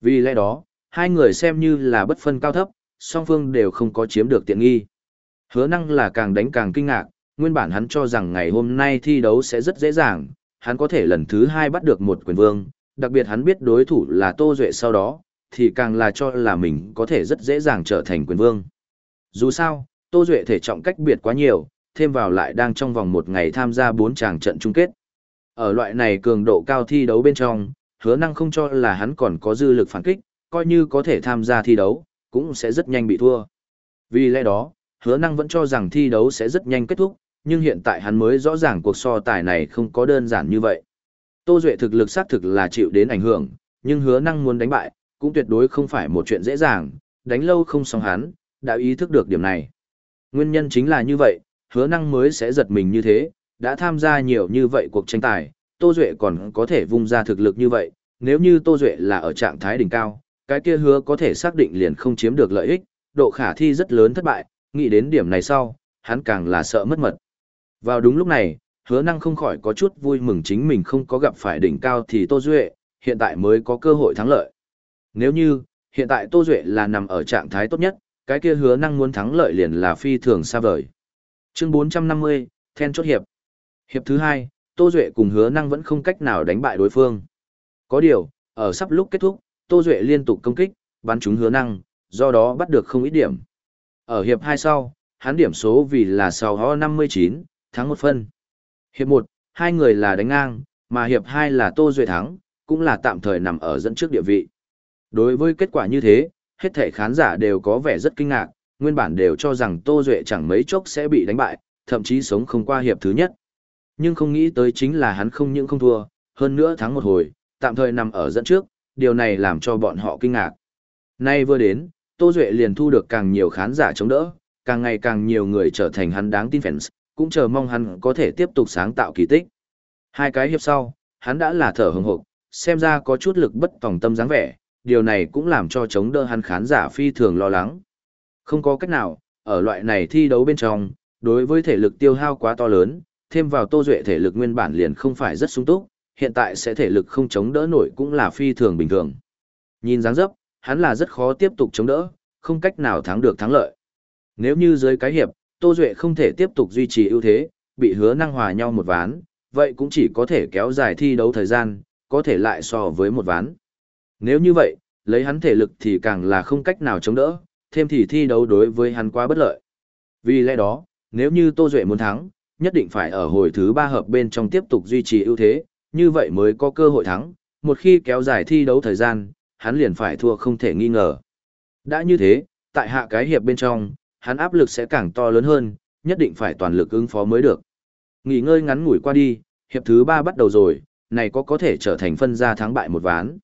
Vì lẽ đó, hai người xem như là bất phân cao thấp, song phương đều không có chiếm được tiện nghi. Hứa năng là càng đánh càng kinh ngạc, nguyên bản hắn cho rằng ngày hôm nay thi đấu sẽ rất dễ dàng, hắn có thể lần thứ hai bắt được một quyền vương, đặc biệt hắn biết đối thủ là Tô Duệ sau đó, thì càng là cho là mình có thể rất dễ dàng trở thành quyền vương. Dù sao, Tô Duệ thể trọng cách biệt quá nhiều, thêm vào lại đang trong vòng một ngày tham gia bốn tràng trận chung kết. Ở loại này cường độ cao thi đấu bên trong, hứa năng không cho là hắn còn có dư lực phản kích, coi như có thể tham gia thi đấu, cũng sẽ rất nhanh bị thua. Vì lẽ đó, hứa năng vẫn cho rằng thi đấu sẽ rất nhanh kết thúc, nhưng hiện tại hắn mới rõ ràng cuộc so tài này không có đơn giản như vậy. Tô Duệ thực lực xác thực là chịu đến ảnh hưởng, nhưng hứa năng muốn đánh bại, cũng tuyệt đối không phải một chuyện dễ dàng, đánh lâu không xong hắn, đã ý thức được điểm này. Nguyên nhân chính là như vậy, hứa năng mới sẽ giật mình như thế, đã tham gia nhiều như vậy cuộc tranh tài, Tô Duệ còn có thể vung ra thực lực như vậy, nếu như Tô Duệ là ở trạng thái đỉnh cao, cái kia hứa có thể xác định liền không chiếm được lợi ích, độ khả thi rất lớn thất bại, nghĩ đến điểm này sau, hắn càng là sợ mất mật. Vào đúng lúc này, hứa năng không khỏi có chút vui mừng chính mình không có gặp phải đỉnh cao thì Tô Duệ, hiện tại mới có cơ hội thắng lợi. Nếu như, hiện tại Tô Duệ là nằm ở trạng thái tốt nhất, cái kia hứa năng muốn thắng lợi liền là phi thường xa vời. Chương 450, Then chốt hiệp. Hiệp thứ hai, Tô Duệ cùng hứa năng vẫn không cách nào đánh bại đối phương. Có điều, ở sắp lúc kết thúc, Tô Duệ liên tục công kích, bắn trúng hứa năng, do đó bắt được không ít điểm. Ở hiệp 2 sau, hắn điểm số vì là 6 59, thắng một phân. Hiệp 1, hai người là đánh ngang, mà hiệp 2 là Tô Duệ thắng, cũng là tạm thời nằm ở dẫn trước địa vị. Đối với kết quả như thế, hết thể khán giả đều có vẻ rất kinh ngạc, nguyên bản đều cho rằng Tô Duệ chẳng mấy chốc sẽ bị đánh bại, thậm chí sống không qua hiệp thứ nhất. Nhưng không nghĩ tới chính là hắn không những không thua, hơn nữa thắng một hồi, tạm thời nằm ở dẫn trước, điều này làm cho bọn họ kinh ngạc. Nay vừa đến, Tô Duệ liền thu được càng nhiều khán giả chống đỡ, càng ngày càng nhiều người trở thành hắn đáng tin fans, cũng chờ mong hắn có thể tiếp tục sáng tạo kỳ tích. Hai cái hiệp sau, hắn đã là thở hừng hực, xem ra có chút lực bất tòng tâm dáng vẻ, điều này cũng làm cho chống đỡ hắn khán giả phi thường lo lắng. Không có cách nào, ở loại này thi đấu bên trong, đối với thể lực tiêu hao quá to lớn, thêm vào Tô Duệ thể lực nguyên bản liền không phải rất sung túc, hiện tại sẽ thể lực không chống đỡ nổi cũng là phi thường bình thường. Nhìn dáng dấp, hắn là rất khó tiếp tục chống đỡ, không cách nào thắng được thắng lợi. Nếu như dưới cái hiệp, Tô Duệ không thể tiếp tục duy trì ưu thế, bị hứa năng hòa nhau một ván, vậy cũng chỉ có thể kéo dài thi đấu thời gian, có thể lại so với một ván. Nếu như vậy, lấy hắn thể lực thì càng là không cách nào chống đỡ, thêm thì thi đấu đối với hắn quá bất lợi. Vì lẽ đó, nếu như Tô Duệ muốn thắng, nhất định phải ở hồi thứ ba hợp bên trong tiếp tục duy trì ưu thế, như vậy mới có cơ hội thắng, một khi kéo dài thi đấu thời gian, hắn liền phải thua không thể nghi ngờ. Đã như thế, tại hạ cái hiệp bên trong, hắn áp lực sẽ càng to lớn hơn, nhất định phải toàn lực ứng phó mới được. Nghỉ ngơi ngắn ngủi qua đi, hiệp thứ ba bắt đầu rồi, này có có thể trở thành phân ra thắng bại một ván.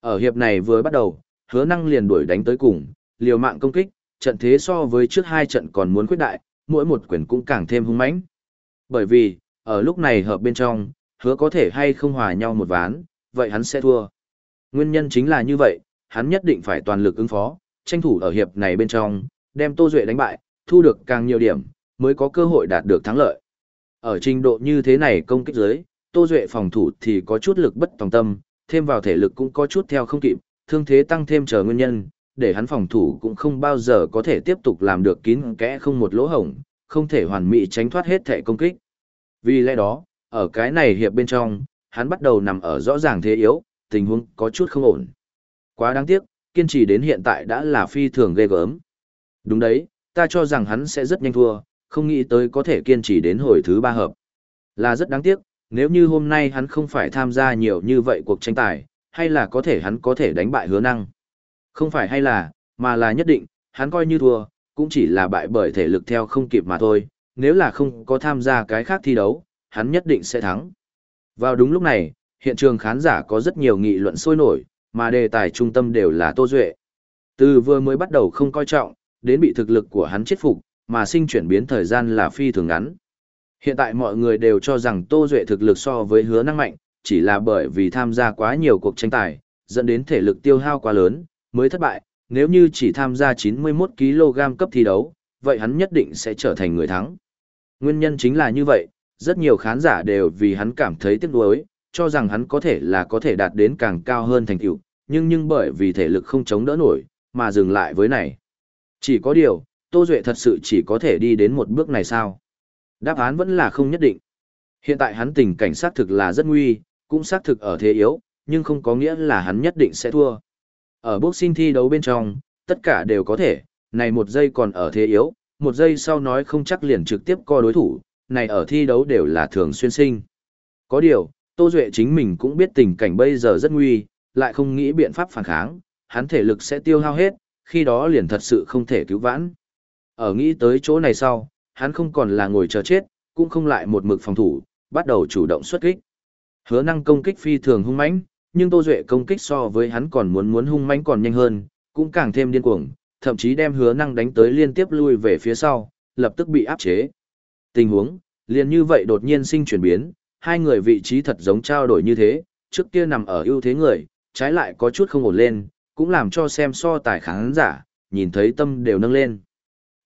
Ở hiệp này vừa bắt đầu, hứa năng liền đuổi đánh tới cùng, liều mạng công kích, trận thế so với trước hai trận còn muốn quyết đại, mỗi một quyền cũng càng thêm hung mãnh. Bởi vì, ở lúc này hợp bên trong, hứa có thể hay không hòa nhau một ván, vậy hắn sẽ thua. Nguyên nhân chính là như vậy, hắn nhất định phải toàn lực ứng phó, tranh thủ ở hiệp này bên trong, đem Tô Duệ đánh bại, thu được càng nhiều điểm, mới có cơ hội đạt được thắng lợi. Ở trình độ như thế này công kích dưới, Tô Duệ phòng thủ thì có chút lực bất tòng tâm, thêm vào thể lực cũng có chút theo không kịp, thương thế tăng thêm chờ nguyên nhân, để hắn phòng thủ cũng không bao giờ có thể tiếp tục làm được kín kẽ không một lỗ hổng, không thể hoàn mỹ tránh thoát hết thể công kích. Vì lẽ đó, ở cái này hiệp bên trong, hắn bắt đầu nằm ở rõ ràng thế yếu, tình huống có chút không ổn. Quá đáng tiếc, kiên trì đến hiện tại đã là phi thường ghê gớm. Đúng đấy, ta cho rằng hắn sẽ rất nhanh thua, không nghĩ tới có thể kiên trì đến hồi thứ ba hợp. Là rất đáng tiếc, nếu như hôm nay hắn không phải tham gia nhiều như vậy cuộc tranh tài, hay là có thể hắn có thể đánh bại hứa năng. Không phải hay là, mà là nhất định, hắn coi như thua, cũng chỉ là bại bởi thể lực theo không kịp mà thôi, nếu là không có tham gia cái khác thi đấu, hắn nhất định sẽ thắng. Vào đúng lúc này, hiện trường khán giả có rất nhiều nghị luận sôi nổi, mà đề tài trung tâm đều là Tô Duệ. Từ vừa mới bắt đầu không coi trọng, đến bị thực lực của hắn chết phục, mà sinh chuyển biến thời gian là phi thường ngắn. Hiện tại mọi người đều cho rằng Tô Duệ thực lực so với hứa năng mạnh, chỉ là bởi vì tham gia quá nhiều cuộc tranh tài, dẫn đến thể lực tiêu hao quá lớn, mới thất bại. Nếu như chỉ tham gia 91kg cấp thi đấu, vậy hắn nhất định sẽ trở thành người thắng. Nguyên nhân chính là như vậy, rất nhiều khán giả đều vì hắn cảm thấy tiếc nuối, cho rằng hắn có thể là có thể đạt đến càng cao hơn thành tựu, nhưng nhưng bởi vì thể lực không chống đỡ nổi, mà dừng lại với này. Chỉ có điều, Tô Duệ thật sự chỉ có thể đi đến một bước này sao? Đáp án vẫn là không nhất định. Hiện tại hắn tình cảnh xác thực là rất nguy, cũng xác thực ở thế yếu, nhưng không có nghĩa là hắn nhất định sẽ thua. Ở boxing thi đấu bên trong, tất cả đều có thể, này một giây còn ở thế yếu, một giây sau nói không chắc liền trực tiếp co đối thủ, này ở thi đấu đều là thường xuyên sinh. Có điều, Tô Duệ chính mình cũng biết tình cảnh bây giờ rất nguy, lại không nghĩ biện pháp phản kháng, hắn thể lực sẽ tiêu hao hết, khi đó liền thật sự không thể cứu vãn. Ở nghĩ tới chỗ này sau, hắn không còn là ngồi chờ chết, cũng không lại một mực phòng thủ, bắt đầu chủ động xuất kích. Hứa năng công kích phi thường hung mãnh, nhưng Tô Duệ công kích so với hắn còn muốn muốn hung mãnh còn nhanh hơn, cũng càng thêm điên cuồng, thậm chí đem hứa năng đánh tới liên tiếp lui về phía sau, lập tức bị áp chế. Tình huống, liền như vậy đột nhiên sinh chuyển biến, hai người vị trí thật giống trao đổi như thế, trước kia nằm ở ưu thế người, trái lại có chút không ổn lên, cũng làm cho xem so tài khán giả, nhìn thấy tâm đều nâng lên.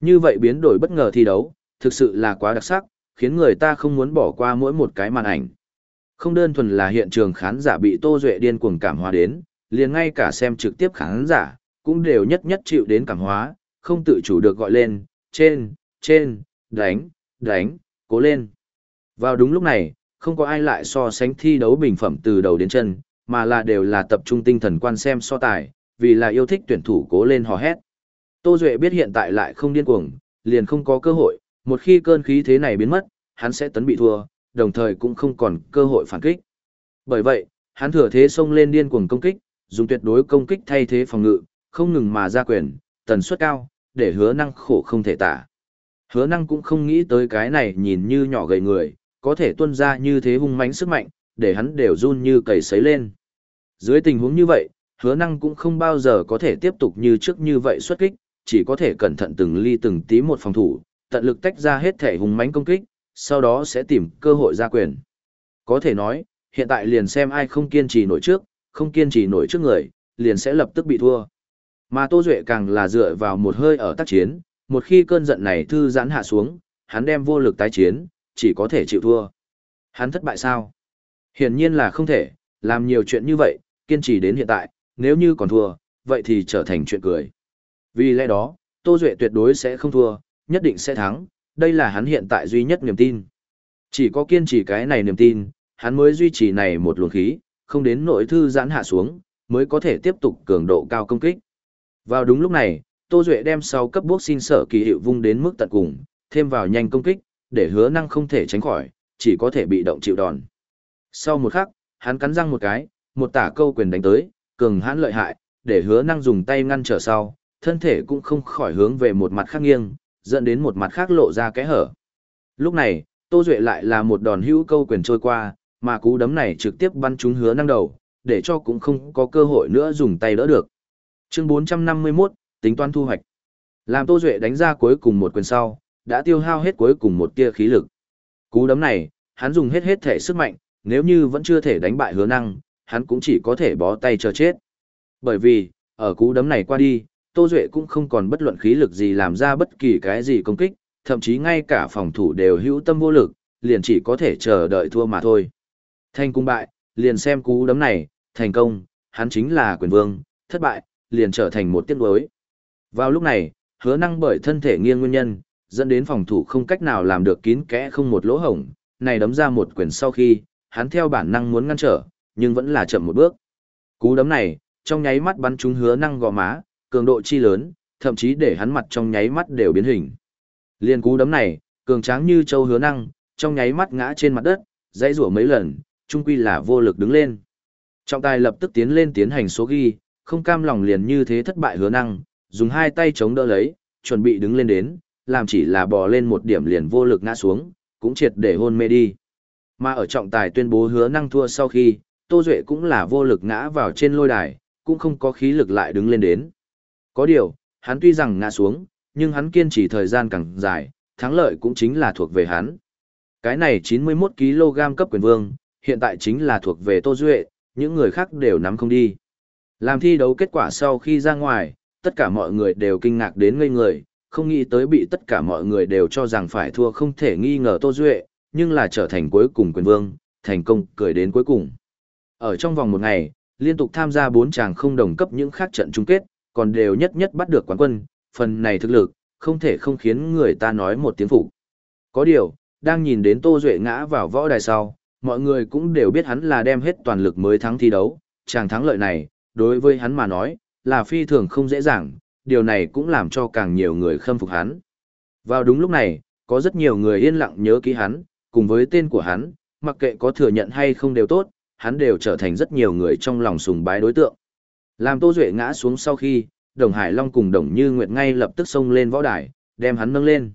Như vậy biến đổi bất ngờ thi đấu, thực sự là quá đặc sắc, khiến người ta không muốn bỏ qua mỗi một cái màn ảnh. Không đơn thuần là hiện trường khán giả bị Tô Duệ điên cuồng cảm hóa đến, liền ngay cả xem trực tiếp khán giả, cũng đều nhất nhất chịu đến cảm hóa, không tự chủ được gọi lên, trên, trên, đánh, đánh, cố lên. Vào đúng lúc này, không có ai lại so sánh thi đấu bình phẩm từ đầu đến chân, mà là đều là tập trung tinh thần quan xem so tài, vì là yêu thích tuyển thủ cố lên hò hét. Tô Duệ biết hiện tại lại không điên cuồng, liền không có cơ hội, một khi cơn khí thế này biến mất, hắn sẽ tấn bị thua, đồng thời cũng không còn cơ hội phản kích. Bởi vậy, hắn thừa thế xông lên điên cuồng công kích, dùng tuyệt đối công kích thay thế phòng ngự, không ngừng mà ra quyền, tần suất cao, để hứa năng khổ không thể tả. Hứa năng cũng không nghĩ tới cái này nhìn như nhỏ gầy người, có thể tuân ra như thế hung mãnh sức mạnh, để hắn đều run như cầy sấy lên. Dưới tình huống như vậy, hứa năng cũng không bao giờ có thể tiếp tục như trước như vậy xuất kích, chỉ có thể cẩn thận từng ly từng tí một phòng thủ, tận lực tách ra hết thể hung mãnh công kích, sau đó sẽ tìm cơ hội ra quyền. Có thể nói, hiện tại liền xem ai không kiên trì nổi trước, không kiên trì nổi trước người, liền sẽ lập tức bị thua. Mà Tô Duệ càng là dựa vào một hơi ở tác chiến, một khi cơn giận này thư giãn hạ xuống, hắn đem vô lực tái chiến, chỉ có thể chịu thua. Hắn thất bại sao? Hiển nhiên là không thể, làm nhiều chuyện như vậy, kiên trì đến hiện tại, nếu như còn thua, vậy thì trở thành chuyện cười. Vì lẽ đó, Tô Duệ tuyệt đối sẽ không thua, nhất định sẽ thắng, đây là hắn hiện tại duy nhất niềm tin. Chỉ có kiên trì cái này niềm tin, hắn mới duy trì này một luồng khí, không đến nội thư giãn hạ xuống, mới có thể tiếp tục cường độ cao công kích. Vào đúng lúc này, Tô Duệ đem 6 cấp bốc xin sở kỳ hiệu vung đến mức tận cùng, thêm vào nhanh công kích, để hứa năng không thể tránh khỏi, chỉ có thể bị động chịu đòn. Sau một khắc, hắn cắn răng một cái, một tả câu quyền đánh tới, cường hãn lợi hại, để hứa năng dùng tay ngăn trở sau, thân thể cũng không khỏi hướng về một mặt khác nghiêng, dẫn đến một mặt khác lộ ra kẽ hở. Lúc này, Tô Duệ lại là một đòn hữu câu quyền trôi qua, mà cú đấm này trực tiếp bắn trúng hứa năng đầu, để cho cũng không có cơ hội nữa dùng tay đỡ được. Chương 451, tính toán thu hoạch. Làm Tô Duệ đánh ra cuối cùng một quyền sau, đã tiêu hao hết cuối cùng một tia khí lực. Cú đấm này, hắn dùng hết hết thể sức mạnh, nếu như vẫn chưa thể đánh bại hứa năng, hắn cũng chỉ có thể bó tay chờ chết. Bởi vì, ở cú đấm này qua đi, Tô Duệ cũng không còn bất luận khí lực gì làm ra bất kỳ cái gì công kích, thậm chí ngay cả phòng thủ đều hữu tâm vô lực, liền chỉ có thể chờ đợi thua mà thôi. Thành cung bại, liền xem cú đấm này, thành công, hắn chính là quyền vương, thất bại, liền trở thành một tiếc đối. Vào lúc này, hứa năng bởi thân thể nghiêng nguyên nhân, dẫn đến phòng thủ không cách nào làm được kín kẽ không một lỗ hổng, này đấm ra một quyền sau khi, hắn theo bản năng muốn ngăn trở, nhưng vẫn là chậm một bước. Cú đấm này, trong nháy mắt bắn trúng hứa năng gò má, cường độ chi lớn, thậm chí để hắn mặt trong nháy mắt đều biến hình. Liên cú đấm này, cường tráng như châu hứa năng, trong nháy mắt ngã trên mặt đất, dãy rủa mấy lần, trung quy là vô lực đứng lên. Trọng tài lập tức tiến lên tiến hành số ghi, không cam lòng liền như thế thất bại hứa năng, dùng hai tay chống đỡ lấy, chuẩn bị đứng lên đến, làm chỉ là bò lên một điểm liền vô lực ngã xuống, cũng triệt để hôn mê đi. Mà ở trọng tài tuyên bố hứa năng thua sau khi, Tô Duệ cũng là vô lực ngã vào trên lôi đài, cũng không có khí lực lại đứng lên đến. Có điều, hắn tuy rằng ngã xuống, nhưng hắn kiên trì thời gian càng dài, thắng lợi cũng chính là thuộc về hắn. Cái này 91kg cấp quyền vương, hiện tại chính là thuộc về Tô Duệ, những người khác đều nắm không đi. Làm thi đấu kết quả sau khi ra ngoài, tất cả mọi người đều kinh ngạc đến ngây người, không nghĩ tới bị tất cả mọi người đều cho rằng phải thua không thể nghi ngờ Tô Duệ, nhưng là trở thành cuối cùng quyền vương, thành công cười đến cuối cùng. Ở trong vòng một ngày, liên tục tham gia bốn chàng không đồng cấp những khác trận chung kết, còn đều nhất nhất bắt được quán quân, phần này thực lực, không thể không khiến người ta nói một tiếng phục. Có điều, đang nhìn đến Tô Duệ ngã vào võ đài sau, mọi người cũng đều biết hắn là đem hết toàn lực mới thắng thi đấu, chàng thắng lợi này, đối với hắn mà nói, là phi thường không dễ dàng, điều này cũng làm cho càng nhiều người khâm phục hắn. Vào đúng lúc này, có rất nhiều người yên lặng nhớ ký hắn, cùng với tên của hắn, mặc kệ có thừa nhận hay không đều tốt, hắn đều trở thành rất nhiều người trong lòng sùng bái đối tượng. Làm Tô Duệ ngã xuống sau khi, Đồng Hải Long cùng Đồng Như Nguyệt ngay lập tức xông lên võ đài, đem hắn nâng lên.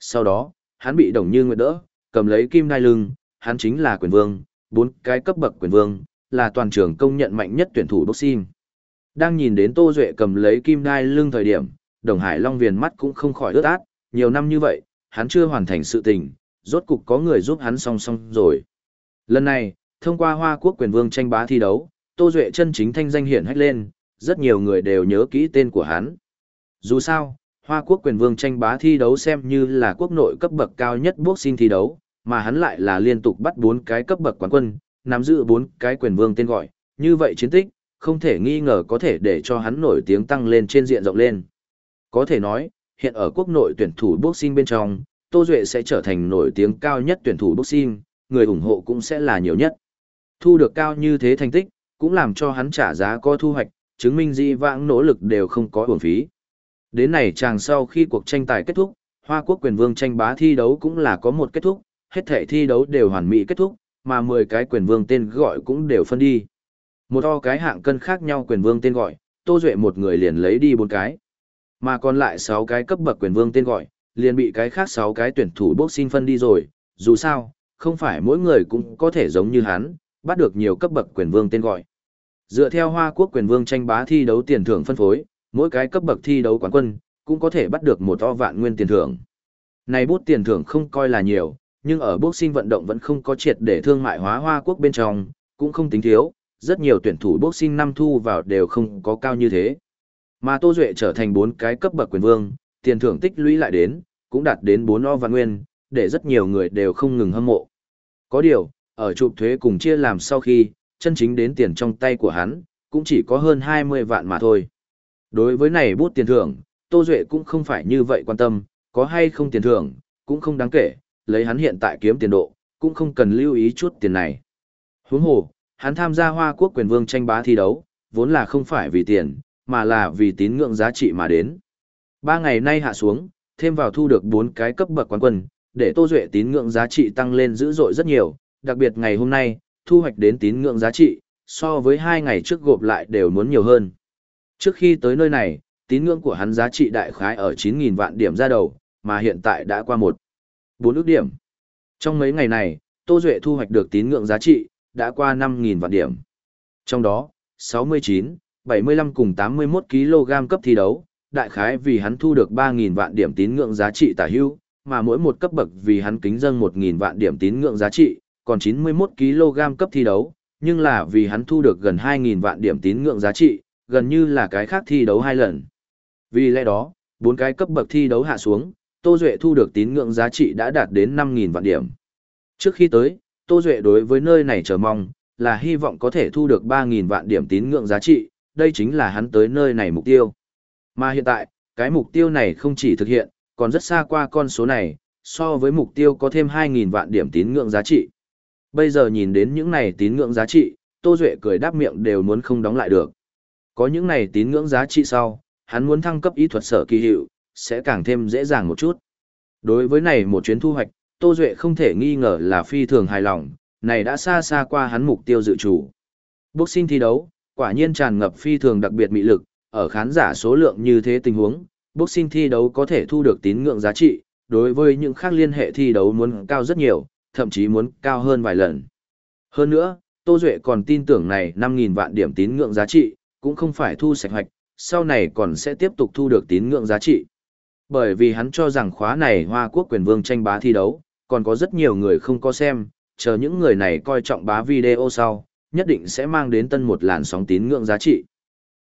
Sau đó, hắn bị Đồng Như Nguyệt đỡ, cầm lấy kim đai lưng, hắn chính là quyền vương, bốn cái cấp bậc quyền vương, là toàn trường công nhận mạnh nhất tuyển thủ boxing. Đang nhìn đến Tô Duệ cầm lấy kim đai lưng thời điểm, Đồng Hải Long viền mắt cũng không khỏi ướt át, nhiều năm như vậy, hắn chưa hoàn thành sự tình, rốt cục có người giúp hắn song song rồi. Lần này, thông qua Hoa Quốc quyền vương tranh bá thi đấu, Tô Duệ chân chính thanh danh hiển hách lên, rất nhiều người đều nhớ kỹ tên của hắn. Dù sao, Hoa Quốc quyền vương tranh bá thi đấu xem như là quốc nội cấp bậc cao nhất boxing thi đấu, mà hắn lại là liên tục bắt 4 cái cấp bậc quán quân, nắm giữ 4 cái quyền vương tên gọi, như vậy chiến tích, không thể nghi ngờ có thể để cho hắn nổi tiếng tăng lên trên diện rộng lên. Có thể nói, hiện ở quốc nội tuyển thủ boxing bên trong, Tô Duệ sẽ trở thành nổi tiếng cao nhất tuyển thủ boxing, người ủng hộ cũng sẽ là nhiều nhất. Thu được cao như thế thành tích, cũng làm cho hắn trả giá có thu hoạch, chứng minh di vãng nỗ lực đều không có uổng phí. Đến này chàng sau khi cuộc tranh tài kết thúc, Hoa Quốc quyền vương tranh bá thi đấu cũng là có một kết thúc, hết thể thi đấu đều hoàn mỹ kết thúc, mà 10 cái quyền vương tên gọi cũng đều phân đi. Một to cái hạng cân khác nhau quyền vương tên gọi, Tô Duệ một người liền lấy đi bốn cái. Mà còn lại 6 cái cấp bậc quyền vương tên gọi, liền bị cái khác 6 cái tuyển thủ boxing phân đi rồi, dù sao, không phải mỗi người cũng có thể giống như hắn, bắt được nhiều cấp bậc quyền vương tên gọi. Dựa theo Hoa Quốc quyền vương tranh bá thi đấu tiền thưởng phân phối, mỗi cái cấp bậc thi đấu quán quân, cũng có thể bắt được một to vạn nguyên tiền thưởng. Này bút tiền thưởng không coi là nhiều, nhưng ở boxing vận động vẫn không có triệt để thương mại hóa Hoa Quốc bên trong, cũng không tính thiếu, rất nhiều tuyển thủ boxing năm thu vào đều không có cao như thế. Mà Tô Duệ trở thành bốn cái cấp bậc quyền vương, tiền thưởng tích lũy lại đến, cũng đạt đến 4 o vạn nguyên, để rất nhiều người đều không ngừng hâm mộ. Có điều, ở chụp thuế cùng chia làm sau khi, chân chính đến tiền trong tay của hắn, cũng chỉ có hơn 20 vạn mà thôi. Đối với này bút tiền thưởng, Tô Duệ cũng không phải như vậy quan tâm, có hay không tiền thưởng, cũng không đáng kể, lấy hắn hiện tại kiếm tiền độ, cũng không cần lưu ý chút tiền này. Huống hồ, hắn tham gia Hoa Quốc quyền vương tranh bá thi đấu, vốn là không phải vì tiền, mà là vì tín ngưỡng giá trị mà đến. Ba ngày nay hạ xuống, thêm vào thu được bốn cái cấp bậc quán quân, để Tô Duệ tín ngưỡng giá trị tăng lên dữ dội rất nhiều, đặc biệt ngày hôm nay, thu hoạch đến tín ngưỡng giá trị, so với hai ngày trước gộp lại đều muốn nhiều hơn. Trước khi tới nơi này, tín ngưỡng của hắn giá trị đại khái ở 9.000 vạn điểm ra đầu, mà hiện tại đã qua một 4 ước điểm. Trong mấy ngày này, Tô Duệ thu hoạch được tín ngưỡng giá trị, đã qua 5.000 vạn điểm. Trong đó, 69, 75 cùng 81 kg cấp thi đấu, đại khái vì hắn thu được 3.000 vạn điểm tín ngưỡng giá trị tả hưu, mà mỗi một cấp bậc vì hắn kính dâng 1.000 vạn điểm tín ngưỡng giá trị, còn 91 kg cấp thi đấu, nhưng là vì hắn thu được gần 2.000 vạn điểm tín ngưỡng giá trị, gần như là cái khác thi đấu hai lần. Vì lẽ đó, bốn cái cấp bậc thi đấu hạ xuống, Tô Duệ thu được tín ngưỡng giá trị đã đạt đến 5.000 vạn điểm. Trước khi tới, Tô Duệ đối với nơi này chờ mong, là hy vọng có thể thu được 3.000 vạn điểm tín ngưỡng giá trị, đây chính là hắn tới nơi này mục tiêu. Mà hiện tại, cái mục tiêu này không chỉ thực hiện, còn rất xa qua con số này, so với mục tiêu có thêm 2.000 vạn điểm tín ngưỡng giá trị. Bây giờ nhìn đến những này tín ngưỡng giá trị, Tô Duệ cười đáp miệng đều muốn không đóng lại được. Có những này tín ngưỡng giá trị sau, hắn muốn thăng cấp ý thuật sở kỳ hiệu, sẽ càng thêm dễ dàng một chút. Đối với này một chuyến thu hoạch, Tô Duệ không thể nghi ngờ là phi thường hài lòng, này đã xa xa qua hắn mục tiêu dự chủ. Boxing thi đấu, quả nhiên tràn ngập phi thường đặc biệt mị lực, ở khán giả số lượng như thế tình huống, boxing thi đấu có thể thu được tín ngưỡng giá trị, đối với những khác liên hệ thi đấu muốn cao rất nhiều, thậm chí muốn cao hơn vài lần. Hơn nữa, Tô Duệ còn tin tưởng này 5.000 vạn điểm tín ngưỡng giá trị, cũng không phải thu sạch hoạch, sau này còn sẽ tiếp tục thu được tín ngưỡng giá trị. Bởi vì hắn cho rằng khóa này Hoa Quốc quyền vương tranh bá thi đấu, còn có rất nhiều người không có xem, chờ những người này coi trọng bá video sau, nhất định sẽ mang đến tân một làn sóng tín ngưỡng giá trị.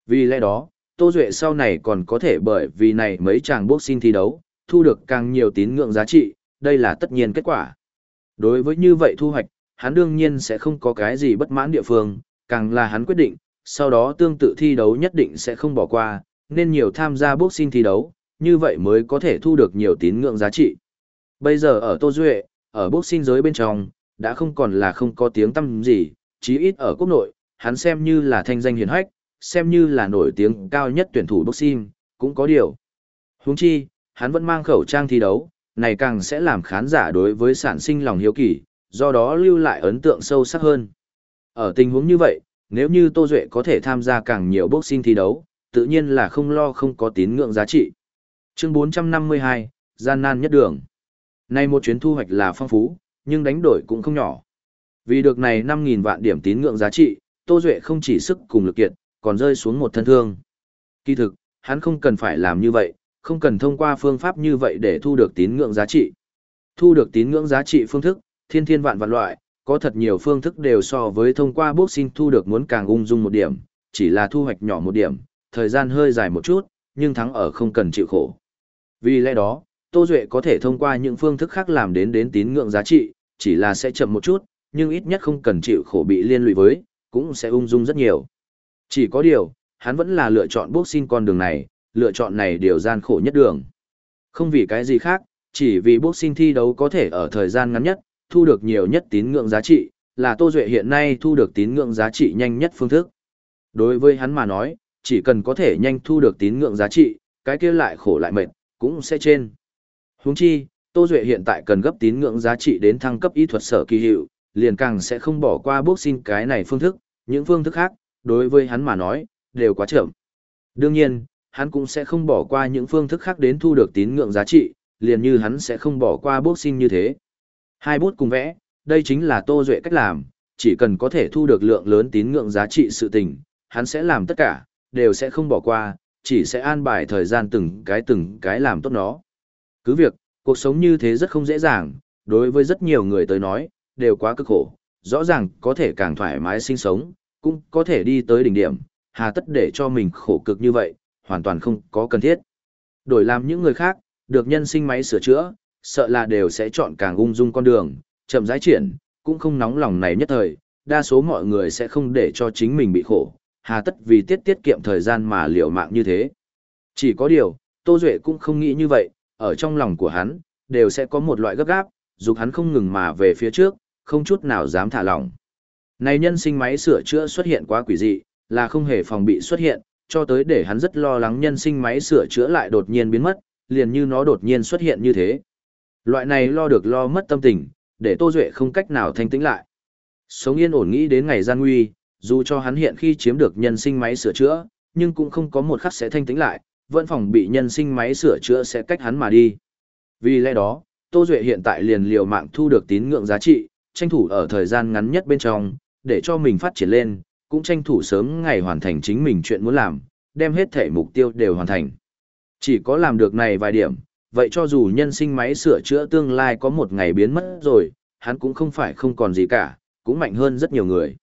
Vì lẽ đó, Tô Duệ sau này còn có thể bởi vì này mấy chàng boxing thi đấu, thu được càng nhiều tín ngưỡng giá trị, đây là tất nhiên kết quả. Đối với như vậy thu hoạch, hắn đương nhiên sẽ không có cái gì bất mãn địa phương, càng là hắn quyết định, sau đó tương tự thi đấu nhất định sẽ không bỏ qua, nên nhiều tham gia boxing thi đấu, như vậy mới có thể thu được nhiều tín ngưỡng giá trị. Bây giờ ở Tô Duệ, ở boxing giới bên trong, đã không còn là không có tiếng tăm gì, chí ít ở quốc nội, hắn xem như là thanh danh hiển hách, xem như là nổi tiếng cao nhất tuyển thủ boxing, cũng có điều. Huống chi, hắn vẫn mang khẩu trang thi đấu, này càng sẽ làm khán giả đối với sản sinh lòng hiếu kỳ, do đó lưu lại ấn tượng sâu sắc hơn. Ở tình huống như vậy, nếu như Tô Duệ có thể tham gia càng nhiều boxing thi đấu, tự nhiên là không lo không có tín ngưỡng giá trị. Chương 452, gian nan nhất đường. Nay một chuyến thu hoạch là phong phú, nhưng đánh đổi cũng không nhỏ. Vì được này 5.000 vạn điểm tín ngưỡng giá trị, Tô Duệ không chỉ sức cùng lực kiện, còn rơi xuống một thân thương. Kỳ thực, hắn không cần phải làm như vậy, không cần thông qua phương pháp như vậy để thu được tín ngưỡng giá trị. Thu được tín ngưỡng giá trị phương thức, thiên thiên vạn vạn loại, có thật nhiều phương thức đều so với thông qua boxing thu được muốn càng ung dung một điểm, chỉ là thu hoạch nhỏ một điểm, thời gian hơi dài một chút, nhưng thắng ở không cần chịu khổ. Vì lẽ đó, Tô Duệ có thể thông qua những phương thức khác làm đến đến tín ngưỡng giá trị, chỉ là sẽ chậm một chút, nhưng ít nhất không cần chịu khổ bị liên lụy với, cũng sẽ ung dung rất nhiều. Chỉ có điều, hắn vẫn là lựa chọn boxing con đường này, lựa chọn này điều gian khổ nhất đường. Không vì cái gì khác, chỉ vì boxing thi đấu có thể ở thời gian ngắn nhất, thu được nhiều nhất tín ngưỡng giá trị, là Tô Duệ hiện nay thu được tín ngưỡng giá trị nhanh nhất phương thức. Đối với hắn mà nói, chỉ cần có thể nhanh thu được tín ngưỡng giá trị, cái kia lại khổ lại mệt, cũng sẽ trên. Huống chi, Tô Duệ hiện tại cần gấp tín ngưỡng giá trị đến thăng cấp y thuật sở kỳ hiệu, liền càng sẽ không bỏ qua boxing cái này phương thức, những phương thức khác, đối với hắn mà nói, đều quá chậm. Đương nhiên, hắn cũng sẽ không bỏ qua những phương thức khác đến thu được tín ngưỡng giá trị, liền như hắn sẽ không bỏ qua boxing như thế. Hai bút cùng vẽ, đây chính là Tô Duệ cách làm, chỉ cần có thể thu được lượng lớn tín ngưỡng giá trị sự tình, hắn sẽ làm tất cả, đều sẽ không bỏ qua, chỉ sẽ an bài thời gian từng cái từng cái làm tốt nó. Cứ việc, cuộc sống như thế rất không dễ dàng, đối với rất nhiều người tới nói, đều quá cực khổ, rõ ràng có thể càng thoải mái sinh sống, cũng có thể đi tới đỉnh điểm, hà tất để cho mình khổ cực như vậy, hoàn toàn không có cần thiết. Đổi làm những người khác, được nhân sinh máy sửa chữa, sợ là đều sẽ chọn càng ung dung con đường, chậm rãi triển, cũng không nóng lòng này nhất thời, đa số mọi người sẽ không để cho chính mình bị khổ, hà tất vì tiết tiết kiệm thời gian mà liều mạng như thế. Chỉ có điều, Tô Duệ cũng không nghĩ như vậy, ở trong lòng của hắn, đều sẽ có một loại gấp gáp, dục hắn không ngừng mà về phía trước, không chút nào dám thả lỏng. Này nhân sinh máy sửa chữa xuất hiện quá quỷ dị, là không hề phòng bị xuất hiện, cho tới để hắn rất lo lắng nhân sinh máy sửa chữa lại đột nhiên biến mất, liền như nó đột nhiên xuất hiện như thế. Loại này lo được lo mất tâm tình, để Tô Duệ không cách nào thanh tĩnh lại. Sống yên ổn nghĩ đến ngày gian nguy, dù cho hắn hiện khi chiếm được nhân sinh máy sửa chữa, nhưng cũng không có một khắc sẽ thanh tĩnh lại, vẫn phòng bị nhân sinh máy sửa chữa sẽ cách hắn mà đi. Vì lẽ đó, Tô Duệ hiện tại liền liều mạng thu được tín ngưỡng giá trị, tranh thủ ở thời gian ngắn nhất bên trong, để cho mình phát triển lên, cũng tranh thủ sớm ngày hoàn thành chính mình chuyện muốn làm, đem hết thể mục tiêu đều hoàn thành. Chỉ có làm được này vài điểm, vậy cho dù nhân sinh máy sửa chữa tương lai có một ngày biến mất rồi, hắn cũng không phải không còn gì cả, cũng mạnh hơn rất nhiều người.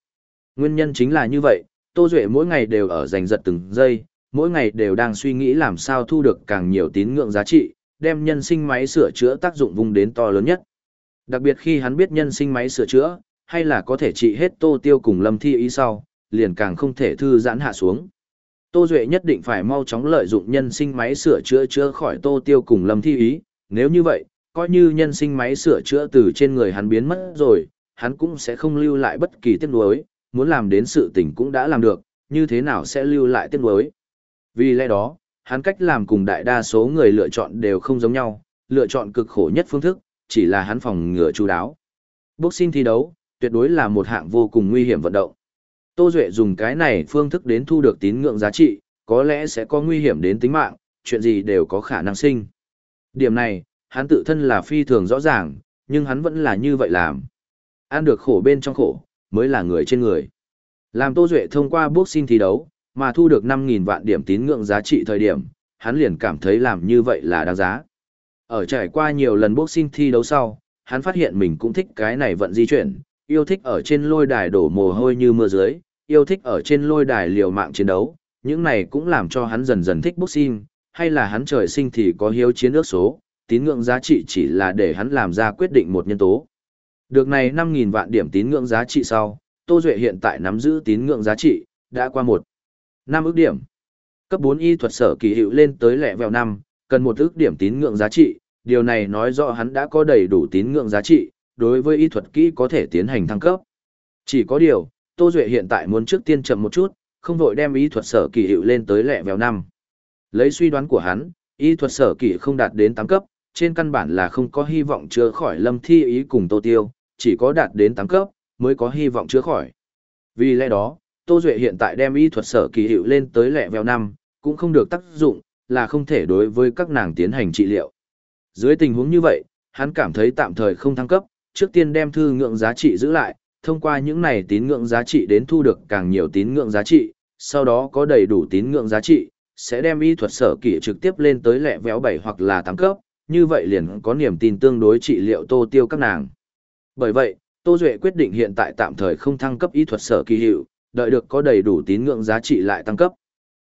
Nguyên nhân chính là như vậy, Tô Duệ mỗi ngày đều ở giành giật từng giây, mỗi ngày đều đang suy nghĩ làm sao thu được càng nhiều tín ngưỡng giá trị, đem nhân sinh máy sửa chữa tác dụng vùng đến to lớn nhất. Đặc biệt khi hắn biết nhân sinh máy sửa chữa, hay là có thể trị hết Tô Tiêu cùng Lâm Thi ý sau, liền càng không thể thư giãn hạ xuống. Tô Duệ nhất định phải mau chóng lợi dụng nhân sinh máy sửa chữa chữa khỏi Tô Tiêu cùng Lâm Thi ý, nếu như vậy, coi như nhân sinh máy sửa chữa từ trên người hắn biến mất rồi, hắn cũng sẽ không lưu lại bất kỳ tiếc nuối, muốn làm đến sự tình cũng đã làm được, như thế nào sẽ lưu lại tiếc nuối. Vì lẽ đó, hắn cách làm cùng đại đa số người lựa chọn đều không giống nhau, lựa chọn cực khổ nhất phương thức, chỉ là hắn phòng ngừa chú đáo. Boxing thi đấu, tuyệt đối là một hạng vô cùng nguy hiểm vận động. Tô Duệ dùng cái này phương thức đến thu được tín ngưỡng giá trị, có lẽ sẽ có nguy hiểm đến tính mạng, chuyện gì đều có khả năng sinh. Điểm này, hắn tự thân là phi thường rõ ràng, nhưng hắn vẫn là như vậy làm. Ăn được khổ bên trong khổ, mới là người trên người. Làm Tô Duệ thông qua bước xin thi đấu, mà thu được 5.000 vạn điểm tín ngưỡng giá trị thời điểm, hắn liền cảm thấy làm như vậy là đáng giá. Ở trải qua nhiều lần bước xin thi đấu sau, hắn phát hiện mình cũng thích cái này vận di chuyển, yêu thích ở trên lôi đài đổ mồ hôi như mưa dưới, yêu thích ở trên lôi đài liều mạng chiến đấu, những này cũng làm cho hắn dần dần thích boxing, hay là hắn trời sinh thì có hiếu chiến ước số, tín ngưỡng giá trị chỉ là để hắn làm ra quyết định một nhân tố. Được này 5.000 vạn điểm tín ngưỡng giá trị sau, Tô Duệ hiện tại nắm giữ tín ngưỡng giá trị, đã qua một năm ước điểm. Cấp 4 y thuật sở kỳ hiệu lên tới lẹ vèo năm, cần một ước điểm tín ngưỡng giá trị, điều này nói rõ hắn đã có đầy đủ tín ngưỡng giá trị, đối với y thuật kỹ có thể tiến hành thăng cấp. Chỉ có điều, Tô Duệ hiện tại muốn trước tiên chậm một chút, không vội đem y thuật sở kỳ hiệu lên tới lẹ vèo năm. Lấy suy đoán của hắn, y thuật sở kỳ không đạt đến 8 cấp, trên căn bản là không có hy vọng chữa khỏi lâm thi ý cùng Tô Tiêu, chỉ có đạt đến 8 cấp, mới có hy vọng chữa khỏi. Vì lẽ đó, Tô Duệ hiện tại đem y thuật sở kỳ hiệu lên tới lẹ vèo năm, cũng không được tác dụng, là không thể đối với các nàng tiến hành trị liệu. Dưới tình huống như vậy, hắn cảm thấy tạm thời không thăng cấp, trước tiên đem thư ngưỡng giá trị giữ lại, thông qua những này tín ngưỡng giá trị đến thu được càng nhiều tín ngưỡng giá trị, sau đó có đầy đủ tín ngưỡng giá trị, sẽ đem y thuật sở kỷ trực tiếp lên tới lẹ véo 7 hoặc là 8 cấp, như vậy liền có niềm tin tương đối trị liệu tô tiêu các nàng. Bởi vậy, Tô Duệ quyết định hiện tại tạm thời không thăng cấp y thuật sở kỳ hiệu, đợi được có đầy đủ tín ngưỡng giá trị lại tăng cấp.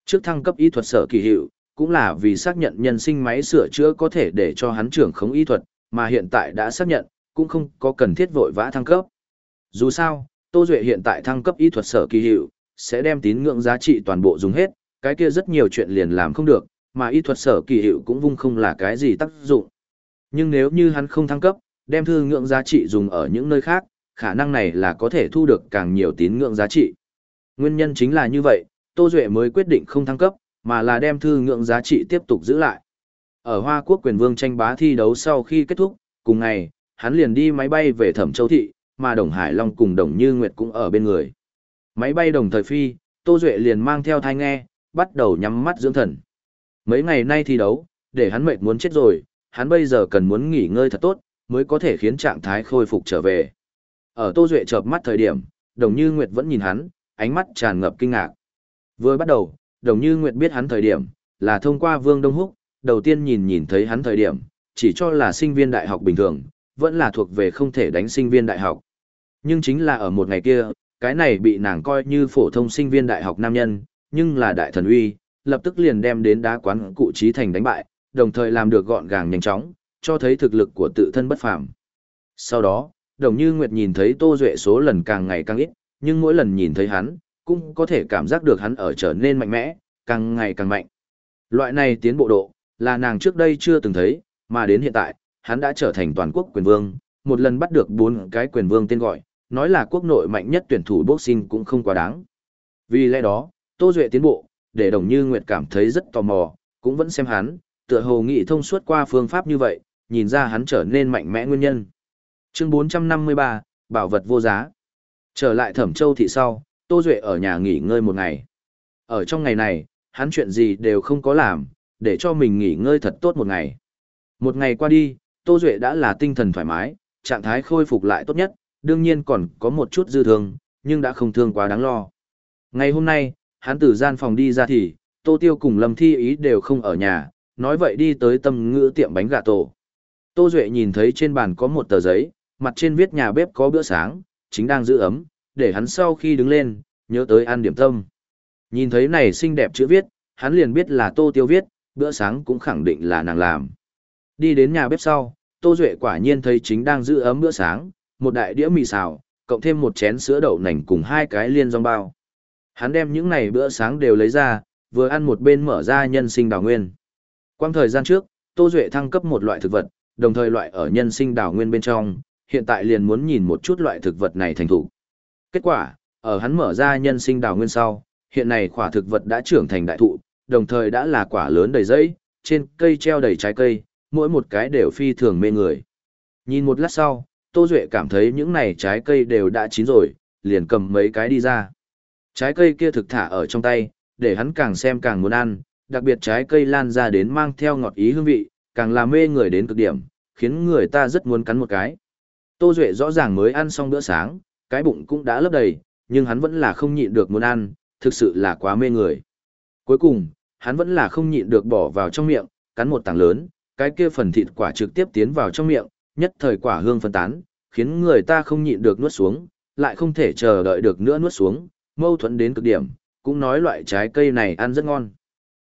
Trước thăng cấp y thuật sở kỳ hiệu, cũng là vì xác nhận nhân sinh máy sửa chữa có thể để cho hắn trưởng khống y thuật, mà hiện tại đã xác nhận, cũng không có cần thiết vội vã thăng cấp. Dù sao, Tô Duệ hiện tại thăng cấp y thuật sở kỳ hiệu, sẽ đem tín ngưỡng giá trị toàn bộ dùng hết, cái kia rất nhiều chuyện liền làm không được, mà y thuật sở kỳ hiệu cũng vung không là cái gì tác dụng. Nhưng nếu như hắn không thăng cấp, đem thư ngưỡng giá trị dùng ở những nơi khác, khả năng này là có thể thu được càng nhiều tín ngưỡng giá trị. Nguyên nhân chính là như vậy, Tô Duệ mới quyết định không thăng cấp, mà là đem thư ngưỡng giá trị tiếp tục giữ lại. Ở Hoa Quốc quyền vương tranh bá thi đấu sau khi kết thúc, cùng ngày, hắn liền đi máy bay về Thẩm Châu Thị, mà Đồng Hải Long cùng Đồng Như Nguyệt cũng ở bên người. Máy bay đồng thời phi, Tô Duệ liền mang theo thai nghe, bắt đầu nhắm mắt dưỡng thần. Mấy ngày nay thi đấu, để hắn mệt muốn chết rồi, hắn bây giờ cần muốn nghỉ ngơi thật tốt, mới có thể khiến trạng thái khôi phục trở về. Ở Tô Duệ chợp mắt thời điểm, Đồng Như Nguyệt vẫn nhìn hắn, ánh mắt tràn ngập kinh ngạc. Vừa bắt đầu, Đồng Như Nguyệt biết hắn thời điểm, là thông qua Vương Đông Húc, đầu tiên nhìn nhìn thấy hắn thời điểm, chỉ cho là sinh viên đại học bình thường, vẫn là thuộc về không thể đánh sinh viên đại học. Nhưng chính là ở một ngày kia, cái này bị nàng coi như phổ thông sinh viên đại học nam nhân, nhưng là đại thần uy, lập tức liền đem đến đá quán cụ trí thành đánh bại, đồng thời làm được gọn gàng nhanh chóng, cho thấy thực lực của tự thân bất phàm. Sau đó, Đồng Như Nguyệt nhìn thấy Tô Duệ số lần càng ngày càng ít, nhưng mỗi lần nhìn thấy hắn, cũng có thể cảm giác được hắn ở trở nên mạnh mẽ, càng ngày càng mạnh. Loại này tiến bộ độ, là nàng trước đây chưa từng thấy, mà đến hiện tại, hắn đã trở thành toàn quốc quyền vương, một lần bắt được bốn cái quyền vương tên gọi, nói là quốc nội mạnh nhất tuyển thủ boxing cũng không quá đáng. Vì lẽ đó, Tô Duệ tiến bộ, để Đồng Như Nguyệt cảm thấy rất tò mò, cũng vẫn xem hắn, tựa hồ nghị thông suốt qua phương pháp như vậy, nhìn ra hắn trở nên mạnh mẽ nguyên nhân. Chương 453, Bảo vật vô giá. Trở lại Thẩm Châu thị sau, Tô Duệ ở nhà nghỉ ngơi một ngày. Ở trong ngày này, hắn chuyện gì đều không có làm, để cho mình nghỉ ngơi thật tốt một ngày. Một ngày qua đi, Tô Duệ đã là tinh thần thoải mái, trạng thái khôi phục lại tốt nhất, đương nhiên còn có một chút dư thương, nhưng đã không thương quá đáng lo. Ngày hôm nay, hắn từ gian phòng đi ra thì, Tô Tiêu cùng Lâm Thi Ý đều không ở nhà, nói vậy đi tới tâm ngữ tiệm bánh gà tổ. Tô Duệ nhìn thấy trên bàn có một tờ giấy, mặt trên viết nhà bếp có bữa sáng, chính đang giữ ấm, để hắn sau khi đứng lên, nhớ tới ăn điểm tâm. Nhìn thấy này xinh đẹp chữ viết, hắn liền biết là Tô Tiêu viết, bữa sáng cũng khẳng định là nàng làm. Đi đến nhà bếp sau, Tô Duệ quả nhiên thấy chính đang giữ ấm bữa sáng, một đại đĩa mì xào, cộng thêm một chén sữa đậu nành cùng hai cái liên rong bao. Hắn đem những này bữa sáng đều lấy ra, vừa ăn một bên mở ra nhân sinh đào nguyên. Quang thời gian trước, Tô Duệ thăng cấp một loại thực vật, đồng thời loại ở nhân sinh đào nguyên bên trong, hiện tại liền muốn nhìn một chút loại thực vật này thành thủ. Kết quả, ở hắn mở ra nhân sinh đào nguyên sau, hiện này quả thực vật đã trưởng thành đại thụ, đồng thời đã là quả lớn đầy dây, trên cây treo đầy trái cây, mỗi một cái đều phi thường mê người. Nhìn một lát sau, Tô Duệ cảm thấy những này trái cây đều đã chín rồi, liền cầm mấy cái đi ra. Trái cây kia thực thả ở trong tay, để hắn càng xem càng muốn ăn, đặc biệt trái cây lan ra đến mang theo ngọt ý hương vị, càng làm mê người đến cực điểm, khiến người ta rất muốn cắn một cái. Tô Duệ rõ ràng mới ăn xong bữa sáng, cái bụng cũng đã lấp đầy, nhưng hắn vẫn là không nhịn được muốn ăn, thực sự là quá mê người. Cuối cùng, hắn vẫn là không nhịn được bỏ vào trong miệng, cắn một tảng lớn, cái kia phần thịt quả trực tiếp tiến vào trong miệng, nhất thời quả hương phân tán, khiến người ta không nhịn được nuốt xuống, lại không thể chờ đợi được nữa nuốt xuống, mâu thuẫn đến cực điểm, cũng nói loại trái cây này ăn rất ngon.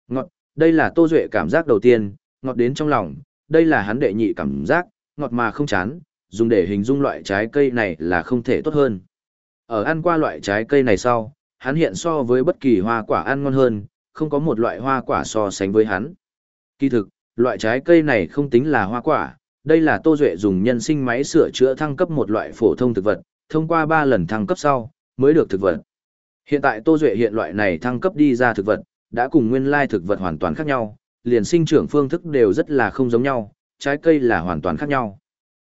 Ngọt, đây là Tô Duệ cảm giác đầu tiên, ngọt đến trong lòng, đây là hắn đệ nhị cảm giác, ngọt mà không chán, dùng để hình dung loại trái cây này là không thể tốt hơn. Ở ăn qua loại trái cây này sau, hắn hiện so với bất kỳ hoa quả ăn ngon hơn, không có một loại hoa quả so sánh với hắn. Kỳ thực, loại trái cây này không tính là hoa quả, đây là Tô Duệ dùng nhân sinh máy sửa chữa thăng cấp một loại phổ thông thực vật, thông qua 3 lần thăng cấp sau, mới được thực vật. Hiện tại Tô Duệ hiện loại này thăng cấp đi ra thực vật, đã cùng nguyên lai thực vật hoàn toàn khác nhau, liền sinh trưởng phương thức đều rất là không giống nhau, trái cây là hoàn toàn khác nhau.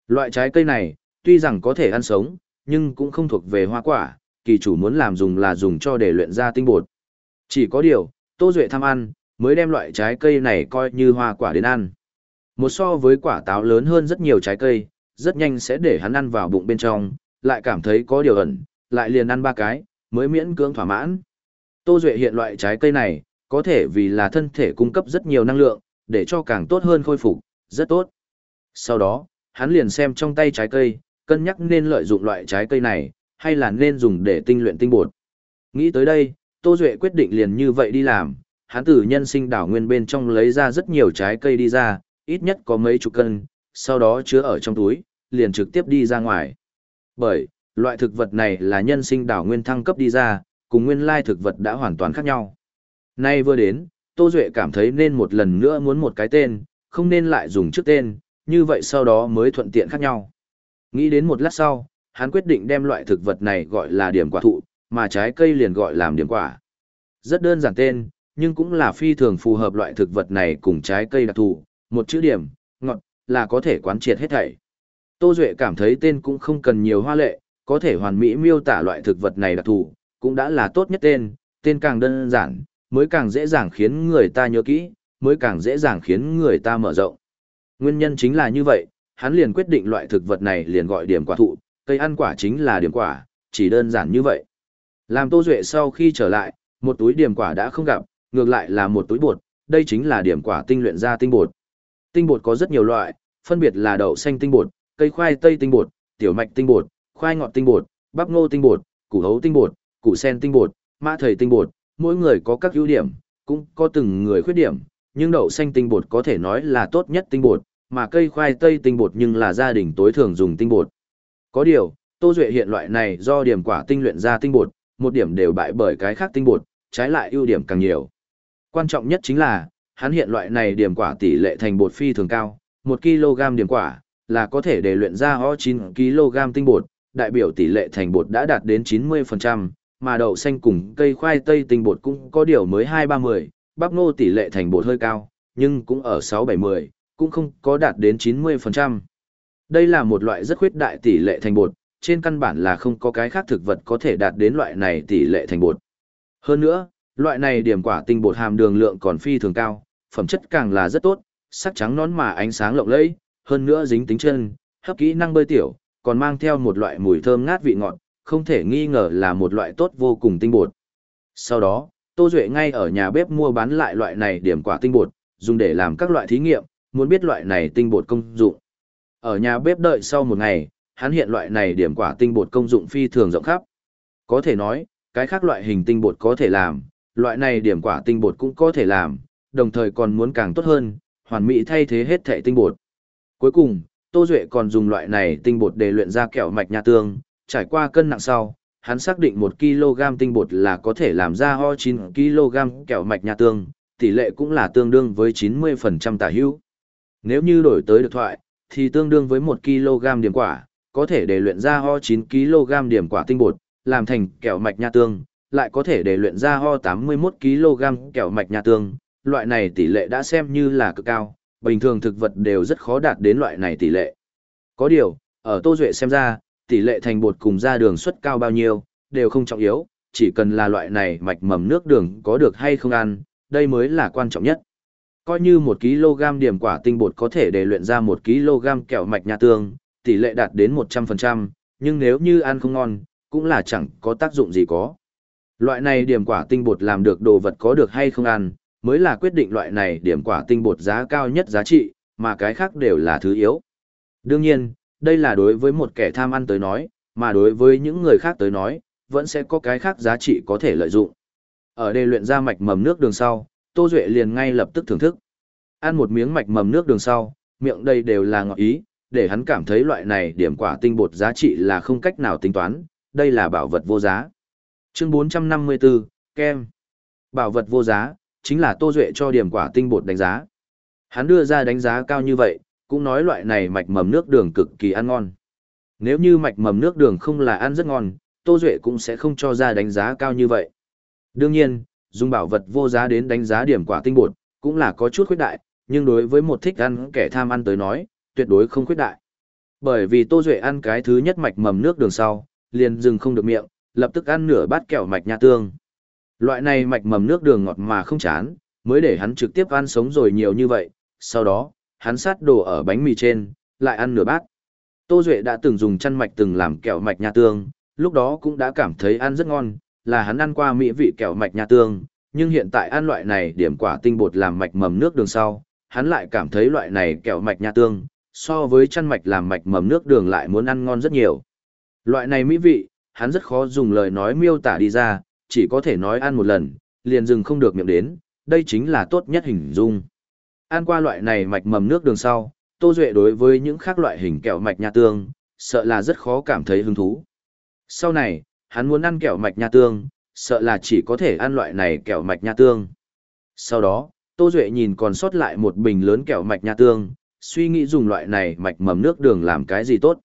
Loại trái cây này, tuy rằng có thể ăn sống, nhưng cũng không thuộc về hoa quả, kỳ chủ muốn làm dùng là dùng cho để luyện ra tinh bột. Chỉ có điều, Tô Duệ tham ăn, mới đem loại trái cây này coi như hoa quả đến ăn. Một so với quả táo lớn hơn rất nhiều trái cây, rất nhanh sẽ để hắn ăn vào bụng bên trong, lại cảm thấy có điều ẩn, lại liền ăn ba cái, mới miễn cưỡng thỏa mãn. Tô Duệ hiện loại trái cây này, có thể vì là thân thể cung cấp rất nhiều năng lượng, để cho càng tốt hơn khôi phục, rất tốt. Sau đó, hắn liền xem trong tay trái cây, cân nhắc nên lợi dụng loại trái cây này, hay là nên dùng để tinh luyện tinh bột. Nghĩ tới đây, Tô Duệ quyết định liền như vậy đi làm, hắn từ nhân sinh đảo nguyên bên trong lấy ra rất nhiều trái cây đi ra, ít nhất có mấy chục cân, sau đó chứa ở trong túi, liền trực tiếp đi ra ngoài. Bởi, loại thực vật này là nhân sinh đảo nguyên thăng cấp đi ra, cùng nguyên lai thực vật đã hoàn toàn khác nhau. Nay vừa đến, Tô Duệ cảm thấy nên một lần nữa muốn một cái tên, không nên lại dùng trước tên, như vậy sau đó mới thuận tiện khác nhau. Nghĩ đến một lát sau, hắn quyết định đem loại thực vật này gọi là điểm quả thụ, mà trái cây liền gọi làm điểm quả. Rất đơn giản tên, nhưng cũng là phi thường phù hợp loại thực vật này cùng trái cây đặc thù, một chữ điểm, ngọt, là có thể quán triệt hết thảy. Tô Duệ cảm thấy tên cũng không cần nhiều hoa lệ, có thể hoàn mỹ miêu tả loại thực vật này đặc thù, cũng đã là tốt nhất tên, tên càng đơn giản, mới càng dễ dàng khiến người ta nhớ kỹ, mới càng dễ dàng khiến người ta mở rộng. Nguyên nhân chính là như vậy, hắn liền quyết định loại thực vật này liền gọi điểm quả thụ, cây ăn quả chính là điểm quả, chỉ đơn giản như vậy. Làm Tô Duệ sau khi trở lại, một túi điểm quả đã không gặp, ngược lại là một túi bột, đây chính là điểm quả tinh luyện ra tinh bột. Tinh bột có rất nhiều loại, phân biệt là đậu xanh tinh bột, cây khoai tây tinh bột, tiểu mạch tinh bột, khoai ngọt tinh bột, bắp ngô tinh bột, củ hấu tinh bột, củ sen tinh bột, mã thầy tinh bột, mỗi người có các ưu điểm, cũng có từng người khuyết điểm, nhưng đậu xanh tinh bột có thể nói là tốt nhất tinh bột, mà cây khoai tây tinh bột nhưng là gia đình tối thường dùng tinh bột. Có điều, Tô Duệ hiện loại này do điểm quả tinh luyện ra tinh bột, một điểm đều bại bởi cái khác tinh bột, trái lại ưu điểm càng nhiều. Quan trọng nhất chính là, hắn hiện loại này điểm quả tỷ lệ thành bột phi thường cao, 1 kg điểm quả là có thể để luyện ra o 9 kg tinh bột, đại biểu tỷ lệ thành bột đã đạt đến 90%, mà đậu xanh cùng cây khoai tây tinh bột cũng có điều mới 2-30, bắp ngô tỷ lệ thành bột hơi cao, nhưng cũng ở 6-70, cũng không có đạt đến 90%. Đây là một loại rất khuyết đại tỷ lệ thành bột, trên căn bản là không có cái khác thực vật có thể đạt đến loại này tỷ lệ thành bột. Hơn nữa, loại này điểm quả tinh bột hàm đường lượng còn phi thường cao, phẩm chất càng là rất tốt, sắc trắng nón mà ánh sáng lộng lẫy, hơn nữa dính tính chân, hấp kỹ năng bơi tiểu, còn mang theo một loại mùi thơm ngát vị ngọt, không thể nghi ngờ là một loại tốt vô cùng tinh bột. Sau đó, Tô Duệ ngay ở nhà bếp mua bán lại loại này điểm quả tinh bột, dùng để làm các loại thí nghiệm, muốn biết loại này tinh bột công dụng. Ở nhà bếp đợi sau một ngày, hắn hiện loại này điểm quả tinh bột công dụng phi thường rộng khắp. Có thể nói, cái khác loại hình tinh bột có thể làm, loại này điểm quả tinh bột cũng có thể làm, đồng thời còn muốn càng tốt hơn, hoàn mỹ thay thế hết thể tinh bột. Cuối cùng, Tô Duệ còn dùng loại này tinh bột để luyện ra kẹo mạch nha tương, trải qua cân nặng sau, hắn xác định 1 kg tinh bột là có thể làm ra ho 9 kg kẹo mạch nha tương, tỷ lệ cũng là tương đương với 90% tả hữu. Nếu như đổi tới được thoại, thì tương đương với 1 kg điểm quả, có thể để luyện ra ho 9 kg điểm quả tinh bột, làm thành kẹo mạch nha tương, lại có thể để luyện ra ho 81 kg kẹo mạch nha tương, loại này tỷ lệ đã xem như là cực cao, bình thường thực vật đều rất khó đạt đến loại này tỷ lệ. Có điều, ở Tô Duệ xem ra, tỷ lệ thành bột cùng ra đường suất cao bao nhiêu, đều không trọng yếu, chỉ cần là loại này mạch mầm nước đường có được hay không ăn, đây mới là quan trọng nhất. Coi như 1 kg điểm quả tinh bột có thể để luyện ra 1 kg kẹo mạch nha tương, tỷ lệ đạt đến 100%, nhưng nếu như ăn không ngon, cũng là chẳng có tác dụng gì có. Loại này điểm quả tinh bột làm được đồ vật có được hay không ăn, mới là quyết định loại này điểm quả tinh bột giá cao nhất giá trị, mà cái khác đều là thứ yếu. Đương nhiên, đây là đối với một kẻ tham ăn tới nói, mà đối với những người khác tới nói, vẫn sẽ có cái khác giá trị có thể lợi dụng. Ở đây luyện ra mạch mầm nước đường sau, Tô Duệ liền ngay lập tức thưởng thức. Ăn một miếng mạch mầm nước đường sau, miệng đây đều là ngọt ý, để hắn cảm thấy loại này điểm quả tinh bột giá trị là không cách nào tính toán, đây là bảo vật vô giá. Chương 454, Kem. Bảo vật vô giá, chính là Tô Duệ cho điểm quả tinh bột đánh giá. Hắn đưa ra đánh giá cao như vậy, cũng nói loại này mạch mầm nước đường cực kỳ ăn ngon. Nếu như mạch mầm nước đường không là ăn rất ngon, Tô Duệ cũng sẽ không cho ra đánh giá cao như vậy. Đương nhiên, dùng bảo vật vô giá đến đánh giá điểm quả tinh bột, cũng là có chút khuyết đại, nhưng đối với một thích ăn kẻ tham ăn tới nói, tuyệt đối không khuyết đại. Bởi vì Tô Duệ ăn cái thứ nhất mạch mầm nước đường sau, liền dừng không được miệng, lập tức ăn nửa bát kẹo mạch nha tương. Loại này mạch mầm nước đường ngọt mà không chán, mới để hắn trực tiếp ăn sống rồi nhiều như vậy, sau đó, hắn sát đồ ở bánh mì trên, lại ăn nửa bát. Tô Duệ đã từng dùng chăn mạch từng làm kẹo mạch nha tương, lúc đó cũng đã cảm thấy ăn rất ngon, là hắn ăn qua mỹ vị kẹo mạch nha tương, nhưng hiện tại ăn loại này điểm quả tinh bột làm mạch mầm nước đường sau, hắn lại cảm thấy loại này kẹo mạch nha tương, so với chăn mạch làm mạch mầm nước đường lại muốn ăn ngon rất nhiều. Loại này mỹ vị, hắn rất khó dùng lời nói miêu tả đi ra, chỉ có thể nói ăn một lần, liền dừng không được miệng đến, đây chính là tốt nhất hình dung. Ăn qua loại này mạch mầm nước đường sau, Tô Duệ đối với những khác loại hình kẹo mạch nha tương, sợ là rất khó cảm thấy hứng thú. Sau này, hắn muốn ăn kẹo mạch nha tương, sợ là chỉ có thể ăn loại này kẹo mạch nha tương. Sau đó, Tô Duệ nhìn còn sót lại một bình lớn kẹo mạch nha tương, suy nghĩ dùng loại này mạch mầm nước đường làm cái gì tốt.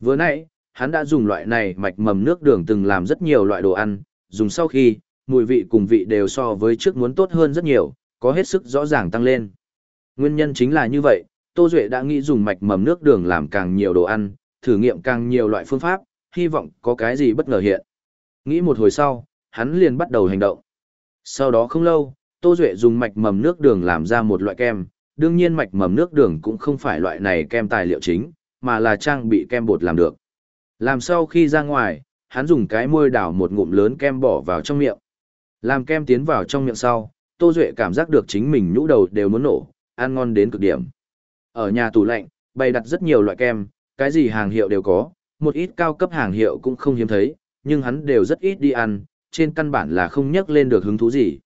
Vừa nãy, hắn đã dùng loại này mạch mầm nước đường từng làm rất nhiều loại đồ ăn, dùng sau khi, mùi vị cùng vị đều so với trước muốn tốt hơn rất nhiều, có hết sức rõ ràng tăng lên. Nguyên nhân chính là như vậy, Tô Duệ đã nghĩ dùng mạch mầm nước đường làm càng nhiều đồ ăn, thử nghiệm càng nhiều loại phương pháp, hy vọng có cái gì bất ngờ hiện. Nghĩ một hồi sau, hắn liền bắt đầu hành động. Sau đó không lâu, Tô Duệ dùng mạch mầm nước đường làm ra một loại kem, đương nhiên mạch mầm nước đường cũng không phải loại này kem tài liệu chính, mà là trang bị kem bột làm được. Làm sau khi ra ngoài, hắn dùng cái môi đảo một ngụm lớn kem bỏ vào trong miệng. Làm kem tiến vào trong miệng sau, Tô Duệ cảm giác được chính mình nhũ đầu đều muốn nổ, ăn ngon đến cực điểm. Ở nhà tủ lạnh, bày đặt rất nhiều loại kem, cái gì hàng hiệu đều có, một ít cao cấp hàng hiệu cũng không hiếm thấy, nhưng hắn đều rất ít đi ăn, trên căn bản là không nhắc lên được hứng thú gì.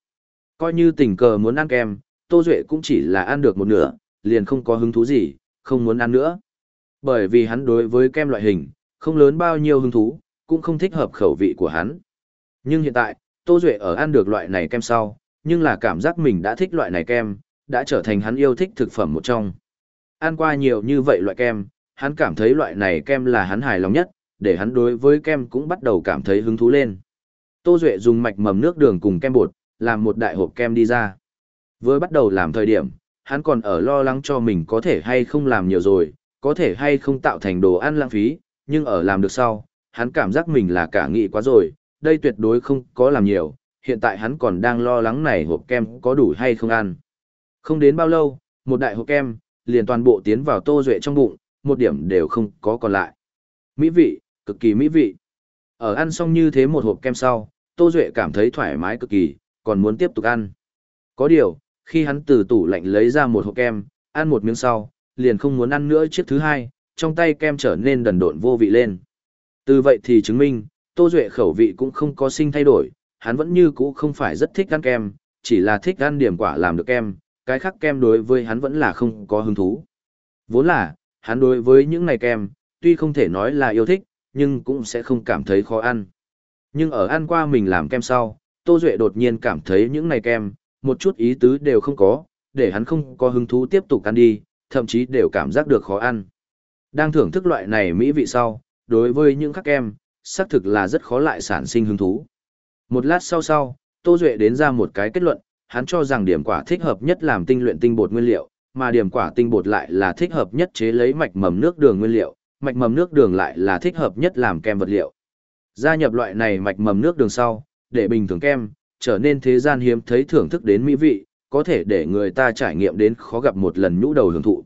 Coi như tình cờ muốn ăn kem, Tô Duệ cũng chỉ là ăn được một nửa, liền không có hứng thú gì, không muốn ăn nữa. Bởi vì hắn đối với kem loại hình, không lớn bao nhiêu hứng thú, cũng không thích hợp khẩu vị của hắn. Nhưng hiện tại, Tô Duệ ở ăn được loại này kem sau, nhưng là cảm giác mình đã thích loại này kem, đã trở thành hắn yêu thích thực phẩm một trong. Ăn qua nhiều như vậy loại kem, hắn cảm thấy loại này kem là hắn hài lòng nhất, để hắn đối với kem cũng bắt đầu cảm thấy hứng thú lên. Tô Duệ dùng mạch mầm nước đường cùng kem bột, làm một đại hộp kem đi ra. Với bắt đầu làm thời điểm, hắn còn ở lo lắng cho mình có thể hay không làm nhiều rồi, có thể hay không tạo thành đồ ăn lãng phí, nhưng ở làm được sau, hắn cảm giác mình là cả nghị quá rồi, đây tuyệt đối không có làm nhiều, hiện tại hắn còn đang lo lắng này hộp kem có đủ hay không ăn. Không đến bao lâu, một đại hộp kem, liền toàn bộ tiến vào tô duệ trong bụng, một điểm đều không có còn lại. Mỹ vị, cực kỳ mỹ vị. Ở ăn xong như thế một hộp kem sau, tô duệ cảm thấy thoải mái cực kỳ, còn muốn tiếp tục ăn. Có điều, khi hắn từ tủ lạnh lấy ra một hộp kem, ăn một miếng sau, liền không muốn ăn nữa chiếc thứ hai, trong tay kem trở nên đần độn vô vị lên. Từ vậy thì chứng minh, Tô Duệ khẩu vị cũng không có sinh thay đổi, hắn vẫn như cũ không phải rất thích ăn kem, chỉ là thích ăn điểm quả làm được kem, cái khác kem đối với hắn vẫn là không có hứng thú. Vốn là, hắn đối với những này kem, tuy không thể nói là yêu thích, nhưng cũng sẽ không cảm thấy khó ăn. Nhưng ở ăn qua mình làm kem sau, Tô Duệ đột nhiên cảm thấy những này kem, một chút ý tứ đều không có, để hắn không có hứng thú tiếp tục ăn đi, thậm chí đều cảm giác được khó ăn. Đang thưởng thức loại này mỹ vị sau, đối với những khắc em, xác thực là rất khó lại sản sinh hứng thú. Một lát sau sau, Tô Duệ đến ra một cái kết luận, hắn cho rằng điểm quả thích hợp nhất làm tinh luyện tinh bột nguyên liệu, mà điểm quả tinh bột lại là thích hợp nhất chế lấy mạch mầm nước đường nguyên liệu, mạch mầm nước đường lại là thích hợp nhất làm kem vật liệu. Gia nhập loại này mạch mầm nước đường sau, để bình thường kem, trở nên thế gian hiếm thấy thưởng thức đến mỹ vị, có thể để người ta trải nghiệm đến khó gặp một lần nhũ đầu hưởng thụ.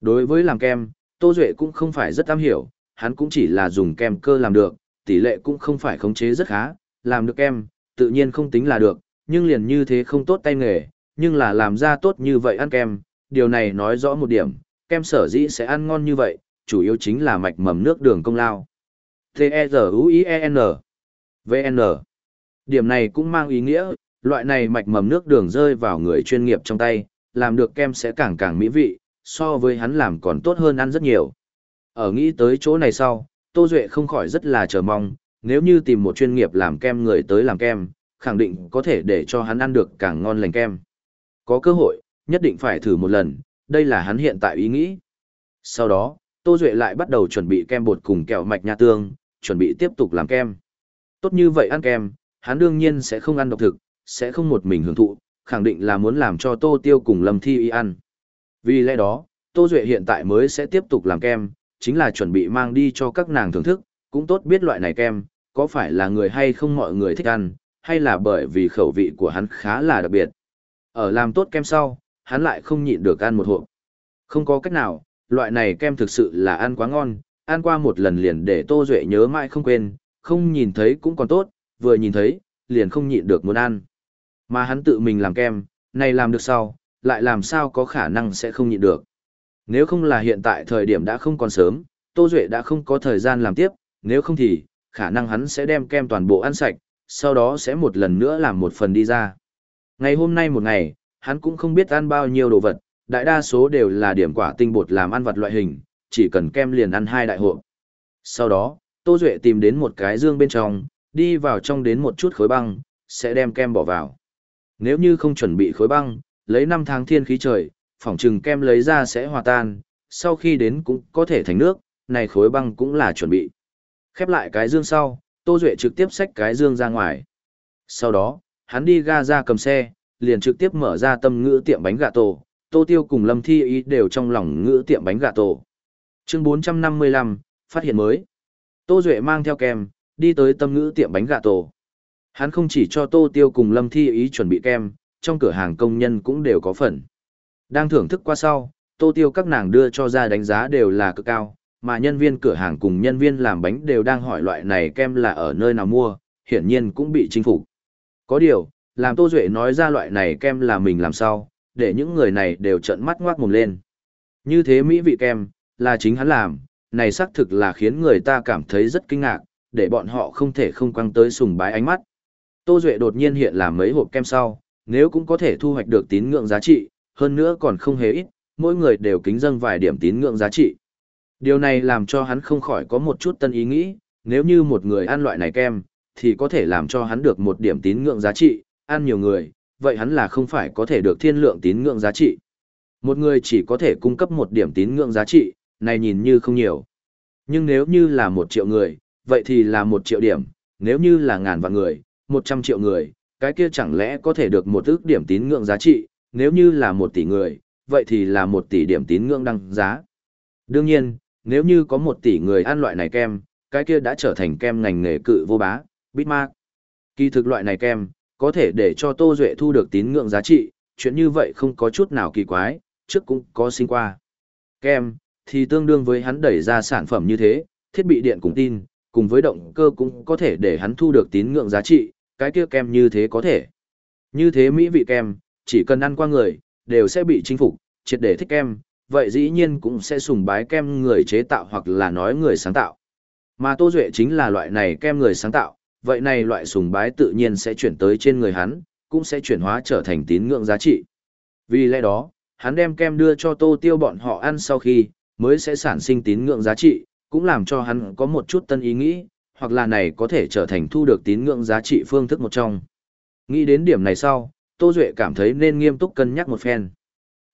Đối với làm kem, Tô Duệ cũng không phải rất am hiểu, hắn cũng chỉ là dùng kem cơ làm được, tỷ lệ cũng không phải khống chế rất khá, làm được kem, tự nhiên không tính là được, nhưng liền như thế không tốt tay nghề, nhưng là làm ra tốt như vậy ăn kem, điều này nói rõ một điểm, kem sở dĩ sẽ ăn ngon như vậy, chủ yếu chính là mạch mầm nước đường công lao. T-E-Z-U-I-E-N V-N Điểm này cũng mang ý nghĩa, loại này mạch mầm nước đường rơi vào người chuyên nghiệp trong tay, làm được kem sẽ càng càng mỹ vị, so với hắn làm còn tốt hơn ăn rất nhiều. Ở nghĩ tới chỗ này sau, Tô Duệ không khỏi rất là chờ mong, nếu như tìm một chuyên nghiệp làm kem người tới làm kem, khẳng định có thể để cho hắn ăn được càng ngon lành kem. Có cơ hội, nhất định phải thử một lần, đây là hắn hiện tại ý nghĩ. Sau đó, Tô Duệ lại bắt đầu chuẩn bị kem bột cùng kẹo mạch nha tương, chuẩn bị tiếp tục làm kem. Tốt như vậy ăn kem, hắn đương nhiên sẽ không ăn độc thực, sẽ không một mình hưởng thụ, khẳng định là muốn làm cho Tô Tiêu cùng Lâm Thi y ăn. Vì lẽ đó, Tô Duệ hiện tại mới sẽ tiếp tục làm kem, chính là chuẩn bị mang đi cho các nàng thưởng thức, cũng tốt biết loại này kem, có phải là người hay không mọi người thích ăn, hay là bởi vì khẩu vị của hắn khá là đặc biệt. Ở làm tốt kem sau, hắn lại không nhịn được ăn một hộp. Không có cách nào, loại này kem thực sự là ăn quá ngon, ăn qua một lần liền để Tô Duệ nhớ mãi không quên, không nhìn thấy cũng còn tốt, vừa nhìn thấy, liền không nhịn được muốn ăn. Mà hắn tự mình làm kem, này làm được sau, lại làm sao có khả năng sẽ không nhịn được. Nếu không là hiện tại thời điểm đã không còn sớm, Tô Duệ đã không có thời gian làm tiếp, nếu không thì, khả năng hắn sẽ đem kem toàn bộ ăn sạch, sau đó sẽ một lần nữa làm một phần đi ra. Ngày hôm nay một ngày, hắn cũng không biết ăn bao nhiêu đồ vật, đại đa số đều là điểm quả tinh bột làm ăn vật loại hình, chỉ cần kem liền ăn hai đại hộp. Sau đó, Tô Duệ tìm đến một cái dương bên trong, đi vào trong đến một chút khối băng, sẽ đem kem bỏ vào. Nếu như không chuẩn bị khối băng, lấy năm tháng thiên khí trời, phỏng chừng kem lấy ra sẽ hòa tan, sau khi đến cũng có thể thành nước, này khối băng cũng là chuẩn bị. Khép lại cái dương sau, Tô Duệ trực tiếp xách cái dương ra ngoài. Sau đó, hắn đi ga ra cầm xe, liền trực tiếp mở ra tâm ngữ tiệm bánh gà tổ, Tô Tiêu cùng Lâm Thi ý đều trong lòng ngữ tiệm bánh gà tổ. Chương 455, phát hiện mới. Tô Duệ mang theo kem, đi tới tâm ngữ tiệm bánh gà tổ. Hắn không chỉ cho Tô Tiêu cùng Lâm Thi ý chuẩn bị kem, trong cửa hàng công nhân cũng đều có phần. Đang thưởng thức qua sau, Tô Tiêu các nàng đưa cho ra đánh giá đều là cực cao, mà nhân viên cửa hàng cùng nhân viên làm bánh đều đang hỏi loại này kem là ở nơi nào mua, hiển nhiên cũng bị chinh phục. Có điều, làm Tô Duệ nói ra loại này kem là mình làm sao, để những người này đều trợn mắt ngoác mồm lên. Như thế mỹ vị kem, là chính hắn làm, này xác thực là khiến người ta cảm thấy rất kinh ngạc, để bọn họ không thể không quăng tới sùng bái ánh mắt. Tô Duệ đột nhiên hiện làm mấy hộp kem sau, nếu cũng có thể thu hoạch được tín ngưỡng giá trị, hơn nữa còn không hề ít, mỗi người đều kính dâng vài điểm tín ngưỡng giá trị. Điều này làm cho hắn không khỏi có một chút tân ý nghĩ, nếu như một người ăn loại này kem, thì có thể làm cho hắn được một điểm tín ngưỡng giá trị, ăn nhiều người, vậy hắn là không phải có thể được thiên lượng tín ngưỡng giá trị. Một người chỉ có thể cung cấp một điểm tín ngưỡng giá trị, này nhìn như không nhiều. Nhưng nếu như là một triệu người, vậy thì là một triệu điểm, nếu như là ngàn vạn người, một trăm triệu người, cái kia chẳng lẽ có thể được một ước điểm tín ngưỡng giá trị, nếu như là một tỷ người, vậy thì là một tỷ điểm tín ngưỡng đăng giá. Đương nhiên, nếu như có một tỷ người ăn loại này kem, cái kia đã trở thành kem ngành nghề cự vô bá, Bitmark. Kỳ thực loại này kem, có thể để cho Tô Duệ thu được tín ngưỡng giá trị, chuyện như vậy không có chút nào kỳ quái, trước cũng có sinh qua. Kem, thì tương đương với hắn đẩy ra sản phẩm như thế, thiết bị điện cùng tin, cùng với động cơ cũng có thể để hắn thu được tín ngưỡng giá trị, cái kia kem như thế có thể. Như thế mỹ vị kem, chỉ cần ăn qua người, đều sẽ bị chinh phục, triệt để thích kem, vậy dĩ nhiên cũng sẽ sùng bái kem người chế tạo hoặc là nói người sáng tạo. Mà Tô Duệ chính là loại này kem người sáng tạo, vậy này loại sùng bái tự nhiên sẽ chuyển tới trên người hắn, cũng sẽ chuyển hóa trở thành tín ngưỡng giá trị. Vì lẽ đó, hắn đem kem đưa cho Tô Tiêu bọn họ ăn sau khi, mới sẽ sản sinh tín ngưỡng giá trị, cũng làm cho hắn có một chút tân ý nghĩ, hoặc là này có thể trở thành thu được tín ngưỡng giá trị phương thức một trong. Nghĩ đến điểm này sau, Tô Duệ cảm thấy nên nghiêm túc cân nhắc một phen.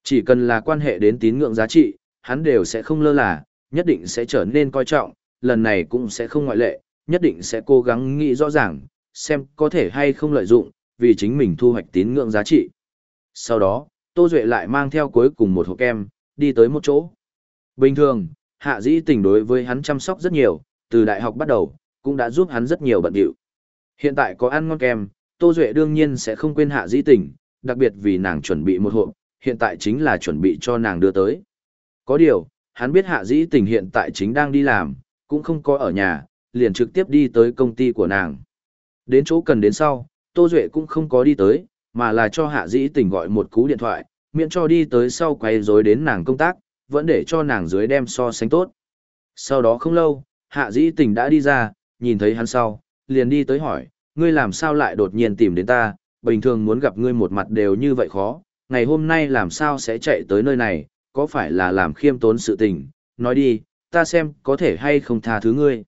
Chỉ cần là quan hệ đến tín ngưỡng giá trị, hắn đều sẽ không lơ là, nhất định sẽ trở nên coi trọng, lần này cũng sẽ không ngoại lệ, nhất định sẽ cố gắng nghĩ rõ ràng, xem có thể hay không lợi dụng, vì chính mình thu hoạch tín ngưỡng giá trị. Sau đó, Tô Duệ lại mang theo cuối cùng một hộp kem, đi tới một chỗ. Bình thường, Hạ Dĩ tình đối với hắn chăm sóc rất nhiều, từ đại học bắt đầu, cũng đã giúp hắn rất nhiều bận điệu. Hiện tại có ăn ngon kem, Tô Duệ đương nhiên sẽ không quên Hạ Dĩ tình, đặc biệt vì nàng chuẩn bị một hộp, hiện tại chính là chuẩn bị cho nàng đưa tới. Có điều, hắn biết Hạ Dĩ tình hiện tại chính đang đi làm, cũng không có ở nhà, liền trực tiếp đi tới công ty của nàng. Đến chỗ cần đến sau, Tô Duệ cũng không có đi tới, mà là cho Hạ Dĩ Tình gọi một cú điện thoại, miễn cho đi tới sau quay rối đến nàng công tác, vẫn để cho nàng dưới đem so sánh tốt. Sau đó không lâu, Hạ Dĩ Tình đã đi ra, nhìn thấy hắn sau, liền đi tới hỏi, ngươi làm sao lại đột nhiên tìm đến ta, bình thường muốn gặp ngươi một mặt đều như vậy khó, ngày hôm nay làm sao sẽ chạy tới nơi này, có phải là làm khiêm tốn sự tình, nói đi, ta xem có thể hay không tha thứ ngươi.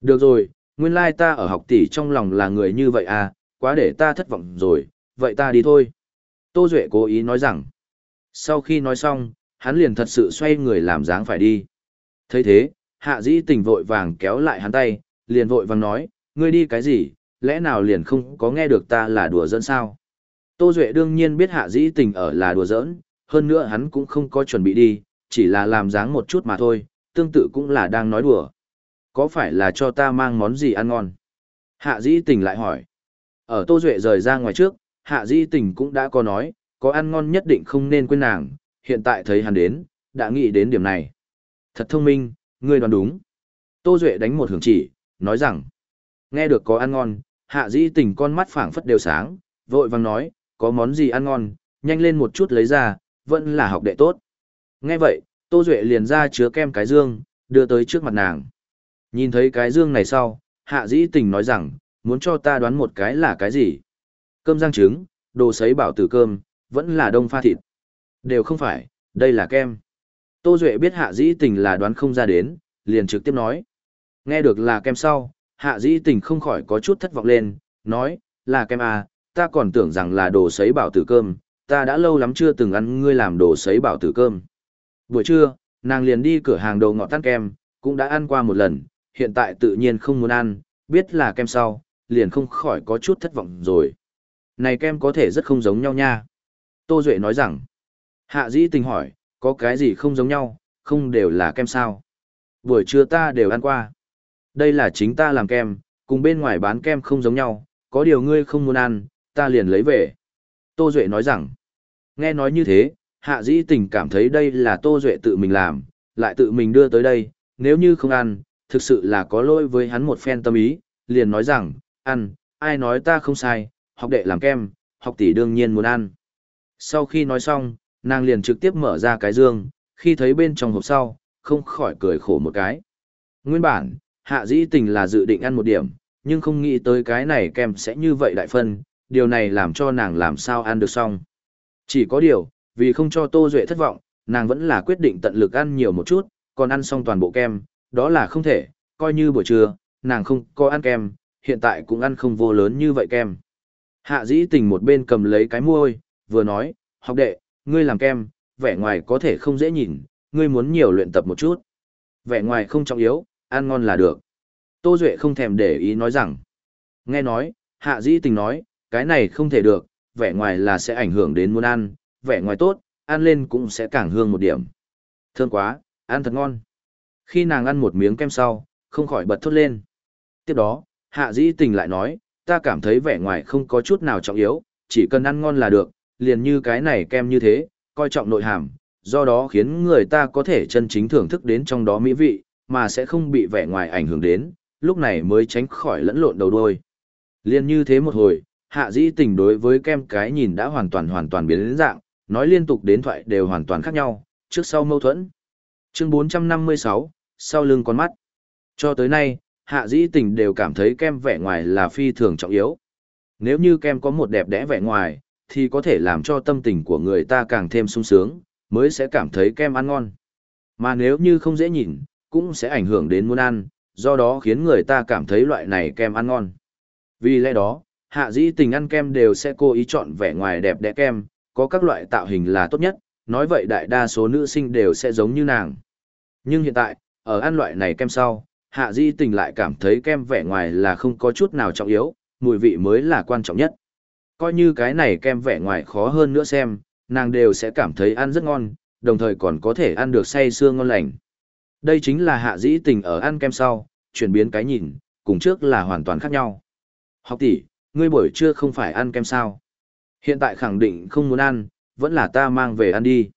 Được rồi, nguyên lai ta ở học tỷ trong lòng là người như vậy à, quá để ta thất vọng rồi, vậy ta đi thôi. Tô Duệ cố ý nói rằng, sau khi nói xong, hắn liền thật sự xoay người làm dáng phải đi. thấy thế, hạ dĩ tình vội vàng kéo lại hắn tay, liền vội vàng nói, ngươi đi cái gì, lẽ nào liền không có nghe được ta là đùa dẫn sao? Tô Duệ đương nhiên biết hạ dĩ tình ở là đùa giỡn, hơn nữa hắn cũng không có chuẩn bị đi, chỉ là làm dáng một chút mà thôi, tương tự cũng là đang nói đùa. Có phải là cho ta mang món gì ăn ngon? Hạ dĩ tình lại hỏi. Ở Tô Duệ rời ra ngoài trước, hạ dĩ tình cũng đã có nói, có ăn ngon nhất định không nên quên nàng, hiện tại thấy hắn đến, đã nghĩ đến điểm này. Thật thông minh, ngươi đoán đúng. Tô Duệ đánh một hưởng chỉ, nói rằng, nghe được có ăn ngon, hạ dĩ tình con mắt phảng phất đều sáng, vội vàng nói, có món gì ăn ngon, nhanh lên một chút lấy ra, vẫn là học đệ tốt. Nghe vậy, Tô Duệ liền ra chứa kem cái dương, đưa tới trước mặt nàng. Nhìn thấy cái dương này sau, hạ dĩ tình nói rằng, muốn cho ta đoán một cái là cái gì? Cơm rang trứng, đồ sấy bảo tử cơm, vẫn là đông pha thịt. Đều không phải, đây là kem. Tô Duệ biết hạ dĩ tình là đoán không ra đến, liền trực tiếp nói. Nghe được là kem sau, hạ dĩ tình không khỏi có chút thất vọng lên, nói, là kem à, ta còn tưởng rằng là đồ sấy bảo tử cơm, ta đã lâu lắm chưa từng ăn ngươi làm đồ sấy bảo tử cơm. Buổi trưa, nàng liền đi cửa hàng đồ ngọt tắt kem, cũng đã ăn qua một lần, hiện tại tự nhiên không muốn ăn, biết là kem sau, liền không khỏi có chút thất vọng rồi. Này kem có thể rất không giống nhau nha. Tô Duệ nói rằng, hạ dĩ tình hỏi, có cái gì không giống nhau, không đều là kem sao. Buổi trưa ta đều ăn qua. Đây là chính ta làm kem, cùng bên ngoài bán kem không giống nhau, có điều ngươi không muốn ăn, ta liền lấy về. Tô Duệ nói rằng, nghe nói như thế, hạ dĩ tình cảm thấy đây là Tô Duệ tự mình làm, lại tự mình đưa tới đây, nếu như không ăn, thực sự là có lỗi với hắn một phen tâm ý, liền nói rằng, ăn, ai nói ta không sai, học đệ làm kem, học tỷ đương nhiên muốn ăn. Sau khi nói xong, nàng liền trực tiếp mở ra cái dương, khi thấy bên trong hộp sau, không khỏi cười khổ một cái. Nguyên bản, hạ dĩ tình là dự định ăn một điểm, nhưng không nghĩ tới cái này kem sẽ như vậy đại phân, điều này làm cho nàng làm sao ăn được xong. Chỉ có điều, vì không cho Tô Duệ thất vọng, nàng vẫn là quyết định tận lực ăn nhiều một chút, còn ăn xong toàn bộ kem, đó là không thể, coi như buổi trưa, nàng không có ăn kem, hiện tại cũng ăn không vô lớn như vậy kem. Hạ dĩ tình một bên cầm lấy cái môi, vừa nói, học đệ, ngươi làm kem, vẻ ngoài có thể không dễ nhìn, ngươi muốn nhiều luyện tập một chút. Vẻ ngoài không trọng yếu, ăn ngon là được. Tô Duệ không thèm để ý nói rằng. Nghe nói, hạ dĩ tình nói, cái này không thể được, vẻ ngoài là sẽ ảnh hưởng đến muốn ăn, vẻ ngoài tốt, ăn lên cũng sẽ càng hương một điểm. Thơm quá, ăn thật ngon. Khi nàng ăn một miếng kem sau, không khỏi bật thốt lên. Tiếp đó, hạ dĩ tình lại nói, ta cảm thấy vẻ ngoài không có chút nào trọng yếu, chỉ cần ăn ngon là được, liền như cái này kem như thế, coi trọng nội hàm, do đó khiến người ta có thể chân chính thưởng thức đến trong đó mỹ vị, mà sẽ không bị vẻ ngoài ảnh hưởng đến, lúc này mới tránh khỏi lẫn lộn đầu đuôi. Liên như thế một hồi, hạ dĩ tình đối với kem cái nhìn đã hoàn toàn hoàn toàn biến đến dạng, nói liên tục đến thoại đều hoàn toàn khác nhau, trước sau mâu thuẫn. Chương 456, sau lưng con mắt. Cho tới nay, hạ dĩ tình đều cảm thấy kem vẻ ngoài là phi thường trọng yếu. Nếu như kem có một đẹp đẽ vẻ ngoài, thì có thể làm cho tâm tình của người ta càng thêm sung sướng, mới sẽ cảm thấy kem ăn ngon. Mà nếu như không dễ nhìn, cũng sẽ ảnh hưởng đến muốn ăn, do đó khiến người ta cảm thấy loại này kem ăn ngon. Vì lẽ đó, hạ dĩ tình ăn kem đều sẽ cố ý chọn vẻ ngoài đẹp đẽ kem, có các loại tạo hình là tốt nhất, nói vậy đại đa số nữ sinh đều sẽ giống như nàng. Nhưng hiện tại, ở ăn loại này kem sau, hạ dĩ tình lại cảm thấy kem vẻ ngoài là không có chút nào trọng yếu, mùi vị mới là quan trọng nhất. Coi như cái này kem vẻ ngoài khó hơn nữa xem, nàng đều sẽ cảm thấy ăn rất ngon, đồng thời còn có thể ăn được say xương ngon lành. Đây chính là hạ dĩ tình ở ăn kem sau, chuyển biến cái nhìn, cùng trước là hoàn toàn khác nhau. Học tỷ, ngươi buổi trưa không phải ăn kem sao? Hiện tại khẳng định không muốn ăn, vẫn là ta mang về ăn đi.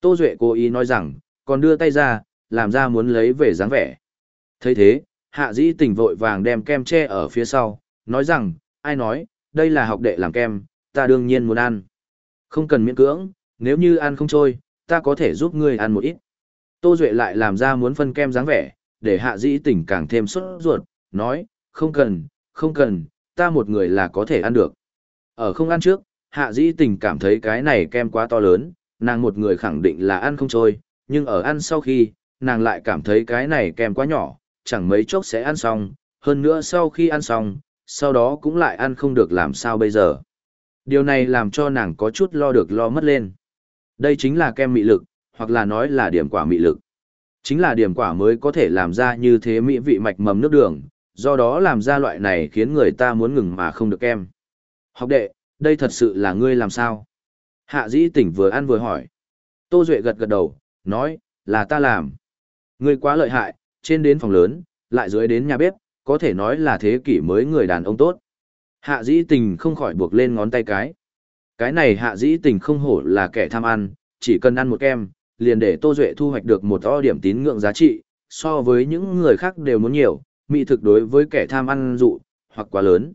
Tô Duệ cố ý nói rằng, còn đưa tay ra, làm ra muốn lấy về dáng vẻ. thấy thế, hạ dĩ tình vội vàng đem kem che ở phía sau, nói rằng, ai nói, đây là học đệ làm kem, ta đương nhiên muốn ăn. Không cần miễn cưỡng, nếu như ăn không trôi, ta có thể giúp ngươi ăn một ít. Tô Duệ lại làm ra muốn phân kem dáng vẻ, để hạ dĩ tình càng thêm sốt ruột, nói, không cần, không cần, ta một người là có thể ăn được. Ở không ăn trước, hạ dĩ tình cảm thấy cái này kem quá to lớn, nàng một người khẳng định là ăn không trôi, nhưng ở ăn sau khi, nàng lại cảm thấy cái này kem quá nhỏ, chẳng mấy chốc sẽ ăn xong, hơn nữa sau khi ăn xong, sau đó cũng lại ăn không được làm sao bây giờ. Điều này làm cho nàng có chút lo được lo mất lên. Đây chính là kem mị lực, hoặc là nói là điểm quả mị lực. Chính là điểm quả mới có thể làm ra như thế mỹ vị mạch mầm nước đường, do đó làm ra loại này khiến người ta muốn ngừng mà không được kem. Học đệ, đây thật sự là ngươi làm sao? Hạ dĩ tỉnh vừa ăn vừa hỏi. Tô Duệ gật gật đầu, nói, là ta làm. Ngươi quá lợi hại, trên đến phòng lớn, lại dưới đến nhà bếp, có thể nói là thế kỷ mới người đàn ông tốt. Hạ dĩ tình không khỏi buộc lên ngón tay cái. Cái này hạ dĩ tình không hổ là kẻ tham ăn, chỉ cần ăn một kem, liền để Tô Duệ thu hoạch được một o điểm tín ngưỡng giá trị, so với những người khác đều muốn nhiều, mỹ thực đối với kẻ tham ăn dụ, hoặc quá lớn.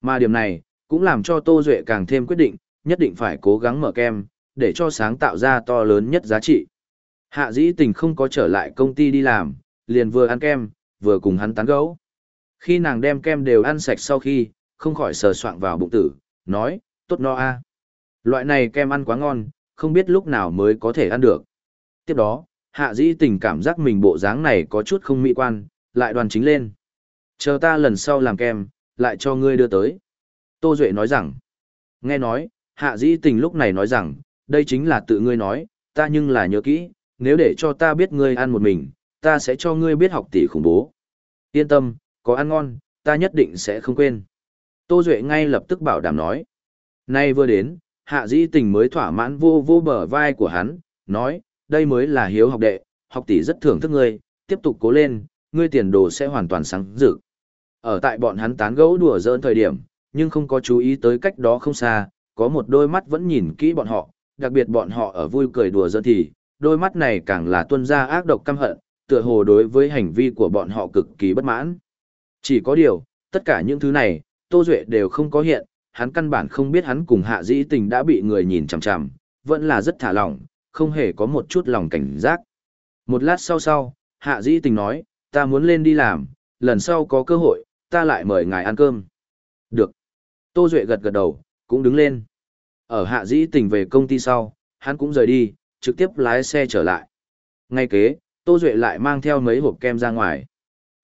Mà điểm này, cũng làm cho Tô Duệ càng thêm quyết định, nhất định phải cố gắng mở kem, để cho sáng tạo ra to lớn nhất giá trị. Hạ dĩ tình không có trở lại công ty đi làm, liền vừa ăn kem, vừa cùng hắn tán gấu. Khi nàng đem kem đều ăn sạch sau khi, không khỏi sờ soạng vào bụng tử, nói, tốt no a Loại này kem ăn quá ngon, không biết lúc nào mới có thể ăn được. Tiếp đó, hạ dĩ tình cảm giác mình bộ dáng này có chút không mỹ quan, lại đoàn chính lên. Chờ ta lần sau làm kem, lại cho ngươi đưa tới. Tô Duệ nói rằng, nghe nói, hạ dĩ tình lúc này nói rằng, đây chính là tự ngươi nói, ta nhưng là nhớ kỹ, nếu để cho ta biết ngươi ăn một mình, ta sẽ cho ngươi biết học tỷ khủng bố. Yên tâm, có ăn ngon, ta nhất định sẽ không quên. Tô Duệ ngay lập tức bảo đảm nói. Nay vừa đến, hạ dĩ tình mới thỏa mãn vô vô bờ vai của hắn, nói, đây mới là hiếu học đệ, học tỷ rất thưởng thức ngươi, tiếp tục cố lên, ngươi tiền đồ sẽ hoàn toàn sáng rực. Ở tại bọn hắn tán gẫu đùa giỡn thời điểm, nhưng không có chú ý tới cách đó không xa, có một đôi mắt vẫn nhìn kỹ bọn họ, đặc biệt bọn họ ở vui cười đùa giỡn thì, đôi mắt này càng là tuân ra ác độc căm hận, tựa hồ đối với hành vi của bọn họ cực kỳ bất mãn. Chỉ có điều, tất cả những thứ này, Tô Duệ đều không có hiện, hắn căn bản không biết hắn cùng hạ dĩ tình đã bị người nhìn chằm chằm, vẫn là rất thả lỏng, không hề có một chút lòng cảnh giác. Một lát sau sau, hạ dĩ tình nói, ta muốn lên đi làm, lần sau có cơ hội, ta lại mời ngài ăn cơm. Được. Tô Duệ gật gật đầu, cũng đứng lên. Ở hạ dĩ tình về công ty sau, hắn cũng rời đi, trực tiếp lái xe trở lại. Ngay kế, Tô Duệ lại mang theo mấy hộp kem ra ngoài.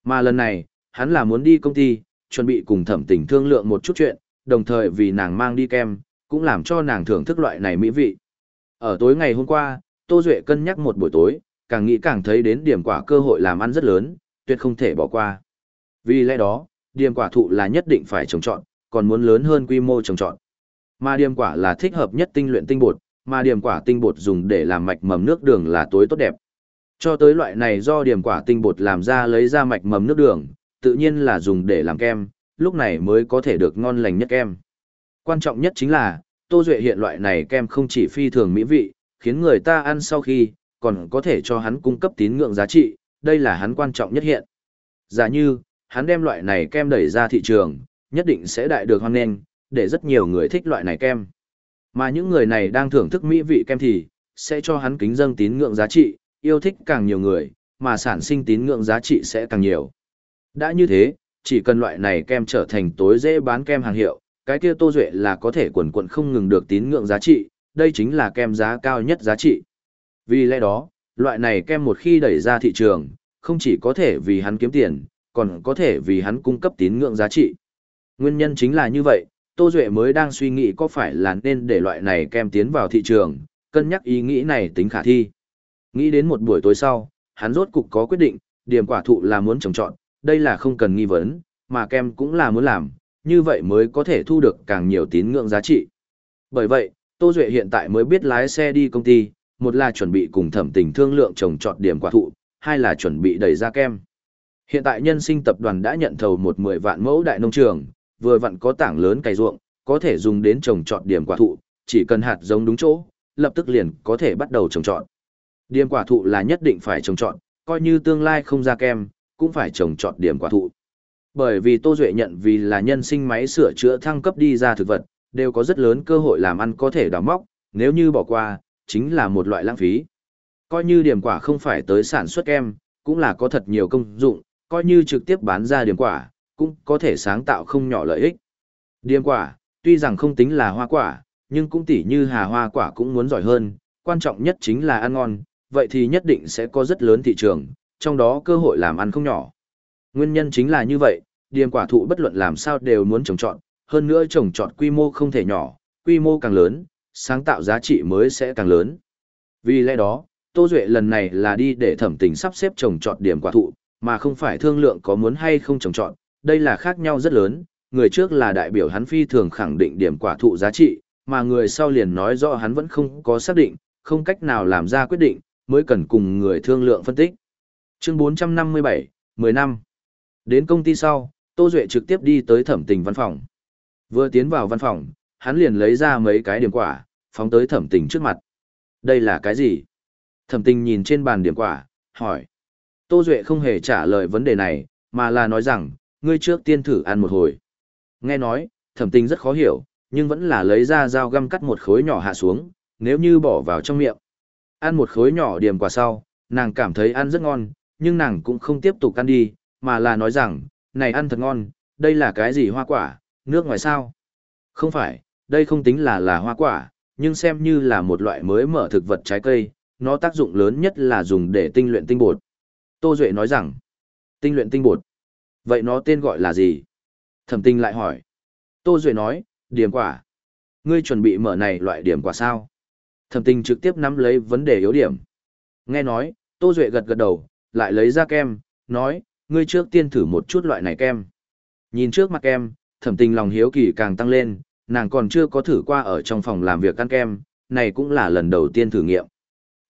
Mà lần này, hắn là muốn đi công ty, chuẩn bị cùng thẩm tình thương lượng một chút chuyện, đồng thời vì nàng mang đi kem, cũng làm cho nàng thưởng thức loại này mỹ vị. Ở tối ngày hôm qua, Tô Duệ cân nhắc một buổi tối, càng nghĩ càng thấy đến điểm quả cơ hội làm ăn rất lớn, tuyệt không thể bỏ qua. Vì lẽ đó, điểm quả thụ là nhất định phải trồng trọn, còn muốn lớn hơn quy mô trồng trọn. Mà điểm quả là thích hợp nhất tinh luyện tinh bột, mà điểm quả tinh bột dùng để làm mạch mầm nước đường là tối tốt đẹp. Cho tới loại này do điểm quả tinh bột làm ra lấy ra mạch mầm nước đường, tự nhiên là dùng để làm kem, lúc này mới có thể được ngon lành nhất kem. Quan trọng nhất chính là, Tô Duệ hiện loại này kem không chỉ phi thường mỹ vị, khiến người ta ăn sau khi, còn có thể cho hắn cung cấp tín ngưỡng giá trị, đây là hắn quan trọng nhất hiện. Giả như, hắn đem loại này kem đẩy ra thị trường, nhất định sẽ đại được hoan nghênh, để rất nhiều người thích loại này kem. Mà những người này đang thưởng thức mỹ vị kem thì, sẽ cho hắn kính dâng tín ngưỡng giá trị, yêu thích càng nhiều người, mà sản sinh tín ngưỡng giá trị sẽ càng nhiều. Đã như thế, chỉ cần loại này kem trở thành tối dễ bán kem hàng hiệu, cái kia Tô Duệ là có thể quần quần không ngừng được tín ngưỡng giá trị, đây chính là kem giá cao nhất giá trị. Vì lẽ đó, loại này kem một khi đẩy ra thị trường, không chỉ có thể vì hắn kiếm tiền, còn có thể vì hắn cung cấp tín ngưỡng giá trị. Nguyên nhân chính là như vậy, Tô Duệ mới đang suy nghĩ có phải là nên để loại này kem tiến vào thị trường, cân nhắc ý nghĩ này tính khả thi. Nghĩ đến một buổi tối sau, hắn rốt cục có quyết định, điểm quả thụ là muốn trồng trọn, đây là không cần nghi vấn, mà kem cũng là muốn làm, như vậy mới có thể thu được càng nhiều tín ngưỡng giá trị. Bởi vậy, Tô Duệ hiện tại mới biết lái xe đi công ty, một là chuẩn bị cùng thẩm tình thương lượng trồng trọt điểm quả thụ, hai là chuẩn bị đẩy ra kem. Hiện tại nhân sinh tập đoàn đã nhận thầu một 10 vạn mẫu đại nông trường, vừa vặn có tảng lớn cày ruộng, có thể dùng đến trồng trọt điểm quả thụ, chỉ cần hạt giống đúng chỗ, lập tức liền có thể bắt đầu trồng trọt. Điểm quả thụ là nhất định phải trồng trọt, coi như tương lai không ra kem, cũng phải trồng trọt điểm quả thụ. Bởi vì Tô Duệ nhận vì là nhân sinh máy sửa chữa thăng cấp đi ra thực vật, đều có rất lớn cơ hội làm ăn có thể đào móc, nếu như bỏ qua, chính là một loại lãng phí. Coi như điểm quả không phải tới sản xuất kem, cũng là có thật nhiều công dụng, coi như trực tiếp bán ra điểm quả, cũng có thể sáng tạo không nhỏ lợi ích. Điểm quả, tuy rằng không tính là hoa quả, nhưng cũng tỉ như hà hoa quả cũng muốn giỏi hơn, quan trọng nhất chính là ăn ngon, vậy thì nhất định sẽ có rất lớn thị trường, trong đó cơ hội làm ăn không nhỏ. Nguyên nhân chính là như vậy, điểm quả thụ bất luận làm sao đều muốn trồng trọt, hơn nữa trồng trọt quy mô không thể nhỏ, quy mô càng lớn, sáng tạo giá trị mới sẽ càng lớn. Vì lẽ đó, Tô Duệ lần này là đi để thẩm tình sắp xếp trồng trọt điểm quả thụ, mà không phải thương lượng có muốn hay không trồng trọt, đây là khác nhau rất lớn, người trước là đại biểu hắn phi thường khẳng định điểm quả thụ giá trị, mà người sau liền nói rõ hắn vẫn không có xác định, không cách nào làm ra quyết định, mới cần cùng người thương lượng phân tích. Chương 457, 10 năm. Đến công ty sau, Tô Duệ trực tiếp đi tới thẩm tình văn phòng. Vừa tiến vào văn phòng, hắn liền lấy ra mấy cái điểm quả, phóng tới thẩm tình trước mặt. Đây là cái gì? Thẩm tình nhìn trên bàn điểm quả, hỏi. Tô Duệ không hề trả lời vấn đề này, mà là nói rằng, ngươi trước tiên thử ăn một hồi. Nghe nói, thẩm tình rất khó hiểu, nhưng vẫn là lấy ra dao găm cắt một khối nhỏ hạ xuống, nếu như bỏ vào trong miệng. Ăn một khối nhỏ điểm quả sau, nàng cảm thấy ăn rất ngon, nhưng nàng cũng không tiếp tục ăn đi, mà là nói rằng, này ăn thật ngon, đây là cái gì hoa quả, nước ngoài sao? Không phải, đây không tính là là hoa quả, nhưng xem như là một loại mới mở thực vật trái cây, nó tác dụng lớn nhất là dùng để tinh luyện tinh bột. Tô Duệ nói rằng, tinh luyện tinh bột. Vậy nó tên gọi là gì? Thẩm tinh lại hỏi. Tô Duệ nói, điểm quả. Ngươi chuẩn bị mở này loại điểm quả sao? Thẩm tinh trực tiếp nắm lấy vấn đề yếu điểm. Nghe nói, Tô Duệ gật gật đầu, lại lấy ra kem, nói, ngươi trước tiên thử một chút loại này kem. Nhìn trước mặt kem, thẩm tình lòng hiếu kỳ càng tăng lên, nàng còn chưa có thử qua ở trong phòng làm việc ăn kem, này cũng là lần đầu tiên thử nghiệm.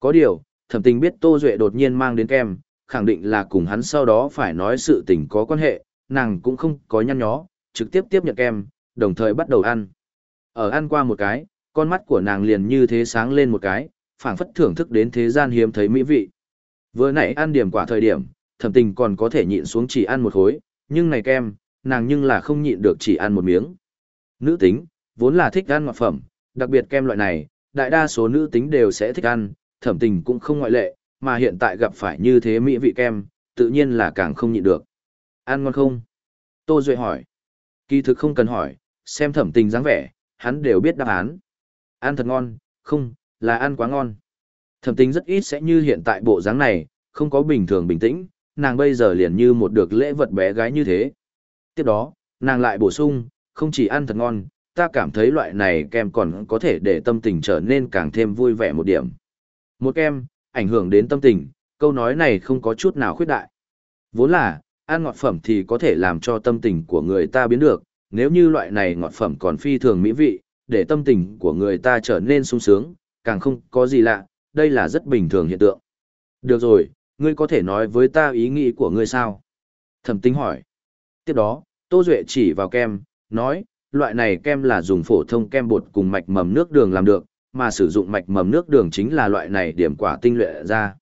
Có điều, thẩm tình biết Tô Duệ đột nhiên mang đến kem, khẳng định là cùng hắn sau đó phải nói sự tình có quan hệ, nàng cũng không có nhăn nhó, trực tiếp tiếp nhận kem, đồng thời bắt đầu ăn. Ở ăn qua một cái, con mắt của nàng liền như thế sáng lên một cái, phảng phất thưởng thức đến thế gian hiếm thấy mỹ vị. Vừa nãy ăn điểm quả thời điểm, thẩm tình còn có thể nhịn xuống chỉ ăn một khối, nhưng này kem, nàng nhưng là không nhịn được chỉ ăn một miếng. Nữ tính, vốn là thích ăn ngọt phẩm, đặc biệt kem loại này, đại đa số nữ tính đều sẽ thích ăn, thẩm tình cũng không ngoại lệ, mà hiện tại gặp phải như thế mỹ vị kem, tự nhiên là càng không nhịn được. Ăn ngon không? Tô Duệ hỏi. Kỳ thực không cần hỏi, xem thẩm tình dáng vẻ, hắn đều biết đáp án. Ăn thật ngon, không, là ăn quá ngon. Thẩm tình rất ít sẽ như hiện tại bộ dáng này, không có bình thường bình tĩnh, nàng bây giờ liền như một được lễ vật bé gái như thế. Tiếp đó, nàng lại bổ sung, không chỉ ăn thật ngon, ta cảm thấy loại này kem còn có thể để tâm tình trở nên càng thêm vui vẻ một điểm. Một kem, ảnh hưởng đến tâm tình, câu nói này không có chút nào khuyết đại. Vốn là, ăn ngọt phẩm thì có thể làm cho tâm tình của người ta biến được, nếu như loại này ngọt phẩm còn phi thường mỹ vị, để tâm tình của người ta trở nên sung sướng, càng không có gì lạ, đây là rất bình thường hiện tượng. Được rồi, ngươi có thể nói với ta ý nghĩ của ngươi sao? Thẩm tính hỏi. Tiếp đó, Tô Duệ chỉ vào kem, nói, loại này kem là dùng phổ thông kem bột cùng mạch mầm nước đường làm được, mà sử dụng mạch mầm nước đường chính là loại này điểm quả tinh luyện ra.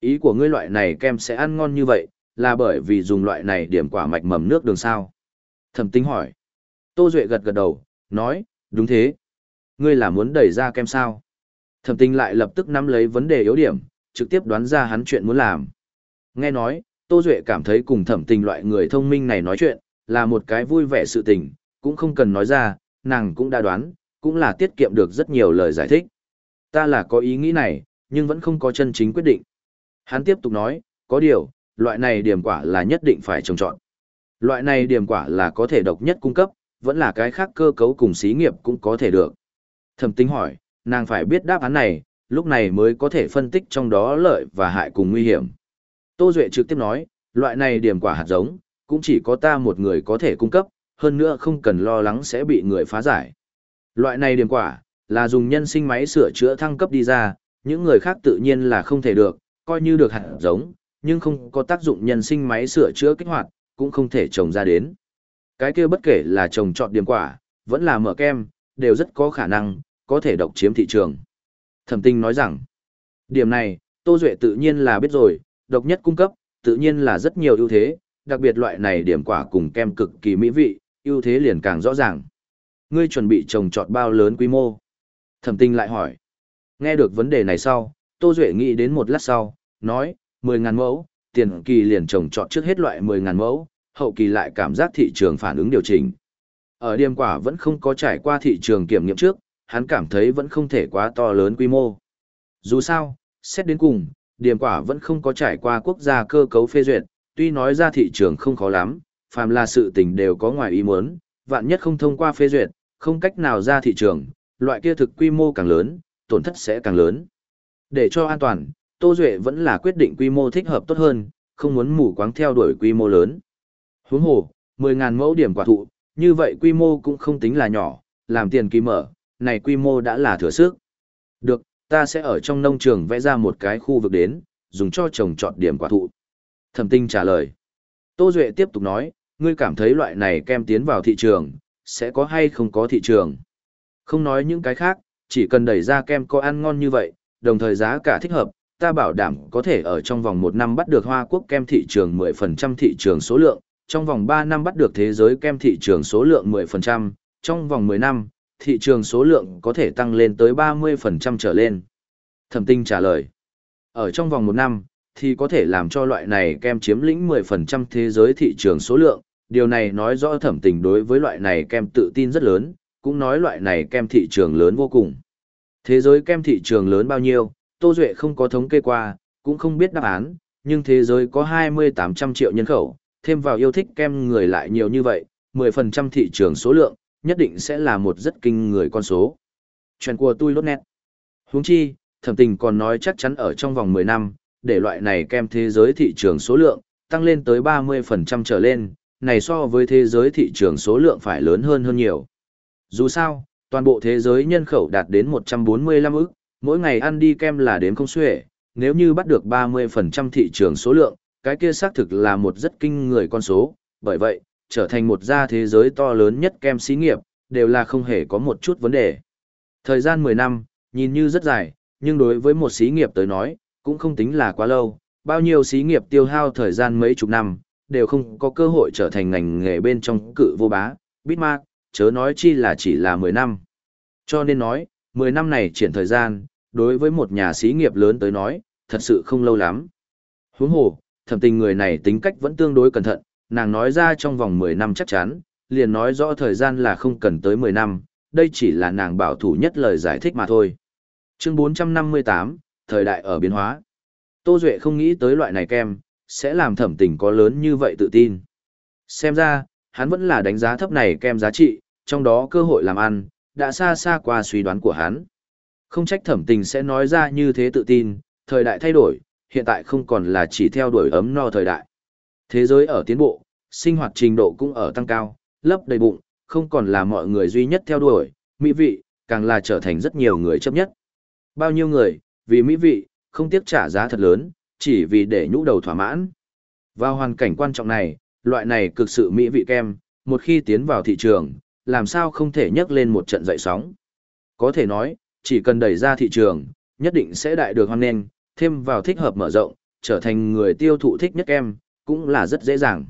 Ý của ngươi loại này kem sẽ ăn ngon như vậy, là bởi vì dùng loại này điểm quả mạch mầm nước đường sao? Thẩm tính hỏi. Tô Duệ gật gật đầu, nói, đúng thế. Ngươi là muốn đẩy ra kem sao? Thẩm tính lại lập tức nắm lấy vấn đề yếu điểm, trực tiếp đoán ra hắn chuyện muốn làm. Nghe nói, Tô Duệ cảm thấy cùng thẩm tình loại người thông minh này nói chuyện, là một cái vui vẻ sự tình, cũng không cần nói ra, nàng cũng đã đoán, cũng là tiết kiệm được rất nhiều lời giải thích. Ta là có ý nghĩ này, nhưng vẫn không có chân chính quyết định. Hắn tiếp tục nói, có điều, loại này điểm quả là nhất định phải trồng trọn. Loại này điểm quả là có thể độc nhất cung cấp, vẫn là cái khác cơ cấu cùng xí nghiệp cũng có thể được. Thẩm tính hỏi, nàng phải biết đáp án này, lúc này mới có thể phân tích trong đó lợi và hại cùng nguy hiểm. Tô Duệ trực tiếp nói, loại này điểm quả hạt giống, cũng chỉ có ta một người có thể cung cấp, hơn nữa không cần lo lắng sẽ bị người phá giải. Loại này điểm quả, là dùng nhân sinh máy sửa chữa thăng cấp đi ra, những người khác tự nhiên là không thể được, coi như được hạt giống, nhưng không có tác dụng nhân sinh máy sửa chữa kích hoạt, cũng không thể trồng ra đến. Cái kia bất kể là trồng trọt điểm quả, vẫn là mở kem, đều rất có khả năng, có thể độc chiếm thị trường. Thẩm tinh nói rằng, điểm này, Tô Duệ tự nhiên là biết rồi, độc nhất cung cấp, tự nhiên là rất nhiều ưu thế, đặc biệt loại này điểm quả cùng kem cực kỳ mỹ vị, ưu thế liền càng rõ ràng. Ngươi chuẩn bị trồng trọt bao lớn quy mô? Thẩm tinh lại hỏi. Nghe được vấn đề này sau, Tô Duệ nghĩ đến một lát sau, nói, 10.000 mẫu, tiền kỳ liền trồng trọt trước hết loại 10.000 mẫu, hậu kỳ lại cảm giác thị trường phản ứng điều chỉnh. Ở điểm quả vẫn không có trải qua thị trường kiểm nghiệm trước, hắn cảm thấy vẫn không thể quá to lớn quy mô. Dù sao, xét đến cùng, điểm quả vẫn không có trải qua quốc gia cơ cấu phê duyệt, tuy nói ra thị trường không khó lắm, phàm là sự tình đều có ngoài ý muốn, vạn nhất không thông qua phê duyệt, không cách nào ra thị trường, loại kia thực quy mô càng lớn, tổn thất sẽ càng lớn. Để cho an toàn, Tô Duệ vẫn là quyết định quy mô thích hợp tốt hơn, không muốn mù quáng theo đuổi quy mô lớn. Huống hồ, 10.000 mẫu điểm quả thụ, như vậy quy mô cũng không tính là nhỏ, làm tiền kỳ mở, này quy mô đã là thừa sức. Được, ta sẽ ở trong nông trường vẽ ra một cái khu vực đến, dùng cho trồng trọt điểm quả thụ. Thẩm tinh trả lời. Tô Duệ tiếp tục nói, ngươi cảm thấy loại này kem tiến vào thị trường, sẽ có hay không có thị trường. Không nói những cái khác, chỉ cần đẩy ra kem có ăn ngon như vậy, đồng thời giá cả thích hợp, ta bảo đảm có thể ở trong vòng một năm bắt được Hoa Quốc kem thị trường 10% thị trường số lượng, trong vòng 3 năm bắt được thế giới kem thị trường số lượng 10%, trong vòng 10 năm, thị trường số lượng có thể tăng lên tới 30% trở lên. Thẩm tinh trả lời, ở trong vòng một năm, thì có thể làm cho loại này kem chiếm lĩnh 10% thế giới thị trường số lượng, điều này nói rõ thẩm tình đối với loại này kem tự tin rất lớn, cũng nói loại này kem thị trường lớn vô cùng. Thế giới kem thị trường lớn bao nhiêu, Tô Duệ không có thống kê qua, cũng không biết đáp án, nhưng thế giới có 20-800 triệu nhân khẩu, thêm vào yêu thích kem người lại nhiều như vậy, 10% thị trường số lượng, nhất định sẽ là một rất kinh người con số. Chuyện của tôi lốt nét. Huống chi, thẩm tình còn nói chắc chắn ở trong vòng 10 năm, để loại này kem thế giới thị trường số lượng, tăng lên tới 30% trở lên, này so với thế giới thị trường số lượng phải lớn hơn hơn nhiều. Dù sao, toàn bộ thế giới nhân khẩu đạt đến 145 ức, mỗi ngày ăn đi kem là đến không xuể, nếu như bắt được 30% thị trường số lượng, cái kia xác thực là một rất kinh người con số, bởi vậy, trở thành một gia thế giới to lớn nhất kem xí nghiệp, đều là không hề có một chút vấn đề. Thời gian 10 năm, nhìn như rất dài, nhưng đối với một xí nghiệp tới nói, cũng không tính là quá lâu, bao nhiêu xí nghiệp tiêu hao thời gian mấy chục năm, đều không có cơ hội trở thành ngành nghề bên trong cự vô bá, Bitmark, chớ nói chi là chỉ là 10 năm. Cho nên nói, 10 năm này triển thời gian, đối với một nhà xí nghiệp lớn tới nói, thật sự không lâu lắm. Huống hồ, thẩm tình người này tính cách vẫn tương đối cẩn thận, nàng nói ra trong vòng 10 năm chắc chắn, liền nói rõ thời gian là không cần tới 10 năm, đây chỉ là nàng bảo thủ nhất lời giải thích mà thôi. Chương 458, thời đại ở biến hóa. Tô Duệ không nghĩ tới loại này kem, sẽ làm thẩm tình có lớn như vậy tự tin. Xem ra, hắn vẫn là đánh giá thấp này kem giá trị, trong đó cơ hội làm ăn, đã xa xa qua suy đoán của hắn. Không trách thẩm tình sẽ nói ra như thế tự tin, thời đại thay đổi, hiện tại không còn là chỉ theo đuổi ấm no thời đại. Thế giới ở tiến bộ, sinh hoạt trình độ cũng ở tăng cao, lấp đầy bụng, không còn là mọi người duy nhất theo đuổi, mỹ vị, càng là trở thành rất nhiều người chấp nhất. Bao nhiêu người, vì mỹ vị, không tiếc trả giá thật lớn, chỉ vì để nhũ đầu thỏa mãn. Vào hoàn cảnh quan trọng này, loại này cực sự mỹ vị kem, một khi tiến vào thị trường, làm sao không thể nhấc lên một trận dậy sóng. Có thể nói, chỉ cần đẩy ra thị trường, nhất định sẽ đại được hoan nghênh, thêm vào thích hợp mở rộng, trở thành người tiêu thụ thích nhất kem, cũng là rất dễ dàng.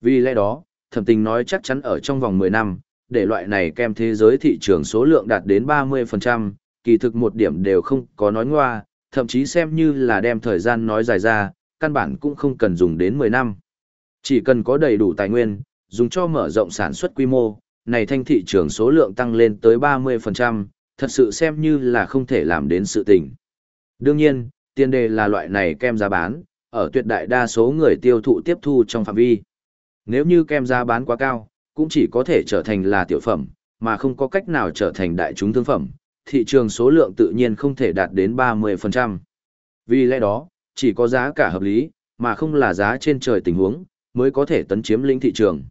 Vì lẽ đó, thẩm tình nói chắc chắn ở trong vòng 10 năm, để loại này kem thế giới thị trường số lượng đạt đến 30%, kỳ thực một điểm đều không có nói ngoa, thậm chí xem như là đem thời gian nói dài ra, căn bản cũng không cần dùng đến 10 năm. Chỉ cần có đầy đủ tài nguyên, dùng cho mở rộng sản xuất quy mô, này thanh thị trường số lượng tăng lên tới 30%, thật sự xem như là không thể làm đến sự tình. Đương nhiên, tiền đề là loại này kem giá bán, ở tuyệt đại đa số người tiêu thụ tiếp thu trong phạm vi. Nếu như kem giá bán quá cao, cũng chỉ có thể trở thành là tiểu phẩm, mà không có cách nào trở thành đại chúng thương phẩm, thị trường số lượng tự nhiên không thể đạt đến 30%. Vì lẽ đó, chỉ có giá cả hợp lý, mà không là giá trên trời tình huống, mới có thể tấn chiếm lĩnh thị trường.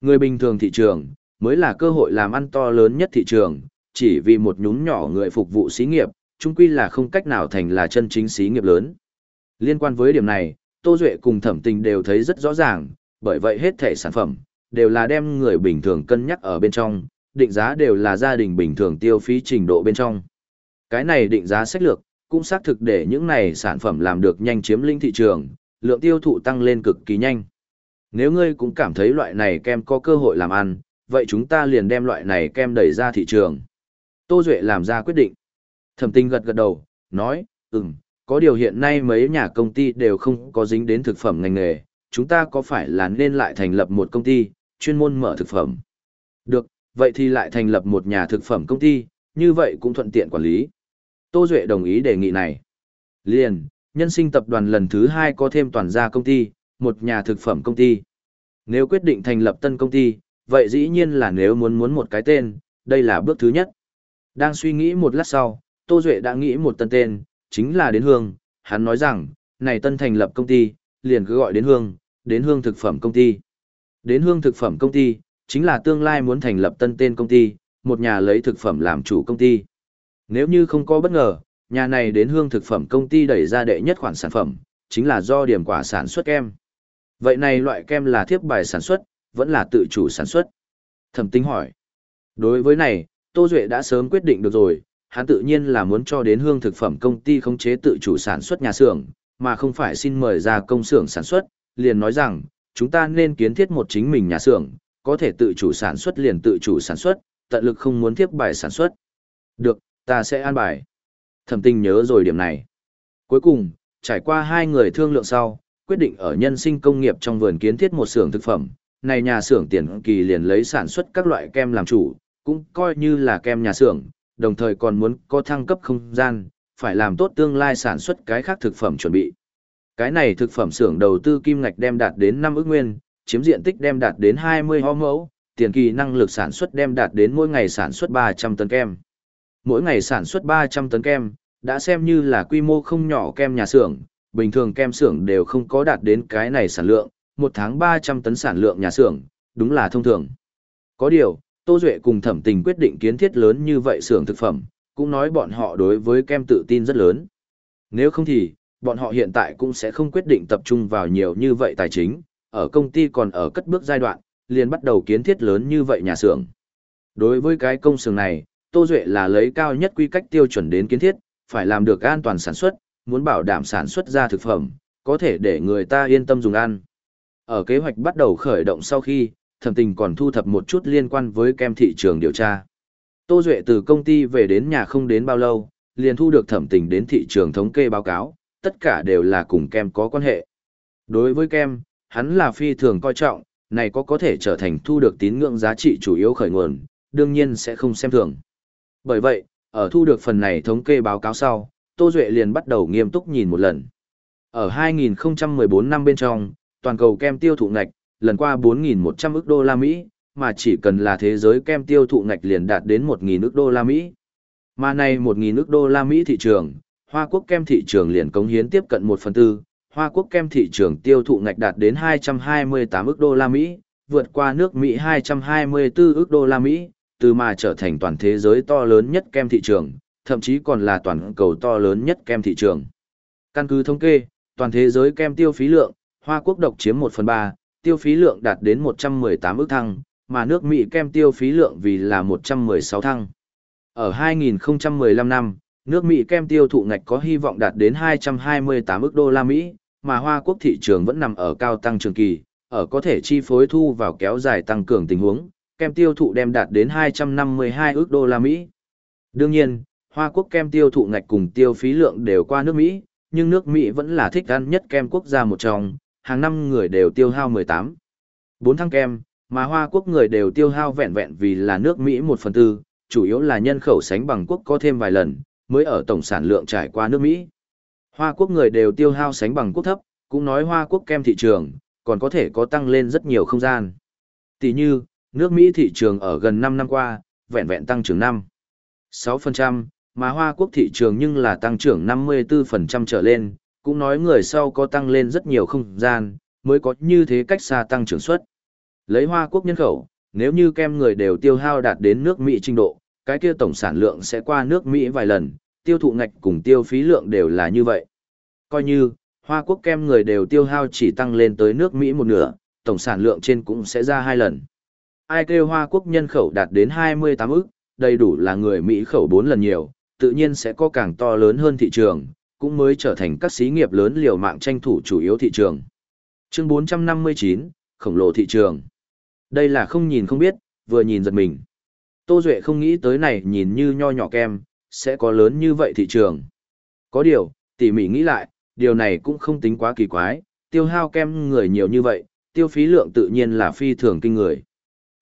Người bình thường thị trường, mới là cơ hội làm ăn to lớn nhất thị trường, chỉ vì một nhúm nhỏ người phục vụ xí nghiệp, chung quy là không cách nào thành là chân chính xí nghiệp lớn. Liên quan với điểm này, Tô Duệ cùng thẩm tình đều thấy rất rõ ràng, bởi vậy hết thể sản phẩm, đều là đem người bình thường cân nhắc ở bên trong, định giá đều là gia đình bình thường tiêu phí trình độ bên trong. Cái này định giá sách lược, cũng xác thực để những này sản phẩm làm được nhanh chiếm lĩnh thị trường, lượng tiêu thụ tăng lên cực kỳ nhanh. Nếu ngươi cũng cảm thấy loại này kem có cơ hội làm ăn, vậy chúng ta liền đem loại này kem đẩy ra thị trường. Tô Duệ làm ra quyết định. Thẩm tinh gật gật đầu, nói, ừm, có điều hiện nay mấy nhà công ty đều không có dính đến thực phẩm ngành nghề, chúng ta có phải là nên lại thành lập một công ty, chuyên môn mở thực phẩm. Được, vậy thì lại thành lập một nhà thực phẩm công ty, như vậy cũng thuận tiện quản lý. Tô Duệ đồng ý đề nghị này. Liền, nhân sinh tập đoàn lần thứ hai có thêm toàn gia công ty, một nhà thực phẩm công ty. Nếu quyết định thành lập tân công ty, vậy dĩ nhiên là nếu muốn muốn một cái tên, đây là bước thứ nhất. Đang suy nghĩ một lát sau, Tô Duệ đã nghĩ một tân tên, chính là Đến Hương. Hắn nói rằng, này tân thành lập công ty, liền cứ gọi Đến Hương, Đến Hương thực phẩm công ty. Đến Hương thực phẩm công ty, chính là tương lai muốn thành lập tân tên công ty, một nhà lấy thực phẩm làm chủ công ty. Nếu như không có bất ngờ, nhà này đến hương thực phẩm công ty đẩy ra đệ nhất khoản sản phẩm, chính là do điểm quả sản xuất kem. Vậy này loại kem là thiếp bài sản xuất, vẫn là tự chủ sản xuất? Thẩm tinh hỏi. Đối với này, Tô Duệ đã sớm quyết định được rồi, hắn tự nhiên là muốn cho đến hương thực phẩm công ty khống chế tự chủ sản xuất nhà xưởng, mà không phải xin mời ra công xưởng sản xuất, liền nói rằng, chúng ta nên kiến thiết một chính mình nhà xưởng, có thể tự chủ sản xuất liền tự chủ sản xuất, tận lực không muốn tiếp bài sản xuất. Được, ta sẽ an bài. Thẩm tinh nhớ rồi điểm này. Cuối cùng, trải qua hai người thương lượng sau, quyết định ở nhân sinh công nghiệp trong vườn kiến thiết một xưởng thực phẩm. Này nhà xưởng tiền kỳ liền lấy sản xuất các loại kem làm chủ, cũng coi như là kem nhà xưởng, đồng thời còn muốn có thăng cấp không gian, phải làm tốt tương lai sản xuất cái khác thực phẩm chuẩn bị. Cái này thực phẩm xưởng đầu tư kim ngạch đem đạt đến 5 ức nguyên, chiếm diện tích đem đạt đến 20 ho mẫu, tiền kỳ năng lực sản xuất đem đạt đến mỗi ngày sản xuất 300 tấn kem. Mỗi ngày sản xuất 300 tấn kem, đã xem như là quy mô không nhỏ kem nhà xưởng, bình thường kem xưởng đều không có đạt đến cái này sản lượng, một tháng 300 tấn sản lượng nhà xưởng, đúng là thông thường. Có điều, Tô Duệ cùng thẩm tình quyết định kiến thiết lớn như vậy xưởng thực phẩm, cũng nói bọn họ đối với kem tự tin rất lớn. Nếu không thì, bọn họ hiện tại cũng sẽ không quyết định tập trung vào nhiều như vậy tài chính, ở công ty còn ở cất bước giai đoạn, liền bắt đầu kiến thiết lớn như vậy nhà xưởng. Đối với cái công xưởng này, Tô Duệ là lấy cao nhất quy cách tiêu chuẩn đến kiến thiết, phải làm được an toàn sản xuất, muốn bảo đảm sản xuất ra thực phẩm, có thể để người ta yên tâm dùng ăn. Ở kế hoạch bắt đầu khởi động sau khi, thẩm tình còn thu thập một chút liên quan với kem thị trường điều tra. Tô Duệ từ công ty về đến nhà không đến bao lâu, liền thu được thẩm tình đến thị trường thống kê báo cáo, tất cả đều là cùng kem có quan hệ. Đối với kem, hắn là phi thường coi trọng, này có có thể trở thành thu được tín ngưỡng giá trị chủ yếu khởi nguồn, đương nhiên sẽ không xem thường. Bởi vậy, ở thu được phần này thống kê báo cáo sau, Tô Duệ liền bắt đầu nghiêm túc nhìn một lần. Ở 2014 năm bên trong, toàn cầu kem tiêu thụ ngạch, lần qua 4.100 ức đô la Mỹ, mà chỉ cần là thế giới kem tiêu thụ ngạch liền đạt đến 1.000 ức đô la Mỹ. Mà này 1.000 ức đô la Mỹ thị trường, Hoa Quốc kem thị trường liền cống hiến tiếp cận 1 phần tư, Hoa Quốc kem thị trường tiêu thụ ngạch đạt đến 228 ức đô la Mỹ, vượt qua nước Mỹ 224 ức đô la Mỹ, từ mà trở thành toàn thế giới to lớn nhất kem thị trường, thậm chí còn là toàn cầu to lớn nhất kem thị trường. Căn cứ thống kê, toàn thế giới kem tiêu phí lượng, Hoa Quốc độc chiếm 1 phần 3, tiêu phí lượng đạt đến 118 ước thăng, mà nước Mỹ kem tiêu phí lượng vì là 116 thăng. Ở 2015 năm, nước Mỹ kem tiêu thụ ngạch có hy vọng đạt đến 228 ước đô la Mỹ, mà Hoa Quốc thị trường vẫn nằm ở cao tăng trưởng kỳ, ở có thể chi phối thu vào kéo dài tăng cường tình huống, kem tiêu thụ đem đạt đến 252 ước đô la Mỹ. Đương nhiên, Hoa Quốc kem tiêu thụ ngạch cùng tiêu phí lượng đều qua nước Mỹ, nhưng nước Mỹ vẫn là thích ăn nhất kem quốc gia một trong, hàng năm người đều tiêu hao 18. 4 thăng kem, mà Hoa Quốc người đều tiêu hao vẹn vẹn vì là nước Mỹ 1 phần tư, chủ yếu là nhân khẩu sánh bằng quốc có thêm vài lần, mới ở tổng sản lượng trải qua nước Mỹ. Hoa Quốc người đều tiêu hao sánh bằng quốc thấp, cũng nói Hoa Quốc kem thị trường, còn có thể có tăng lên rất nhiều không gian. Tỷ như, nước Mỹ thị trường ở gần 5 năm qua, vẹn vẹn tăng trưởng 5. 6%, mà Hoa Quốc thị trường nhưng là tăng trưởng 54% trở lên, cũng nói người sau có tăng lên rất nhiều không gian, mới có như thế cách xa tăng trưởng suất. Lấy Hoa Quốc nhân khẩu, nếu như kem người đều tiêu hao đạt đến nước Mỹ trình độ, cái kia tổng sản lượng sẽ qua nước Mỹ vài lần, tiêu thụ ngạch cùng tiêu phí lượng đều là như vậy. Coi như, Hoa Quốc kem người đều tiêu hao chỉ tăng lên tới nước Mỹ một nửa, tổng sản lượng trên cũng sẽ ra hai lần. Ai kêu Hoa Quốc nhân khẩu đạt đến 28 ức, đầy đủ là người Mỹ khẩu 4 lần nhiều, tự nhiên sẽ có càng to lớn hơn thị trường, cũng mới trở thành các xí nghiệp lớn liều mạng tranh thủ chủ yếu thị trường. Chương 459, khổng lồ thị trường. Đây là không nhìn không biết, vừa nhìn giật mình. Tô Duệ không nghĩ tới này nhìn như nho nhỏ kem, sẽ có lớn như vậy thị trường. Có điều, tỉ mỉ nghĩ lại, điều này cũng không tính quá kỳ quái, tiêu hao kem người nhiều như vậy, tiêu phí lượng tự nhiên là phi thường kinh người.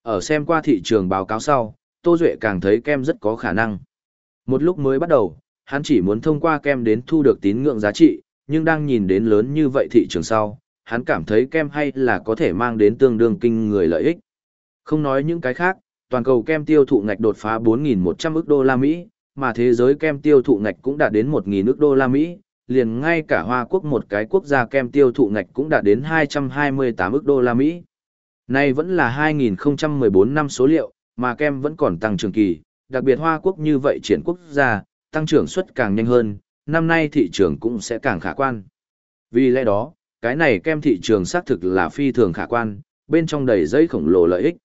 Ở xem qua thị trường báo cáo sau, Tô Duệ càng thấy kem rất có khả năng. Một lúc mới bắt đầu, hắn chỉ muốn thông qua kem đến thu được tín ngưỡng giá trị, nhưng đang nhìn đến lớn như vậy thị trường sau, hắn cảm thấy kem hay là có thể mang đến tương đương kinh người lợi ích. Không nói những cái khác, toàn cầu kem tiêu thụ ngạch đột phá 4.100 ức đô la Mỹ, mà thế giới kem tiêu thụ ngạch cũng đạt đến 1.000 ức đô la Mỹ, liền ngay cả Hoa Quốc một cái quốc gia kem tiêu thụ ngạch cũng đạt đến 228 ức đô la Mỹ. Nay vẫn là 2014 năm số liệu, mà kem vẫn còn tăng trưởng kỳ, đặc biệt Hoa Quốc như vậy triển quốc gia, tăng trưởng suất càng nhanh hơn, năm nay thị trường cũng sẽ càng khả quan. Vì lẽ đó, cái này kem thị trường xác thực là phi thường khả quan, bên trong đầy dây khổng lồ lợi ích.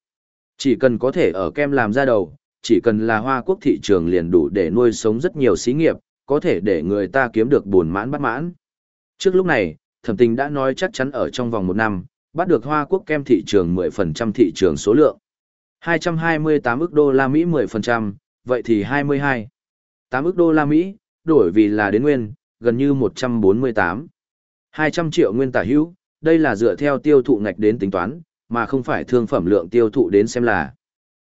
Chỉ cần có thể ở kem làm ra đầu, chỉ cần là hoa quốc thị trường liền đủ để nuôi sống rất nhiều xí nghiệp, có thể để người ta kiếm được buồn mãn bắt mãn. Trước lúc này, thẩm tình đã nói chắc chắn ở trong vòng một năm, bắt được hoa quốc kem thị trường 10% thị trường số lượng. 228 ức đô la Mỹ 10%, vậy thì 22. 8 ức đô la Mỹ, đổi vì là đến nguyên, gần như 148. 200 triệu nguyên tả hữu, đây là dựa theo tiêu thụ ngạch đến tính toán, mà không phải thương phẩm lượng tiêu thụ đến xem là.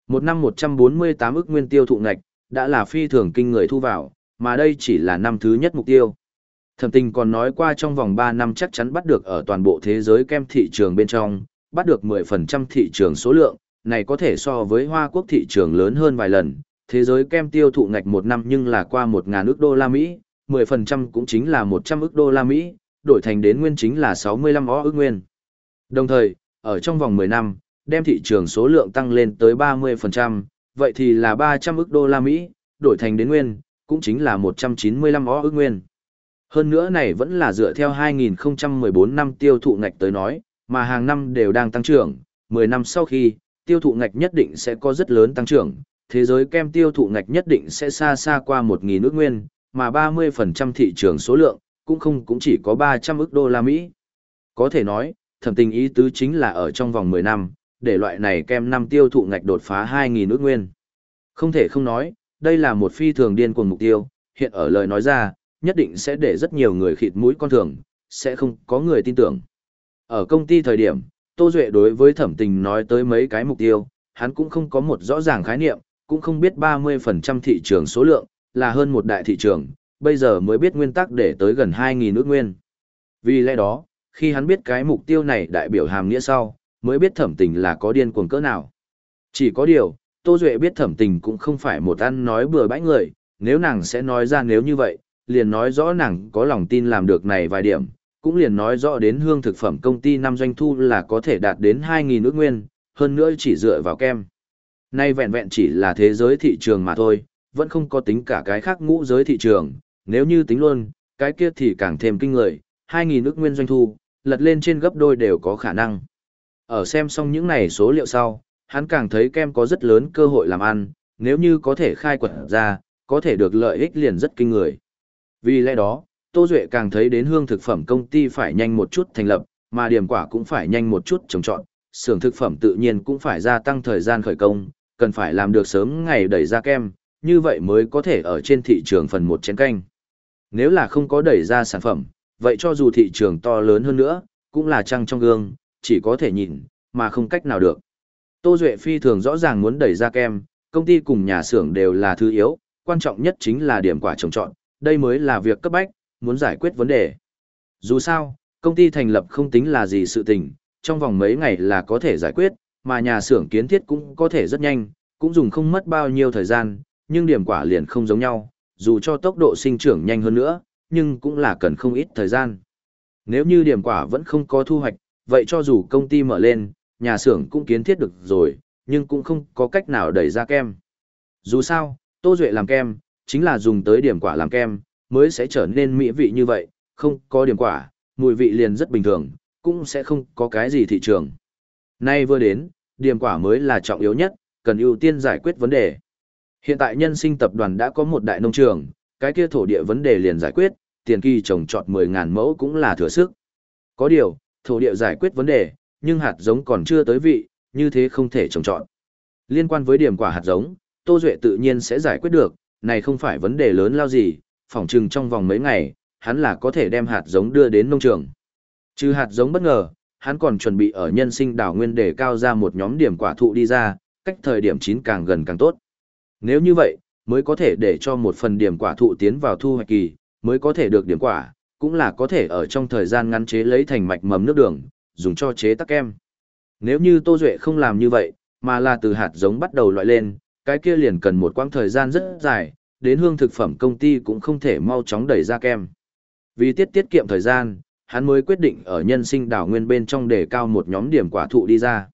Một năm 148 ức nguyên tiêu thụ ngạch, đã là phi thường kinh người thu vào, mà đây chỉ là năm thứ nhất mục tiêu. Thẩm tình còn nói qua trong vòng 3 năm chắc chắn bắt được ở toàn bộ thế giới kem thị trường bên trong, bắt được 10% thị trường số lượng, này có thể so với Hoa Quốc thị trường lớn hơn vài lần. Thế giới kem tiêu thụ ngạch một năm nhưng là qua 1.000 ức đô la Mỹ, 10% cũng chính là 100 ức đô la Mỹ, đổi thành đến nguyên chính là 65 ức nguyên. Đồng thời, ở trong vòng 10 năm, đem thị trường số lượng tăng lên tới 30%, vậy thì là 300 ức đô la Mỹ, đổi thành đến nguyên, cũng chính là 195 ức nguyên. Hơn nữa này vẫn là dựa theo 2014 năm tiêu thụ ngạch tới nói, mà hàng năm đều đang tăng trưởng, 10 năm sau khi, tiêu thụ ngạch nhất định sẽ có rất lớn tăng trưởng, thế giới kem tiêu thụ ngạch nhất định sẽ xa xa qua 1.000 ước nguyên, mà 30% thị trường số lượng, cũng không cũng chỉ có 300 ức đô la Mỹ. Có thể nói, thẩm tình ý tứ chính là ở trong vòng 10 năm, để loại này kem năm tiêu thụ ngạch đột phá 2.000 ước nguyên. Không thể không nói, đây là một phi thường điên cuồng mục tiêu, hiện ở lời nói ra, nhất định sẽ để rất nhiều người khịt mũi con thường, sẽ không có người tin tưởng. Ở công ty thời điểm, Tô Duệ đối với thẩm tình nói tới mấy cái mục tiêu, hắn cũng không có một rõ ràng khái niệm, cũng không biết 30% thị trường số lượng, là hơn một đại thị trường, bây giờ mới biết nguyên tắc để tới gần 2.000 ước nguyên. Vì lẽ đó, khi hắn biết cái mục tiêu này đại biểu hàm nghĩa sau, mới biết thẩm tình là có điên cuồng cỡ nào. Chỉ có điều, Tô Duệ biết thẩm tình cũng không phải một ăn nói bừa bãi người, nếu nàng sẽ nói ra nếu như vậy, liền nói rõ nàng có lòng tin làm được này vài điểm, cũng liền nói rõ đến hương thực phẩm công ty năm doanh thu là có thể đạt đến 2.000 ước nguyên, hơn nữa chỉ dựa vào kem. Nay vẹn vẹn chỉ là thế giới thị trường mà thôi, vẫn không có tính cả cái khác ngũ giới thị trường, nếu như tính luôn, cái kia thì càng thêm kinh người, 2.000 ức nguyên doanh thu, lật lên trên gấp đôi đều có khả năng. Ở xem xong những này số liệu sau, hắn càng thấy kem có rất lớn cơ hội làm ăn, nếu như có thể khai quật ra, có thể được lợi ích liền rất kinh người. Vì lẽ đó, Tô Duệ càng thấy đến hương thực phẩm công ty phải nhanh một chút thành lập, mà điểm quả cũng phải nhanh một chút trồng trọn, xưởng thực phẩm tự nhiên cũng phải gia tăng thời gian khởi công, cần phải làm được sớm ngày đẩy ra kem, như vậy mới có thể ở trên thị trường phần một chén canh. Nếu là không có đẩy ra sản phẩm, vậy cho dù thị trường to lớn hơn nữa, cũng là trăng trong gương, chỉ có thể nhìn, mà không cách nào được. Tô Duệ phi thường rõ ràng muốn đẩy ra kem, công ty cùng nhà xưởng đều là thứ yếu, quan trọng nhất chính là điểm quả trồng trọn, đây mới là việc cấp bách, muốn giải quyết vấn đề. Dù sao, công ty thành lập không tính là gì sự tình, trong vòng mấy ngày là có thể giải quyết, mà nhà xưởng kiến thiết cũng có thể rất nhanh, cũng dùng không mất bao nhiêu thời gian, nhưng điểm quả liền không giống nhau, dù cho tốc độ sinh trưởng nhanh hơn nữa, nhưng cũng là cần không ít thời gian. Nếu như điểm quả vẫn không có thu hoạch, vậy cho dù công ty mở lên, nhà xưởng cũng kiến thiết được rồi, nhưng cũng không có cách nào đẩy ra kem. Dù sao, Tô Duệ làm kem, chính là dùng tới điểm quả làm kem, mới sẽ trở nên mỹ vị như vậy, không có điểm quả, mùi vị liền rất bình thường, cũng sẽ không có cái gì thị trường. Nay vừa đến, điểm quả mới là trọng yếu nhất, cần ưu tiên giải quyết vấn đề. Hiện tại nhân sinh tập đoàn đã có một đại nông trường, cái kia thổ địa vấn đề liền giải quyết, tiền kỳ trồng trọt 10.000 mẫu cũng là thừa sức. Có điều, thổ địa giải quyết vấn đề, nhưng hạt giống còn chưa tới vị, như thế không thể trồng trọt. Liên quan với điểm quả hạt giống, Tô Duệ tự nhiên sẽ giải quyết được, này không phải vấn đề lớn lao gì, phỏng chừng trong vòng mấy ngày, hắn là có thể đem hạt giống đưa đến nông trường. Trừ hạt giống bất ngờ, hắn còn chuẩn bị ở nhân sinh đảo nguyên để cao ra một nhóm điểm quả thụ đi ra, cách thời điểm chín càng gần càng tốt. Nếu như vậy, mới có thể để cho một phần điểm quả thụ tiến vào thu hoạch kỳ, mới có thể được điểm quả, cũng là có thể ở trong thời gian ngắn chế lấy thành mạch mầm nước đường, dùng cho chế tắc kem. Nếu như Tô Duệ không làm như vậy, mà là từ hạt giống bắt đầu loại lên, cái kia liền cần một quãng thời gian rất dài, đến hương thực phẩm công ty cũng không thể mau chóng đẩy ra kem. Vì tiết tiết kiệm thời gian, hắn mới quyết định ở nhân sinh đảo nguyên bên trong đề cao một nhóm điểm quả thụ đi ra.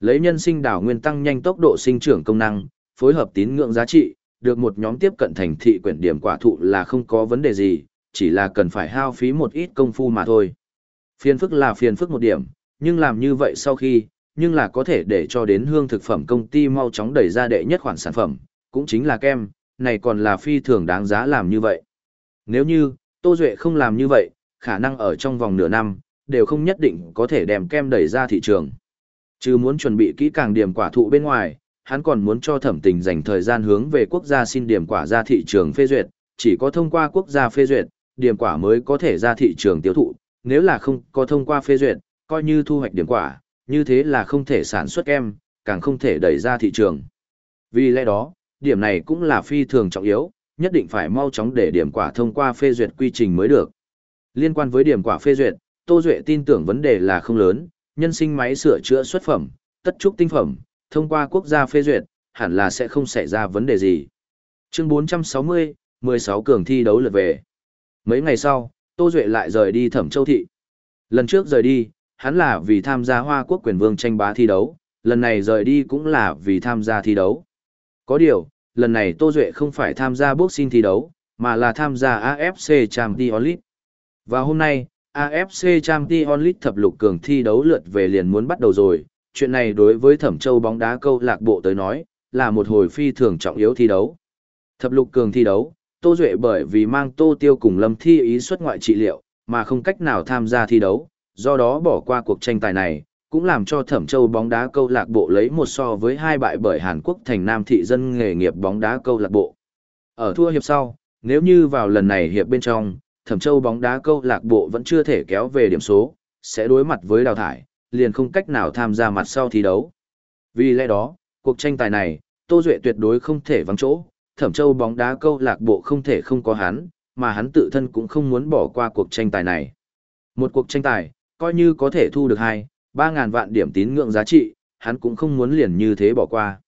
Lấy nhân sinh đảo nguyên tăng nhanh tốc độ sinh trưởng công năng, phối hợp tín ngưỡng giá trị, được một nhóm tiếp cận thành thị quyển điểm quả thụ là không có vấn đề gì, chỉ là cần phải hao phí một ít công phu mà thôi. Phiền phức là phiền phức một điểm, nhưng làm như vậy sau khi, nhưng là có thể để cho đến hương thực phẩm công ty mau chóng đẩy ra đệ nhất khoản sản phẩm, cũng chính là kem, này còn là phi thường đáng giá làm như vậy. Nếu như, Tô Duệ không làm như vậy, khả năng ở trong vòng nửa năm, đều không nhất định có thể đem kem đẩy ra thị trường. Chứ muốn chuẩn bị kỹ càng điểm quả thụ bên ngoài, hắn còn muốn cho thẩm tình dành thời gian hướng về quốc gia xin điểm quả ra thị trường phê duyệt, chỉ có thông qua quốc gia phê duyệt, điểm quả mới có thể ra thị trường tiêu thụ, nếu là không có thông qua phê duyệt, coi như thu hoạch điểm quả, như thế là không thể sản xuất kem, càng không thể đẩy ra thị trường. Vì lẽ đó, điểm này cũng là phi thường trọng yếu, nhất định phải mau chóng để điểm quả thông qua phê duyệt quy trình mới được. Liên quan với điểm quả phê duyệt, Tô Duệ tin tưởng vấn đề là không lớn, nhân sinh máy sửa chữa xuất phẩm, tất trúc tinh phẩm, thông qua quốc gia phê duyệt, hẳn là sẽ không xảy ra vấn đề gì. Chương 460, 16 cường thi đấu lượt về. Mấy ngày sau, Tô Duệ lại rời đi Thẩm Châu Thị. Lần trước rời đi, hắn là vì tham gia Hoa Quốc quyền vương tranh bá thi đấu, lần này rời đi cũng là vì tham gia thi đấu. Có điều, lần này Tô Duệ không phải tham gia boxing thi đấu, mà là tham gia AFC Champions League. Và hôm nay, AFC Champions League thập lục cường thi đấu lượt về liền muốn bắt đầu rồi, chuyện này đối với Thẩm Châu bóng đá câu lạc bộ tới nói, là một hồi phi thường trọng yếu thi đấu. Thập lục cường thi đấu, Tô Duệ bởi vì mang Tô Tiêu cùng Lâm Thi ý xuất ngoại trị liệu, mà không cách nào tham gia thi đấu, do đó bỏ qua cuộc tranh tài này, cũng làm cho Thẩm Châu bóng đá câu lạc bộ lấy một so với hai bại bởi Hàn Quốc thành Nam thị dân nghề nghiệp bóng đá câu lạc bộ. Ở thua hiệp sau, nếu như vào lần này hiệp bên trong, Thẩm Châu bóng đá câu lạc bộ vẫn chưa thể kéo về điểm số, sẽ đối mặt với đào thải, liền không cách nào tham gia mặt sau thi đấu. Vì lẽ đó, cuộc tranh tài này, Tô Duệ tuyệt đối không thể vắng chỗ, Thẩm Châu bóng đá câu lạc bộ không thể không có hắn, mà hắn tự thân cũng không muốn bỏ qua cuộc tranh tài này. Một cuộc tranh tài, coi như có thể thu được 2, 3 ngàn vạn điểm tín ngưỡng giá trị, hắn cũng không muốn liền như thế bỏ qua.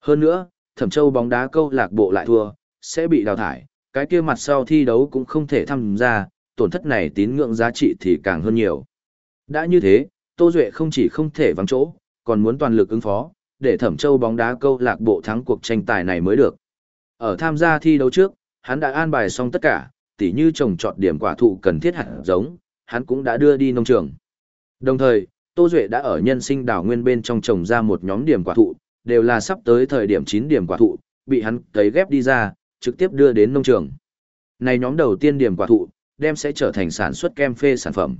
Hơn nữa, Thẩm Châu bóng đá câu lạc bộ lại thua, sẽ bị đào thải, cái kia mặt sau thi đấu cũng không thể tham gia, tổn thất này tín ngưỡng giá trị thì càng hơn nhiều. Đã như thế, Tô Duệ không chỉ không thể vắng chỗ, còn muốn toàn lực ứng phó, để Thẩm Châu bóng đá câu lạc bộ thắng cuộc tranh tài này mới được. Ở tham gia thi đấu trước, hắn đã an bài xong tất cả, tỉ như trồng trọt điểm quả thụ cần thiết hạt giống, hắn cũng đã đưa đi nông trường. Đồng thời, Tô Duệ đã ở nhân sinh đảo nguyên bên trong trồng ra một nhóm điểm quả thụ, đều là sắp tới thời điểm 9 điểm quả thụ, bị hắn cấy ghép đi ra, trực tiếp đưa đến nông trường. Này nhóm đầu tiên điểm quả thụ, đem sẽ trở thành sản xuất kem phê sản phẩm.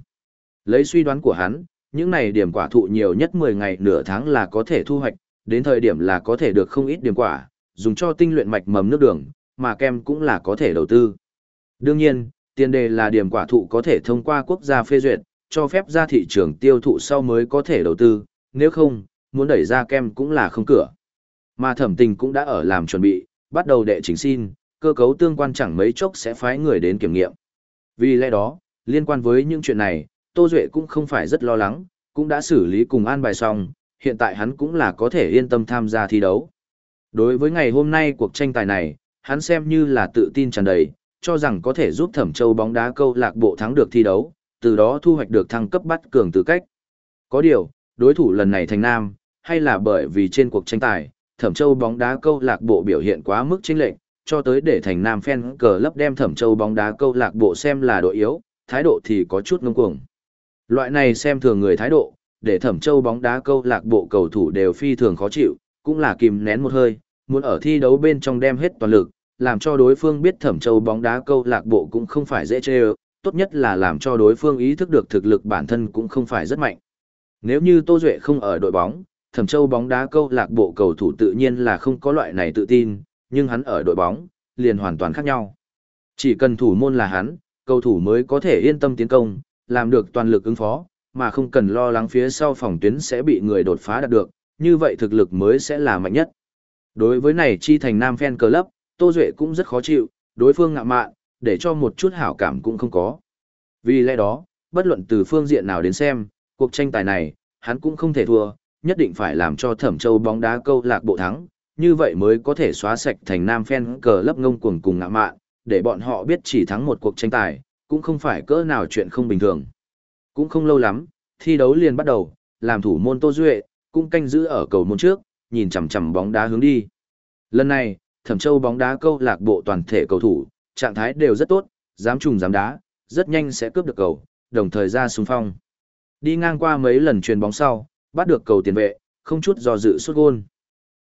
Lấy suy đoán của hắn, những này điểm quả thụ nhiều nhất 10 ngày nửa tháng là có thể thu hoạch, đến thời điểm là có thể được không ít điểm quả, dùng cho tinh luyện mạch mầm nước đường, mà kem cũng là có thể đầu tư. Đương nhiên, tiền đề là điểm quả thụ có thể thông qua quốc gia phê duyệt, cho phép ra thị trường tiêu thụ sau mới có thể đầu tư, nếu không, muốn đẩy ra kem cũng là không cửa. Mà thẩm tình cũng đã ở làm chuẩn bị, bắt đầu đệ trình xin, cơ cấu tương quan chẳng mấy chốc sẽ phái người đến kiểm nghiệm. Vì lẽ đó, liên quan với những chuyện này, Tô Duệ cũng không phải rất lo lắng, cũng đã xử lý cùng an bài xong, hiện tại hắn cũng là có thể yên tâm tham gia thi đấu. Đối với ngày hôm nay cuộc tranh tài này, hắn xem như là tự tin tràn đầy, cho rằng có thể giúp Thẩm Châu bóng đá câu lạc bộ thắng được thi đấu, từ đó thu hoạch được thăng cấp bắt cường tư cách. Có điều, đối thủ lần này thành Nam, hay là bởi vì trên cuộc tranh tài, Thẩm Châu bóng đá câu lạc bộ biểu hiện quá mức chính lệnh, cho tới để thành Nam fan cờ lấp đem Thẩm Châu bóng đá câu lạc bộ xem là đội yếu, thái độ thì có chút ngông cuồng. Loại này xem thường người thái độ, để Thẩm Châu bóng đá câu lạc bộ cầu thủ đều phi thường khó chịu, cũng là kìm nén một hơi, muốn ở thi đấu bên trong đem hết toàn lực, làm cho đối phương biết Thẩm Châu bóng đá câu lạc bộ cũng không phải dễ chơi, tốt nhất là làm cho đối phương ý thức được thực lực bản thân cũng không phải rất mạnh. Nếu như Tô Duệ không ở đội bóng, Thẩm Châu bóng đá câu lạc bộ cầu thủ tự nhiên là không có loại này tự tin, nhưng hắn ở đội bóng, liền hoàn toàn khác nhau. Chỉ cần thủ môn là hắn, cầu thủ mới có thể yên tâm tiến công, làm được toàn lực ứng phó, mà không cần lo lắng phía sau phòng tuyến sẽ bị người đột phá đạt được, như vậy thực lực mới sẽ là mạnh nhất. Đối với này chi thành nam fan club, Tô Duệ cũng rất khó chịu, đối phương ngạ mạn, để cho một chút hảo cảm cũng không có. Vì lẽ đó, bất luận từ phương diện nào đến xem, cuộc tranh tài này, hắn cũng không thể thua, nhất định phải làm cho Thẩm Châu bóng đá câu lạc bộ thắng, như vậy mới có thể xóa sạch thành nam phen cờ lấp ngông cuồng cùng ngạ mạn, để bọn họ biết chỉ thắng một cuộc tranh tài, cũng không phải cỡ nào chuyện không bình thường. Cũng không lâu lắm, thi đấu liền bắt đầu, làm thủ môn Tô Duệ, cũng canh giữ ở cầu môn trước, nhìn chằm chằm bóng đá hướng đi. Lần này, Thẩm Châu bóng đá câu lạc bộ toàn thể cầu thủ, trạng thái đều rất tốt, dám trùng dám đá, rất nhanh sẽ cướp được cầu, đồng thời ra xung phong. Đi ngang qua mấy lần truyền bóng sau, bắt được cầu tiền vệ, không chút do dự xuất gôn.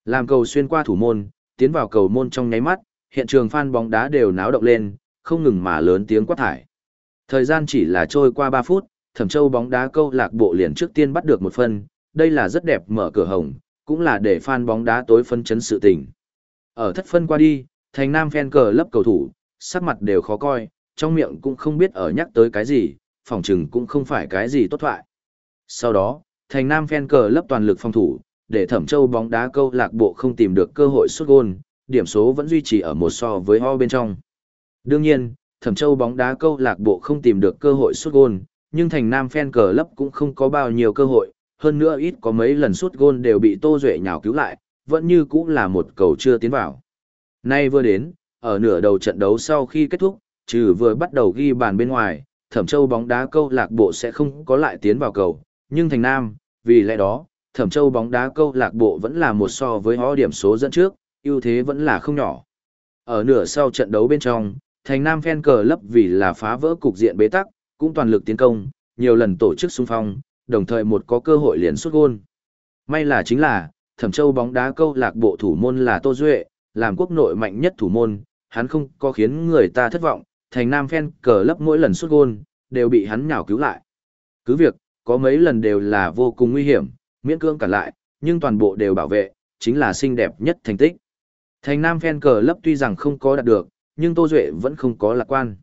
Làm cầu xuyên qua thủ môn, tiến vào cầu môn trong nháy mắt, hiện trường fan bóng đá đều náo động lên, không ngừng mà lớn tiếng quát thải. Thời gian chỉ là trôi qua 3 phút, Thẩm Châu bóng đá câu lạc bộ liền trước tiên bắt được một phân, đây là rất đẹp mở cửa hồng, cũng là để fan bóng đá tối phân chấn sự tình. Ở thất phân qua đi, thành nam fan cờ lấp cầu thủ, sắc mặt đều khó coi, trong miệng cũng không biết ở nhắc tới cái gì, phòng trừng cũng không phải cái gì tốt thoại. Sau đó, thành nam phen cờ lấp toàn lực phòng thủ, để thẩm châu bóng đá câu lạc bộ không tìm được cơ hội xuất gôn, điểm số vẫn duy trì ở một so với ho bên trong. Đương nhiên, thẩm châu bóng đá câu lạc bộ không tìm được cơ hội xuất gôn, nhưng thành nam phen cờ lấp cũng không có bao nhiêu cơ hội, hơn nữa ít có mấy lần sút gôn đều bị Tô Duệ nhào cứu lại, vẫn như cũng là một cầu chưa tiến vào. Nay vừa đến, ở nửa đầu trận đấu sau khi kết thúc, trừ vừa bắt đầu ghi bàn bên ngoài, Thẩm Châu bóng đá câu lạc bộ sẽ không có lại tiến vào cầu, nhưng thành Nam, vì lẽ đó, Thẩm Châu bóng đá câu lạc bộ vẫn là một so với họ điểm số dẫn trước, ưu thế vẫn là không nhỏ. Ở nửa sau trận đấu bên trong, thành Nam fan cờ lấp vì là phá vỡ cục diện bế tắc, cũng toàn lực tiến công, nhiều lần tổ chức xung phong, đồng thời một có cơ hội liền xuất gôn. May là chính là, Thẩm Châu bóng đá câu lạc bộ thủ môn là Tô Duệ, làm quốc nội mạnh nhất thủ môn, hắn không có khiến người ta thất vọng, thành nam phen cờ lấp mỗi lần xuất gôn, đều bị hắn nhào cứu lại. Cứ việc, có mấy lần đều là vô cùng nguy hiểm, miễn cưỡng cản lại, nhưng toàn bộ đều bảo vệ, chính là xinh đẹp nhất thành tích. Thành nam fan cờ lấp tuy rằng không có đạt được, nhưng Tô Duệ vẫn không có lạc quan.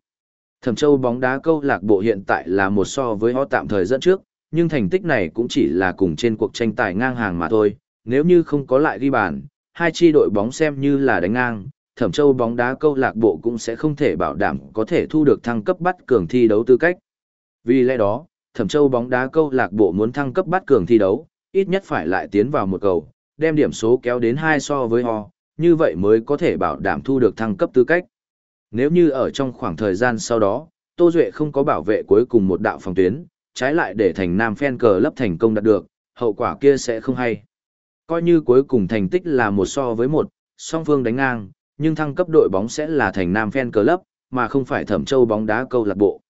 Thẩm Châu bóng đá câu lạc bộ hiện tại là một so với họ tạm thời dẫn trước, nhưng thành tích này cũng chỉ là cùng trên cuộc tranh tài ngang hàng mà thôi, nếu như không có lại ghi bàn, hai chi đội bóng xem như là đánh ngang, Thẩm Châu bóng đá câu lạc bộ cũng sẽ không thể bảo đảm có thể thu được thăng cấp bắt cường thi đấu tư cách. Vì lẽ đó, Thẩm Châu bóng đá câu lạc bộ muốn thăng cấp bắt cường thi đấu, ít nhất phải lại tiến vào một cầu, đem điểm số kéo đến hai so với họ, như vậy mới có thể bảo đảm thu được thăng cấp tư cách. Nếu như ở trong khoảng thời gian sau đó, Tô Duệ không có bảo vệ cuối cùng một đạo phòng tuyến, trái lại để thành nam fan cờ lấp thành công đạt được, hậu quả kia sẽ không hay. Coi như cuối cùng thành tích là một so với một, song phương đánh ngang, nhưng thăng cấp đội bóng sẽ là thành Nam Fan lấp, mà không phải Thẩm Châu bóng đá câu lạc bộ.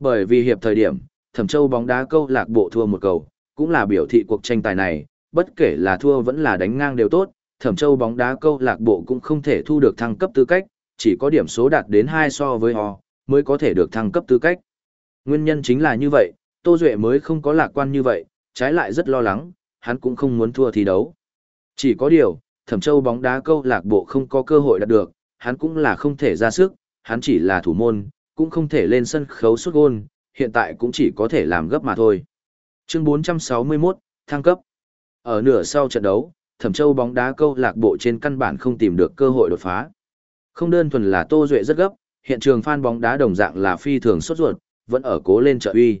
Bởi vì hiệp thời điểm, Thẩm Châu bóng đá câu lạc bộ thua một cầu, cũng là biểu thị cuộc tranh tài này, bất kể là thua vẫn là đánh ngang đều tốt, Thẩm Châu bóng đá câu lạc bộ cũng không thể thu được thăng cấp tư cách, chỉ có điểm số đạt đến 2 so với họ, mới có thể được thăng cấp tư cách. Nguyên nhân chính là như vậy, Tô Duệ mới không có lạc quan như vậy, trái lại rất lo lắng, hắn cũng không muốn thua thi đấu. Chỉ có điều, thẩm châu bóng đá câu lạc bộ không có cơ hội đạt được, hắn cũng là không thể ra sức, hắn chỉ là thủ môn, cũng không thể lên sân khấu xuất gôn, hiện tại cũng chỉ có thể làm gấp mà thôi. Chương 461, thăng cấp. Ở nửa sau trận đấu, thẩm châu bóng đá câu lạc bộ trên căn bản không tìm được cơ hội đột phá. Không đơn thuần là Tô Duệ rất gấp, hiện trường fan bóng đá đồng dạng là phi thường sốt ruột, vẫn ở cố lên trợ uy.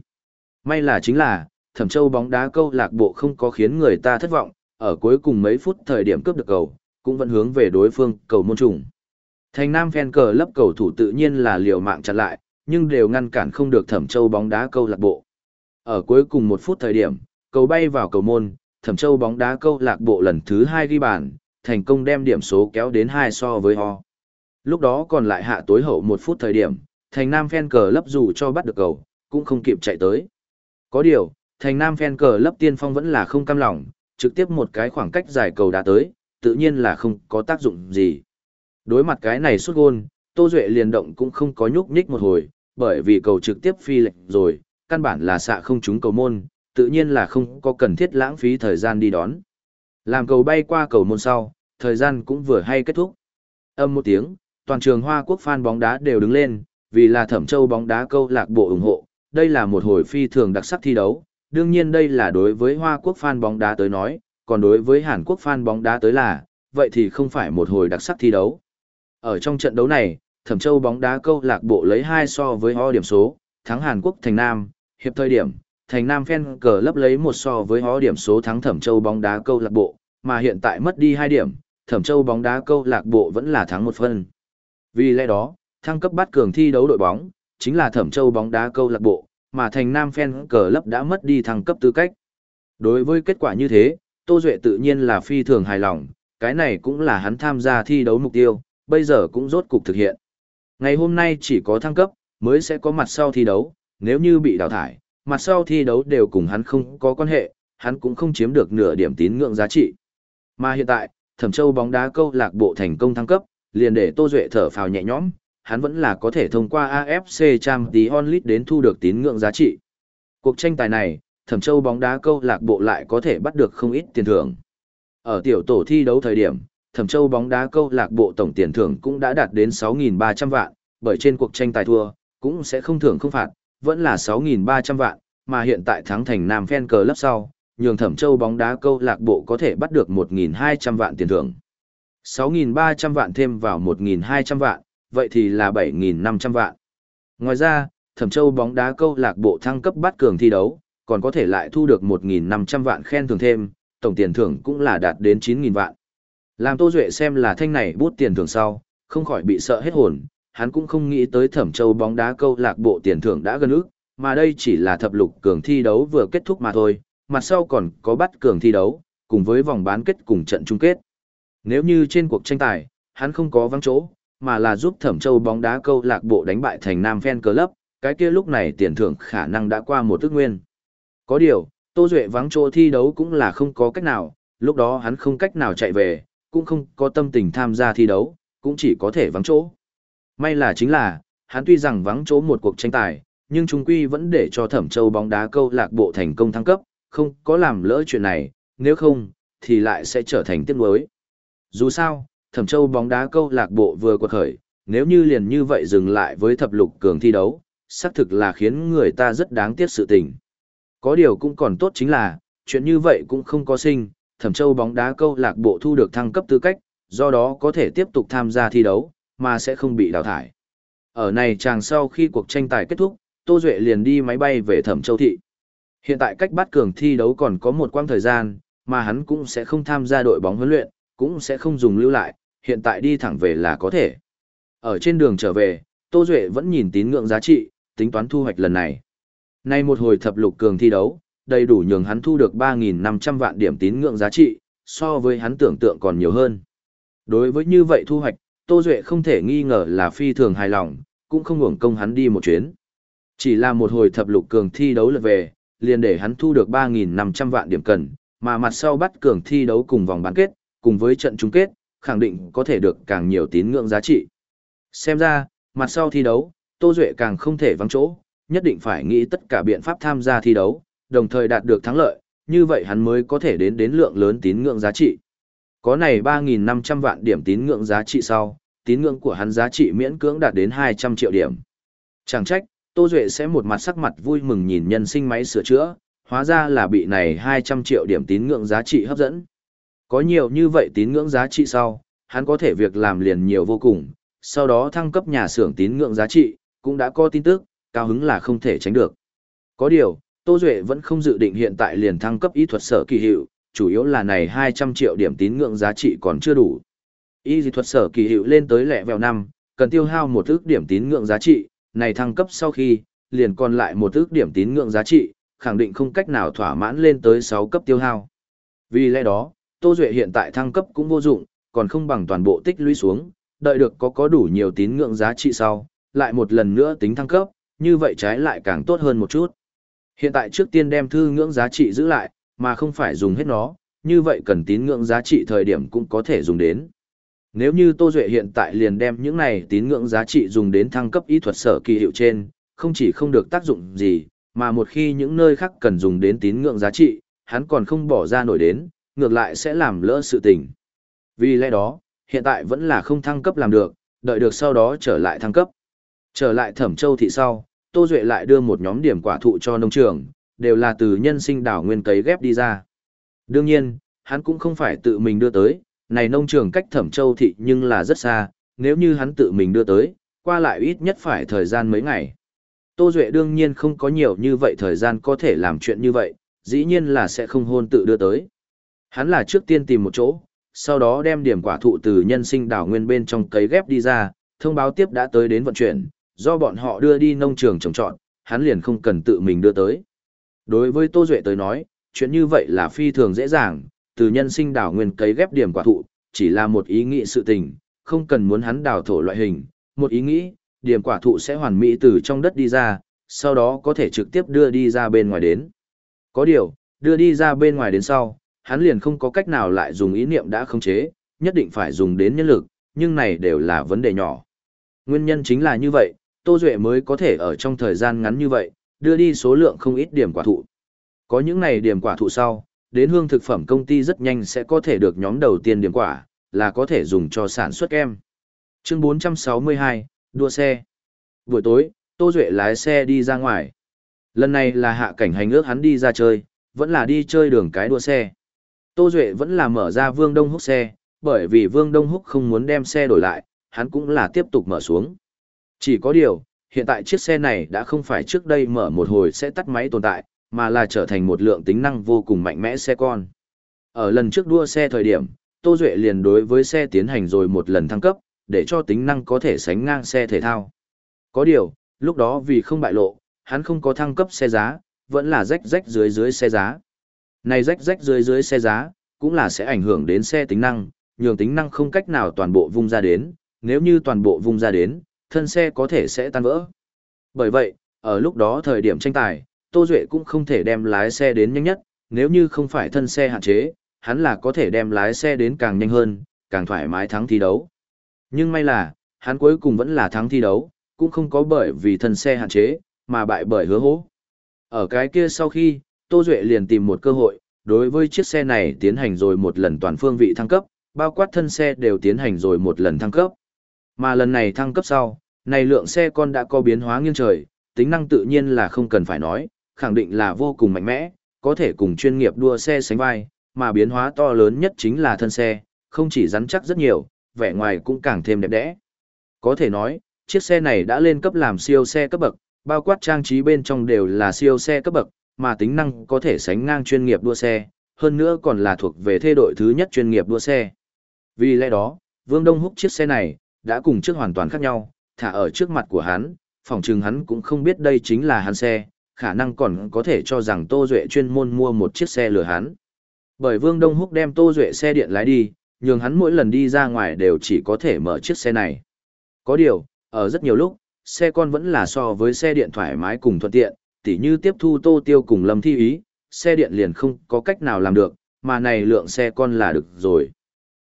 May là chính là, thẩm châu bóng đá câu lạc bộ không có khiến người ta thất vọng, ở cuối cùng mấy phút thời điểm cướp được cầu, cũng vẫn hướng về đối phương cầu môn trùng. Thành Nam fan cờ lấp cầu thủ tự nhiên là liều mạng chặn lại, nhưng đều ngăn cản không được Thẩm Châu bóng đá câu lạc bộ. Ở cuối cùng một phút thời điểm, cầu bay vào cầu môn, Thẩm Châu bóng đá câu lạc bộ lần thứ hai ghi bàn, thành công đem điểm số kéo đến hai so với ho. Lúc đó còn lại hạ tối hậu một phút thời điểm, thành Nam phen cờ lấp dù cho bắt được cầu, cũng không kịp chạy tới. Có điều, thành Nam phen cờ lấp tiên phong vẫn là không cam lòng, trực tiếp một cái khoảng cách dài cầu đã tới, tự nhiên là không có tác dụng gì. Đối mặt cái này xuất gôn, Tô Duệ liền động cũng không có nhúc nhích một hồi, bởi vì cầu trực tiếp phi lệnh rồi, căn bản là xạ không trúng cầu môn, tự nhiên là không có cần thiết lãng phí thời gian đi đón. Làm cầu bay qua cầu môn sau, thời gian cũng vừa hay kết thúc. Âm một tiếng, toàn trường Hoa Quốc fan bóng đá đều đứng lên, vì là Thẩm Châu bóng đá câu lạc bộ ủng hộ, đây là một hồi phi thường đặc sắc thi đấu, đương nhiên đây là đối với Hoa Quốc fan bóng đá tới nói, còn đối với Hàn Quốc fan bóng đá tới là, vậy thì không phải một hồi đặc sắc thi đấu. Ở trong trận đấu này, Thẩm Châu bóng đá câu lạc bộ lấy 2 so với ho điểm số, thắng Hàn Quốc thành Nam, hiệp thời điểm, thành Nam fan cờ lấp lấy một so với ho điểm số thắng Thẩm Châu bóng đá câu lạc bộ, mà hiện tại mất đi hai điểm, Thẩm Châu bóng đá câu lạc bộ vẫn là thắng một phân. Vì lẽ đó, thăng cấp bắt cường thi đấu đội bóng, chính là Thẩm Châu bóng đá câu lạc bộ, mà thành Nam fan cờ lấp đã mất đi thăng cấp tư cách. Đối với kết quả như thế, Tô Duệ tự nhiên là phi thường hài lòng, cái này cũng là hắn tham gia thi đấu mục tiêu, bây giờ cũng rốt cục thực hiện. Ngày hôm nay chỉ có thăng cấp, mới sẽ có mặt sau thi đấu, nếu như bị đào thải, mặt sau thi đấu đều cùng hắn không có quan hệ, hắn cũng không chiếm được nửa điểm tín ngưỡng giá trị. Mà hiện tại, Thẩm Châu bóng đá câu lạc bộ thành công thăng cấp, liền để Tô Duệ thở phào nhẹ nhõm, hắn vẫn là có thể thông qua AFC Champions League đến thu được tín ngưỡng giá trị. Cuộc tranh tài này, Thẩm Châu bóng đá câu lạc bộ lại có thể bắt được không ít tiền thưởng. Ở tiểu tổ thi đấu thời điểm, Thẩm Châu bóng đá câu lạc bộ tổng tiền thưởng cũng đã đạt đến 6.300 vạn, bởi trên cuộc tranh tài thua, cũng sẽ không thưởng không phạt, vẫn là 6.300 vạn, mà hiện tại thắng thành Nam Fan cờ lớp sau, nhường Thẩm Châu bóng đá câu lạc bộ có thể bắt được 1.200 vạn tiền thưởng. 6.300 vạn thêm vào 1.200 vạn, vậy thì là 7.500 vạn. Ngoài ra, Thẩm Châu bóng đá câu lạc bộ thăng cấp bắt cường thi đấu, còn có thể lại thu được 1.500 vạn khen thưởng thêm, tổng tiền thưởng cũng là đạt đến 9.000 vạn. Làm Tô Duệ xem là thanh này bút tiền thưởng sau, không khỏi bị sợ hết hồn, hắn cũng không nghĩ tới Thẩm Châu bóng đá câu lạc bộ tiền thưởng đã gần ước, mà đây chỉ là thập lục cường thi đấu vừa kết thúc mà thôi, mặt sau còn có bắt cường thi đấu, cùng với vòng bán kết cùng trận chung kết. Nếu như trên cuộc tranh tài, hắn không có vắng chỗ, mà là giúp Thẩm Châu bóng đá câu lạc bộ đánh bại thành Nam Fan Club, cái kia lúc này tiền thưởng khả năng đã qua một tức nguyên. Có điều, Tô Duệ vắng chỗ thi đấu cũng là không có cách nào, lúc đó hắn không cách nào chạy về, cũng không có tâm tình tham gia thi đấu, cũng chỉ có thể vắng chỗ. May là chính là, hắn tuy rằng vắng chỗ một cuộc tranh tài, nhưng chúng quy vẫn để cho Thẩm Châu bóng đá câu lạc bộ thành công thăng cấp, không có làm lỡ chuyện này, nếu không, thì lại sẽ trở thành tiếc nuối. Dù sao, Thẩm Châu bóng đá câu lạc bộ vừa quật khởi, nếu như liền như vậy dừng lại với thập lục cường thi đấu, xác thực là khiến người ta rất đáng tiếc sự tình. Có điều cũng còn tốt chính là, chuyện như vậy cũng không có sinh, Thẩm Châu bóng đá câu lạc bộ thu được thăng cấp tư cách, do đó có thể tiếp tục tham gia thi đấu, mà sẽ không bị đào thải. Ở này chàng sau khi cuộc tranh tài kết thúc, Tô Duệ liền đi máy bay về Thẩm Châu Thị. Hiện tại cách bắt cường thi đấu còn có một quãng thời gian, mà hắn cũng sẽ không tham gia đội bóng huấn luyện, cũng sẽ không dùng lưu lại, hiện tại đi thẳng về là có thể. Ở trên đường trở về, Tô Duệ vẫn nhìn tín ngưỡng giá trị, tính toán thu hoạch lần này. Nay một hồi thập lục cường thi đấu, đầy đủ nhường hắn thu được 3.500 vạn điểm tín ngưỡng giá trị, so với hắn tưởng tượng còn nhiều hơn. Đối với như vậy thu hoạch, Tô Duệ không thể nghi ngờ là phi thường hài lòng, cũng không ngủng công hắn đi một chuyến. Chỉ là một hồi thập lục cường thi đấu lượt về, liền để hắn thu được 3.500 vạn điểm cần, mà mặt sau bắt cường thi đấu cùng vòng bán kết, cùng với trận chung kết, khẳng định có thể được càng nhiều tín ngưỡng giá trị. Xem ra, mặt sau thi đấu, Tô Duệ càng không thể vắng chỗ, nhất định phải nghĩ tất cả biện pháp tham gia thi đấu, đồng thời đạt được thắng lợi, như vậy hắn mới có thể đến đến lượng lớn tín ngưỡng giá trị. Có này 3.500 vạn điểm tín ngưỡng giá trị sau, tín ngưỡng của hắn giá trị miễn cưỡng đạt đến 200 triệu điểm. Chẳng trách, Tô Duệ sẽ một mặt sắc mặt vui mừng nhìn nhân sinh máy sửa chữa, hóa ra là bị này 200 triệu điểm tín ngưỡng giá trị hấp dẫn. Có nhiều như vậy tín ngưỡng giá trị sau, hắn có thể việc làm liền nhiều vô cùng, sau đó thăng cấp nhà xưởng tín ngưỡng giá trị, cũng đã có tin tức, cao hứng là không thể tránh được. Có điều, Tô Duệ vẫn không dự định hiện tại liền thăng cấp y thuật sở kỳ hiệu, chủ yếu là này 200 triệu điểm tín ngưỡng giá trị còn chưa đủ. Y dị thuật sở kỳ hiệu lên tới lẻ vèo năm, cần tiêu hao một ước điểm tín ngưỡng giá trị, này thăng cấp sau khi, liền còn lại một ước điểm tín ngưỡng giá trị, khẳng định không cách nào thỏa mãn lên tới 6 cấp tiêu hao. Vì lẽ đó, Tô Duệ hiện tại thăng cấp cũng vô dụng, còn không bằng toàn bộ tích lũy xuống, đợi được có có đủ nhiều tín ngưỡng giá trị sau, lại một lần nữa tính thăng cấp, như vậy trái lại càng tốt hơn một chút. Hiện tại trước tiên đem thư ngưỡng giá trị giữ lại, mà không phải dùng hết nó, như vậy cần tín ngưỡng giá trị thời điểm cũng có thể dùng đến. Nếu như Tô Duệ hiện tại liền đem những này tín ngưỡng giá trị dùng đến thăng cấp ý thuật sở kỳ hiệu trên, không chỉ không được tác dụng gì, mà một khi những nơi khác cần dùng đến tín ngưỡng giá trị, hắn còn không bỏ ra nổi đến, ngược lại sẽ làm lỡ sự tình. Vì lẽ đó, hiện tại vẫn là không thăng cấp làm được, đợi được sau đó trở lại thăng cấp. Trở lại Thẩm Châu thị sau, Tô Duệ lại đưa một nhóm điểm quả thụ cho nông trường, đều là từ nhân sinh đảo nguyên cấy ghép đi ra. Đương nhiên, hắn cũng không phải tự mình đưa tới, này nông trường cách Thẩm Châu thị nhưng là rất xa, nếu như hắn tự mình đưa tới, qua lại ít nhất phải thời gian mấy ngày. Tô Duệ đương nhiên không có nhiều như vậy thời gian có thể làm chuyện như vậy, dĩ nhiên là sẽ không hôn tự đưa tới. Hắn là trước tiên tìm một chỗ, sau đó đem điểm quả thụ từ nhân sinh đảo nguyên bên trong cấy ghép đi ra, thông báo tiếp đã tới đến vận chuyển, do bọn họ đưa đi nông trường trồng trọt, hắn liền không cần tự mình đưa tới. Đối với Tô Duệ tới nói, chuyện như vậy là phi thường dễ dàng, từ nhân sinh đảo nguyên cấy ghép điểm quả thụ, chỉ là một ý nghĩ sự tình, không cần muốn hắn đào thổ loại hình, một ý nghĩ, điểm quả thụ sẽ hoàn mỹ từ trong đất đi ra, sau đó có thể trực tiếp đưa đi ra bên ngoài đến. Có điều, đưa đi ra bên ngoài đến sau, hắn liền không có cách nào lại dùng ý niệm đã khống chế, nhất định phải dùng đến nhân lực, nhưng này đều là vấn đề nhỏ. Nguyên nhân chính là như vậy, Tô Duệ mới có thể ở trong thời gian ngắn như vậy, đưa đi số lượng không ít điểm quả thụ. Có những này điểm quả thụ sau, đến hương thực phẩm công ty rất nhanh sẽ có thể được nhóm đầu tiên điểm quả, là có thể dùng cho sản xuất kem. Chương 462, đua xe. Buổi tối, Tô Duệ lái xe đi ra ngoài. Lần này là hạ cảnh hành ước hắn đi ra chơi, vẫn là đi chơi đường cái đua xe. Tô Duệ vẫn là mở ra Vương Đông Húc xe, bởi vì Vương Đông Húc không muốn đem xe đổi lại, hắn cũng là tiếp tục mở xuống. Chỉ có điều, hiện tại chiếc xe này đã không phải trước đây mở một hồi sẽ tắt máy tồn tại, mà là trở thành một lượng tính năng vô cùng mạnh mẽ xe con. Ở lần trước đua xe thời điểm, Tô Duệ liền đối với xe tiến hành rồi một lần thăng cấp, để cho tính năng có thể sánh ngang xe thể thao. Có điều, lúc đó vì không bại lộ, hắn không có thăng cấp xe giá, vẫn là rách rách dưới dưới xe giá. Này rách rách dưới dưới xe giá, cũng là sẽ ảnh hưởng đến xe tính năng, nhường tính năng không cách nào toàn bộ vung ra đến, nếu như toàn bộ vung ra đến, thân xe có thể sẽ tan vỡ. Bởi vậy, ở lúc đó thời điểm tranh tài, Tô Duệ cũng không thể đem lái xe đến nhanh nhất, nếu như không phải thân xe hạn chế, hắn là có thể đem lái xe đến càng nhanh hơn, càng thoải mái thắng thi đấu. Nhưng may là, hắn cuối cùng vẫn là thắng thi đấu, cũng không có bởi vì thân xe hạn chế, mà bại bởi hứa hố. Ở cái kia sau khi, Tô Duệ liền tìm một cơ hội, đối với chiếc xe này tiến hành rồi một lần toàn phương vị thăng cấp, bao quát thân xe đều tiến hành rồi một lần thăng cấp. Mà lần này thăng cấp sau, này lượng xe con đã có biến hóa nghiêng trời, tính năng tự nhiên là không cần phải nói, khẳng định là vô cùng mạnh mẽ, có thể cùng chuyên nghiệp đua xe sánh vai, mà biến hóa to lớn nhất chính là thân xe, không chỉ rắn chắc rất nhiều, vẻ ngoài cũng càng thêm đẹp đẽ. Có thể nói, chiếc xe này đã lên cấp làm siêu xe cấp bậc, bao quát trang trí bên trong đều là siêu xe cấp bậc, mà tính năng có thể sánh ngang chuyên nghiệp đua xe, hơn nữa còn là thuộc về thê đội thứ nhất chuyên nghiệp đua xe. Vì lẽ đó, Vương Đông Húc chiếc xe này, đã cùng trước hoàn toàn khác nhau, thả ở trước mặt của hắn, phòng chừng hắn cũng không biết đây chính là hắn xe, khả năng còn có thể cho rằng Tô Duệ chuyên môn mua một chiếc xe lừa hắn. Bởi Vương Đông Húc đem Tô Duệ xe điện lái đi, nhường hắn mỗi lần đi ra ngoài đều chỉ có thể mở chiếc xe này. Có điều, ở rất nhiều lúc, xe con vẫn là so với xe điện thoải mái cùng thuận tiện, tỉ như tiếp thu Tô Tiêu cùng Lâm Thi Ý, xe điện liền không có cách nào làm được, mà này lượng xe con là được rồi.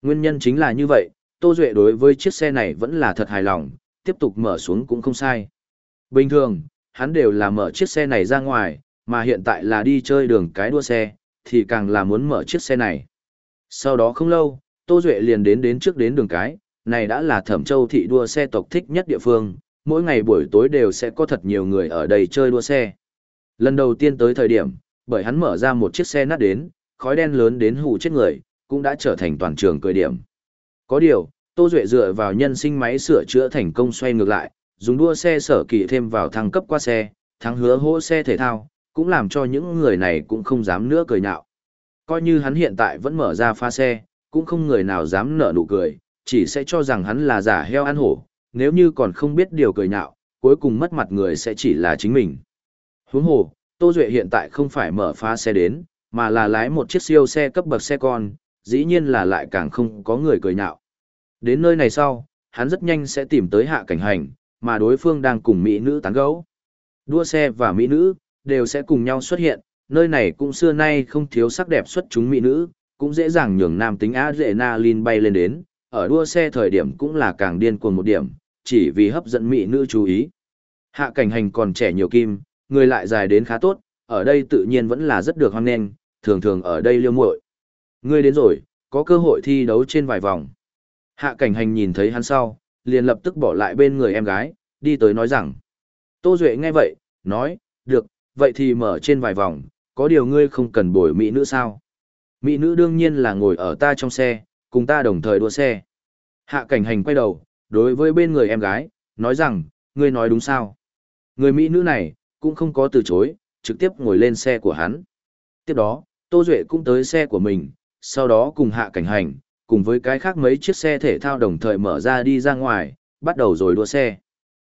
Nguyên nhân chính là như vậy, Tô Duệ đối với chiếc xe này vẫn là thật hài lòng, tiếp tục mở xuống cũng không sai. Bình thường, hắn đều là mở chiếc xe này ra ngoài, mà hiện tại là đi chơi đường cái đua xe, thì càng là muốn mở chiếc xe này. Sau đó không lâu, Tô Duệ liền đến đến trước đến đường cái, này đã là thẩm châu thị đua xe tộc thích nhất địa phương, mỗi ngày buổi tối đều sẽ có thật nhiều người ở đây chơi đua xe. Lần đầu tiên tới thời điểm, bởi hắn mở ra một chiếc xe nát đến, khói đen lớn đến hù chết người, cũng đã trở thành toàn trường cười điểm. Có điều, Tô Duệ dựa vào nhân sinh máy sửa chữa thành công xoay ngược lại, dùng đua xe sở kỳ thêm vào thăng cấp qua xe, thắng hứa hỗ xe thể thao, cũng làm cho những người này cũng không dám nữa cười nhạo. Coi như hắn hiện tại vẫn mở ra pha xe, cũng không người nào dám nở nụ cười, chỉ sẽ cho rằng hắn là giả heo ăn hổ, nếu như còn không biết điều cười nhạo, cuối cùng mất mặt người sẽ chỉ là chính mình. Huống hồ, Tô Duệ hiện tại không phải mở pha xe đến, mà là lái một chiếc siêu xe cấp bậc xe con, dĩ nhiên là lại càng không có người cười nhạo. Đến nơi này sau, hắn rất nhanh sẽ tìm tới hạ cảnh hành, mà đối phương đang cùng mỹ nữ tán gẫu. Đua xe và mỹ nữ đều sẽ cùng nhau xuất hiện, nơi này cũng xưa nay không thiếu sắc đẹp xuất chúng mỹ nữ, cũng dễ dàng nhường nam tính adrenaline bay lên đến, ở đua xe thời điểm cũng là càng điên cuồng một điểm, chỉ vì hấp dẫn mỹ nữ chú ý. Hạ cảnh hành còn trẻ nhiều kim, người lại dài đến khá tốt, ở đây tự nhiên vẫn là rất được hoan nghênh, thường thường ở đây liêu muội. Ngươi đến rồi, có cơ hội thi đấu trên vài vòng. Hạ cảnh hành nhìn thấy hắn sau, liền lập tức bỏ lại bên người em gái, đi tới nói rằng. Tô Duệ nghe vậy, nói, được, vậy thì mở trên vài vòng, có điều ngươi không cần bồi mỹ nữ sao? Mỹ nữ đương nhiên là ngồi ở ta trong xe, cùng ta đồng thời đua xe. Hạ cảnh hành quay đầu, đối với bên người em gái, nói rằng, ngươi nói đúng sao? Người Mỹ nữ này, cũng không có từ chối, trực tiếp ngồi lên xe của hắn. Tiếp đó, Tô Duệ cũng tới xe của mình, sau đó cùng hạ cảnh hành, cùng với cái khác mấy chiếc xe thể thao đồng thời mở ra đi ra ngoài, bắt đầu rồi đua xe.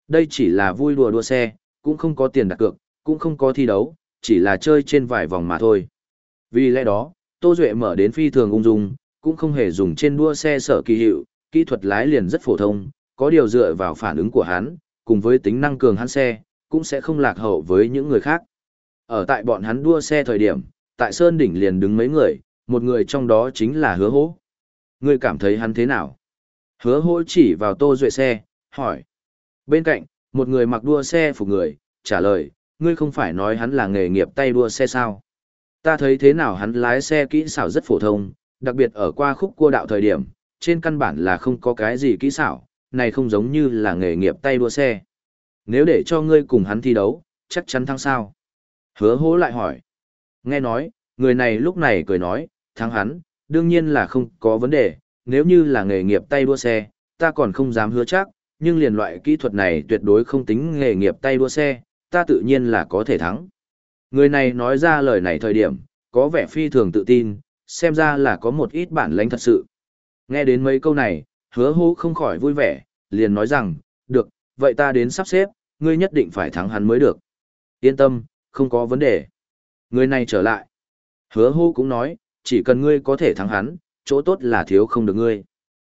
Đây chỉ là vui đùa đua xe, cũng không có tiền đặt cược, cũng không có thi đấu, chỉ là chơi trên vài vòng mà thôi. Vì lẽ đó, Tô Duệ mở đến phi thường ung dung, cũng không hề dùng trên đua xe sở kỳ hiệu, kỹ thuật lái liền rất phổ thông, có điều dựa vào phản ứng của hắn, cùng với tính năng cường hắn xe, cũng sẽ không lạc hậu với những người khác. Ở tại bọn hắn đua xe thời điểm, tại Sơn Đỉnh liền đứng mấy người, một người trong đó chính là hứa hố. Ngươi cảm thấy hắn thế nào? Hứa Hỗ chỉ vào tô duệ xe, hỏi. Bên cạnh, một người mặc đua xe phục người, trả lời, ngươi không phải nói hắn là nghề nghiệp tay đua xe sao? Ta thấy thế nào hắn lái xe kỹ xảo rất phổ thông, đặc biệt ở qua khúc cua đạo thời điểm, trên căn bản là không có cái gì kỹ xảo, này không giống như là nghề nghiệp tay đua xe. Nếu để cho ngươi cùng hắn thi đấu, chắc chắn thắng sao? Hứa Hỗ lại hỏi. Nghe nói, người này lúc này cười nói, thắng hắn, đương nhiên là không có vấn đề, nếu như là nghề nghiệp tay đua xe, ta còn không dám hứa chắc, nhưng liền loại kỹ thuật này tuyệt đối không tính nghề nghiệp tay đua xe, ta tự nhiên là có thể thắng. Người này nói ra lời này thời điểm, có vẻ phi thường tự tin, xem ra là có một ít bản lãnh thật sự. Nghe đến mấy câu này, hứa hô không khỏi vui vẻ, liền nói rằng, được, vậy ta đến sắp xếp, ngươi nhất định phải thắng hắn mới được. Yên tâm, không có vấn đề. Người này trở lại. Hứa hô cũng nói, chỉ cần ngươi có thể thắng hắn, chỗ tốt là thiếu không được ngươi.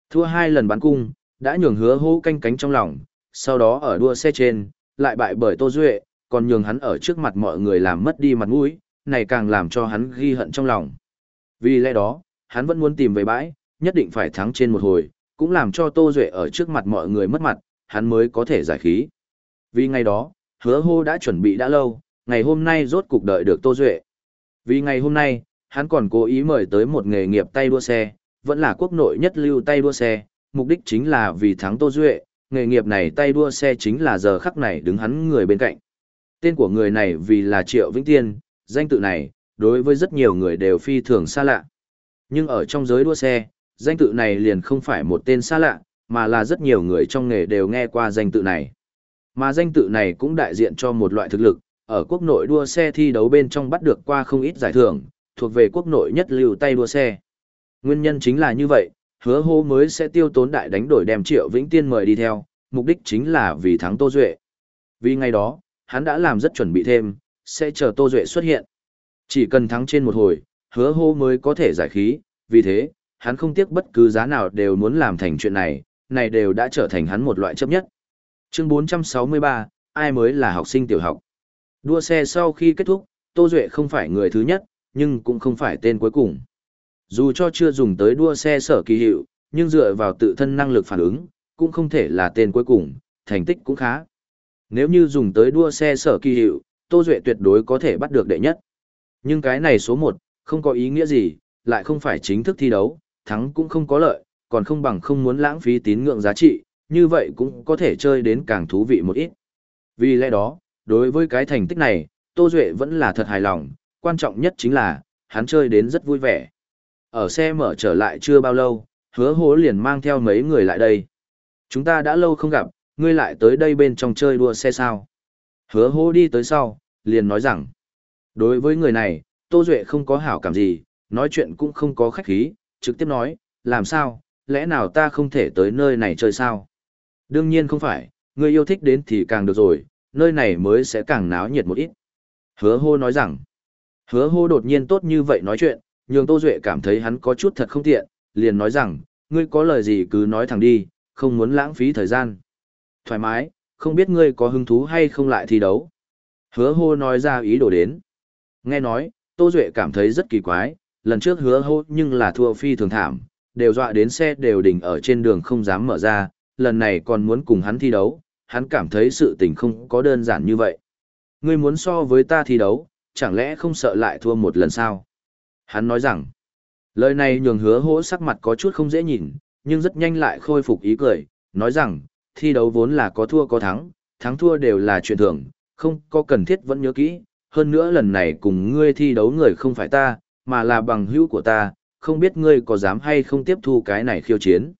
Thua hai lần bắn cung, đã nhường hứa hô canh cánh trong lòng, sau đó ở đua xe trên, lại bại bởi Tô Duệ, còn nhường hắn ở trước mặt mọi người làm mất đi mặt mũi, này càng làm cho hắn ghi hận trong lòng. Vì lẽ đó, hắn vẫn muốn tìm về bãi, nhất định phải thắng trên một hồi, cũng làm cho Tô Duệ ở trước mặt mọi người mất mặt, hắn mới có thể giải khí. Vì ngày đó, hứa hô đã chuẩn bị đã lâu, ngày hôm nay rốt cục đợi được Tô Duệ. Vì ngày hôm nay, hắn còn cố ý mời tới một nghề nghiệp tay đua xe, vẫn là quốc nội nhất lưu tay đua xe, mục đích chính là vì thắng Tô Duệ, nghề nghiệp này tay đua xe chính là giờ khắc này đứng hắn người bên cạnh. Tên của người này vì là Triệu Vĩnh Tiên, danh tự này, đối với rất nhiều người đều phi thường xa lạ. Nhưng ở trong giới đua xe, danh tự này liền không phải một tên xa lạ, mà là rất nhiều người trong nghề đều nghe qua danh tự này. Mà danh tự này cũng đại diện cho một loại thực lực, ở quốc nội đua xe thi đấu bên trong bắt được qua không ít giải thưởng, thuộc về quốc nội nhất lưu tay đua xe. Nguyên nhân chính là như vậy, hứa hô mới sẽ tiêu tốn đại đánh đổi đem Triệu Vĩnh Tiên mời đi theo, mục đích chính là vì thắng Tô Duệ. Vì ngày đó, hắn đã làm rất chuẩn bị thêm, sẽ chờ Tô Duệ xuất hiện. Chỉ cần thắng trên một hồi, hứa hô mới có thể giải khí, vì thế, hắn không tiếc bất cứ giá nào đều muốn làm thành chuyện này, này đều đã trở thành hắn một loại chấp nhất. Chương 463, ai mới là học sinh tiểu học? Đua xe sau khi kết thúc, Tô Duệ không phải người thứ nhất, nhưng cũng không phải tên cuối cùng. Dù cho chưa dùng tới đua xe sở kỳ hiệu, nhưng dựa vào tự thân năng lực phản ứng, cũng không thể là tên cuối cùng, thành tích cũng khá. Nếu như dùng tới đua xe sở kỳ hiệu, Tô Duệ tuyệt đối có thể bắt được đệ nhất. Nhưng cái này số 1, không có ý nghĩa gì, lại không phải chính thức thi đấu, thắng cũng không có lợi, còn không bằng không muốn lãng phí tín ngưỡng giá trị, như vậy cũng có thể chơi đến càng thú vị một ít. Vì lẽ đó, đối với cái thành tích này, Tô Duệ vẫn là thật hài lòng, quan trọng nhất chính là, hắn chơi đến rất vui vẻ. Ở xe mở trở lại chưa bao lâu, hứa hố liền mang theo mấy người lại đây. Chúng ta đã lâu không gặp, ngươi lại tới đây bên trong chơi đua xe sao. Hứa hố đi tới sau, liền nói rằng, đối với người này, Tô Duệ không có hảo cảm gì, nói chuyện cũng không có khách khí, trực tiếp nói, làm sao, lẽ nào ta không thể tới nơi này chơi sao? Đương nhiên không phải, người yêu thích đến thì càng được rồi, nơi này mới sẽ càng náo nhiệt một ít. Hứa hô nói rằng, hứa hô đột nhiên tốt như vậy nói chuyện, nhường Tô Duệ cảm thấy hắn có chút thật không tiện, liền nói rằng, ngươi có lời gì cứ nói thẳng đi, không muốn lãng phí thời gian. Thoải mái, không biết ngươi có hứng thú hay không lại thi đấu. Hứa hô nói ra ý đồ đến. Nghe nói, Tô Duệ cảm thấy rất kỳ quái, lần trước hứa hô nhưng là thua phi thường thảm, đều dọa đến xe đều đỉnh ở trên đường không dám mở ra, lần này còn muốn cùng hắn thi đấu, hắn cảm thấy sự tình không có đơn giản như vậy. Ngươi muốn so với ta thi đấu, chẳng lẽ không sợ lại thua một lần sao? Hắn nói rằng, lời này nhường hứa hỗ sắc mặt có chút không dễ nhìn, nhưng rất nhanh lại khôi phục ý cười, nói rằng, thi đấu vốn là có thua có thắng, thắng thua đều là chuyện thường, không có cần thiết vẫn nhớ kỹ, hơn nữa lần này cùng ngươi thi đấu người không phải ta, mà là bằng hữu của ta, không biết ngươi có dám hay không tiếp thu cái này khiêu chiến.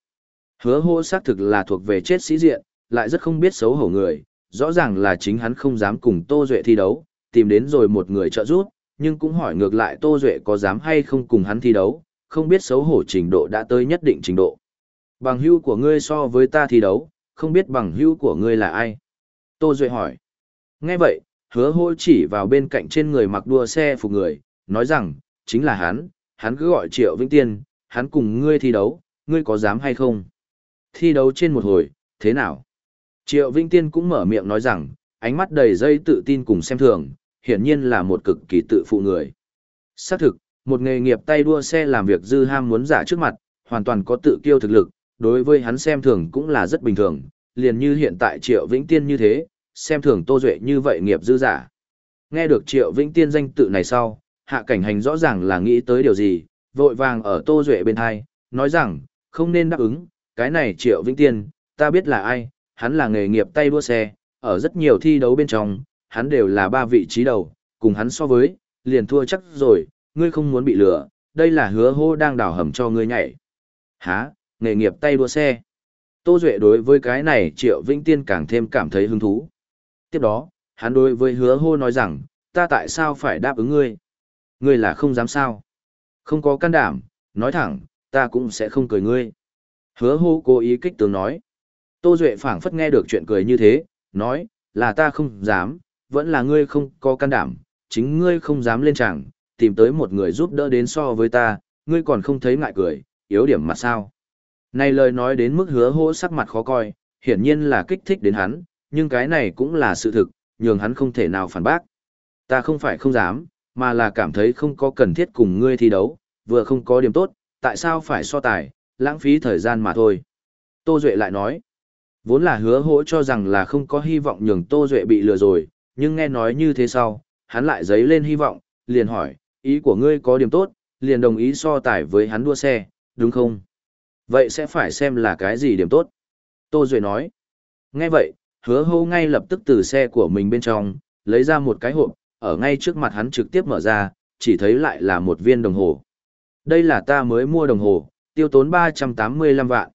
Hứa hô xác thực là thuộc về chết sĩ diện, lại rất không biết xấu hổ người, rõ ràng là chính hắn không dám cùng Tô Duệ thi đấu, tìm đến rồi một người trợ giúp, nhưng cũng hỏi ngược lại Tô Duệ có dám hay không cùng hắn thi đấu, không biết xấu hổ trình độ đã tới nhất định trình độ. Bằng hữu của ngươi so với ta thi đấu, không biết bằng hữu của ngươi là ai? Tô Duệ hỏi. Nghe vậy, hứa hôi chỉ vào bên cạnh trên người mặc đua xe phục người, nói rằng, chính là hắn, hắn cứ gọi Triệu Vĩnh Tiên, hắn cùng ngươi thi đấu, ngươi có dám hay không? Thi đấu trên một hồi, thế nào? Triệu Vĩnh Tiên cũng mở miệng nói rằng, ánh mắt đầy dây tự tin cùng xem thường, hiển nhiên là một cực kỳ tự phụ người. Xác thực, một nghề nghiệp tay đua xe làm việc dư ham muốn giả trước mặt, hoàn toàn có tự kiêu thực lực, đối với hắn xem thường cũng là rất bình thường, liền như hiện tại Triệu Vĩnh Tiên như thế, xem thường Tô Duệ như vậy nghiệp dư giả. Nghe được Triệu Vĩnh Tiên danh tự này sau, hạ cảnh hành rõ ràng là nghĩ tới điều gì, vội vàng ở Tô Duệ bên hai, nói rằng, không nên đáp ứng, cái này Triệu Vĩnh Tiên, ta biết là ai, hắn là nghề nghiệp tay đua xe, ở rất nhiều thi đấu bên trong, hắn đều là ba vị trí đầu, cùng hắn so với, liền thua chắc rồi, ngươi không muốn bị lừa, đây là hứa hô đang đào hầm cho ngươi nhảy. Hả, nghề nghiệp tay đua xe. Tô Duệ đối với cái này Triệu Vĩnh Tiên càng thêm cảm thấy hứng thú. Tiếp đó, hắn đối với hứa hô nói rằng, ta tại sao phải đáp ứng ngươi? Ngươi là không dám sao? Không có can đảm, nói thẳng, ta cũng sẽ không cười ngươi. Hứa hô cố ý kích tướng nói. Tô Duệ phảng phất nghe được chuyện cười như thế, nói, là ta không dám, vẫn là ngươi không có can đảm, chính ngươi không dám lên tràng, tìm tới một người giúp đỡ đến so với ta, ngươi còn không thấy ngại cười, yếu điểm mà sao. Này lời nói đến mức hứa hô sắc mặt khó coi, hiển nhiên là kích thích đến hắn, nhưng cái này cũng là sự thực, nhường hắn không thể nào phản bác. Ta không phải không dám, mà là cảm thấy không có cần thiết cùng ngươi thi đấu, vừa không có điểm tốt, tại sao phải so tài, lãng phí thời gian mà thôi. Tô Duệ lại nói, vốn là hứa hỗ cho rằng là không có hy vọng nhường Tô Duệ bị lừa rồi, nhưng nghe nói như thế sau, hắn lại dấy lên hy vọng, liền hỏi, ý của ngươi có điểm tốt, liền đồng ý so tài với hắn đua xe, đúng không? Vậy sẽ phải xem là cái gì điểm tốt? Tô Duệ nói. Nghe vậy, hứa hô ngay lập tức từ xe của mình bên trong, lấy ra một cái hộp, ở ngay trước mặt hắn trực tiếp mở ra, chỉ thấy lại là một viên đồng hồ. Đây là ta mới mua đồng hồ, tiêu tốn 385 vạn.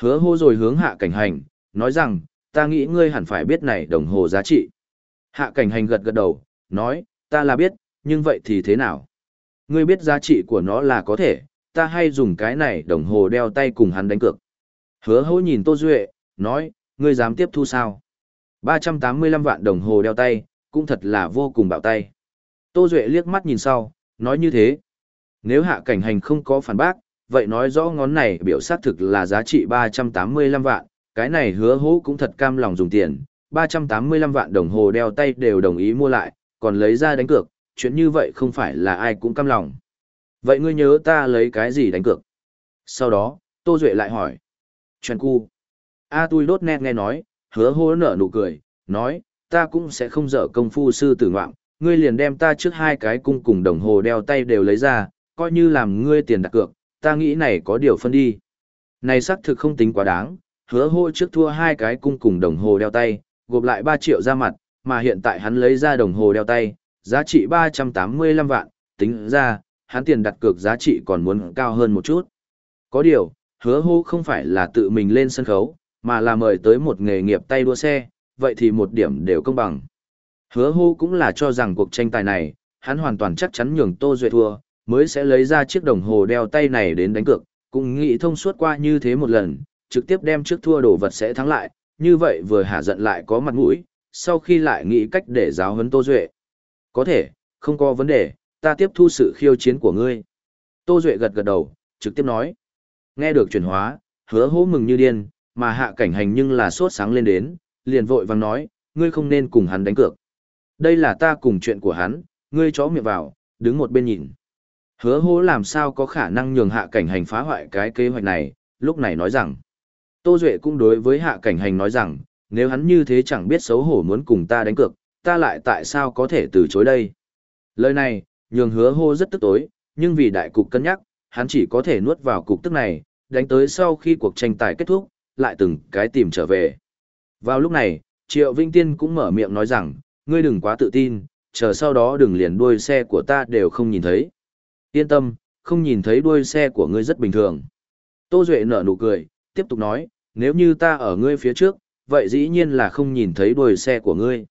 Hứa hô rồi hướng hạ cảnh hành, nói rằng, ta nghĩ ngươi hẳn phải biết này đồng hồ giá trị. Hạ cảnh hành gật gật đầu, nói, ta là biết, nhưng vậy thì thế nào? Ngươi biết giá trị của nó là có thể, ta hay dùng cái này đồng hồ đeo tay cùng hắn đánh cược. Hứa Hỗ nhìn Tô Duệ, nói, ngươi dám tiếp thu sao? 385 vạn đồng hồ đeo tay, cũng thật là vô cùng bạo tay. Tô Duệ liếc mắt nhìn sau, nói như thế. Nếu hạ cảnh hành không có phản bác, vậy nói rõ ngón này biểu xác thực là giá trị 385 vạn, cái này hứa hố cũng thật cam lòng dùng tiền, 385 vạn đồng hồ đeo tay đều đồng ý mua lại, còn lấy ra đánh cược, chuyện như vậy không phải là ai cũng cam lòng. Vậy ngươi nhớ ta lấy cái gì đánh cược? Sau đó, Tô Duệ lại hỏi. Chuyện cu. A tui đốt nét nghe nói, hứa hô nở nụ cười, nói, ta cũng sẽ không dở công phu sư tử ngoạm, ngươi liền đem ta trước hai cái cung cùng đồng hồ đeo tay đều lấy ra, coi như làm ngươi tiền đặt cược, ta nghĩ này có điều phân đi. Này xác thực không tính quá đáng, hứa hô trước thua hai cái cung cùng đồng hồ đeo tay, gộp lại 3 triệu ra mặt, mà hiện tại hắn lấy ra đồng hồ đeo tay, giá trị 385 vạn, tính ra, hắn tiền đặt cược giá trị còn muốn cao hơn một chút. Có điều, hứa hô không phải là tự mình lên sân khấu, mà là mời tới một nghề nghiệp tay đua xe, vậy thì một điểm đều công bằng. Hứa hô cũng là cho rằng cuộc tranh tài này, hắn hoàn toàn chắc chắn nhường Tô Duệ thua, mới sẽ lấy ra chiếc đồng hồ đeo tay này đến đánh cược, cũng nghĩ thông suốt qua như thế một lần, trực tiếp đem trước thua đồ vật sẽ thắng lại, như vậy vừa hạ giận lại có mặt mũi, sau khi lại nghĩ cách để giáo huấn Tô Duệ. Có thể, không có vấn đề, ta tiếp thu sự khiêu chiến của ngươi. Tô Duệ gật gật đầu, trực tiếp nói. Nghe được chuyển hóa, hứa hố mừng như điên, mà hạ cảnh hành nhưng là sốt sáng lên đến, liền vội vàng nói, ngươi không nên cùng hắn đánh cược. Đây là ta cùng chuyện của hắn, ngươi chó miệng vào, đứng một bên nhìn. Hứa hố làm sao có khả năng nhường hạ cảnh hành phá hoại cái kế hoạch này, lúc này nói rằng. Tô Duệ cũng đối với hạ cảnh hành nói rằng, nếu hắn như thế chẳng biết xấu hổ muốn cùng ta đánh cược, ta lại tại sao có thể từ chối đây. Lời này, nhường hứa hô rất tức tối, nhưng vì đại cục cân nhắc, hắn chỉ có thể nuốt vào cục tức này, đánh tới sau khi cuộc tranh tài kết thúc, lại từng cái tìm trở về. Vào lúc này, Triệu Vinh Tiên cũng mở miệng nói rằng, ngươi đừng quá tự tin, chờ sau đó đừng liền đuôi xe của ta đều không nhìn thấy. Yên tâm, không nhìn thấy đuôi xe của ngươi rất bình thường. Tô Duệ nở nụ cười, tiếp tục nói, nếu như ta ở ngươi phía trước, vậy dĩ nhiên là không nhìn thấy đuôi xe của ngươi.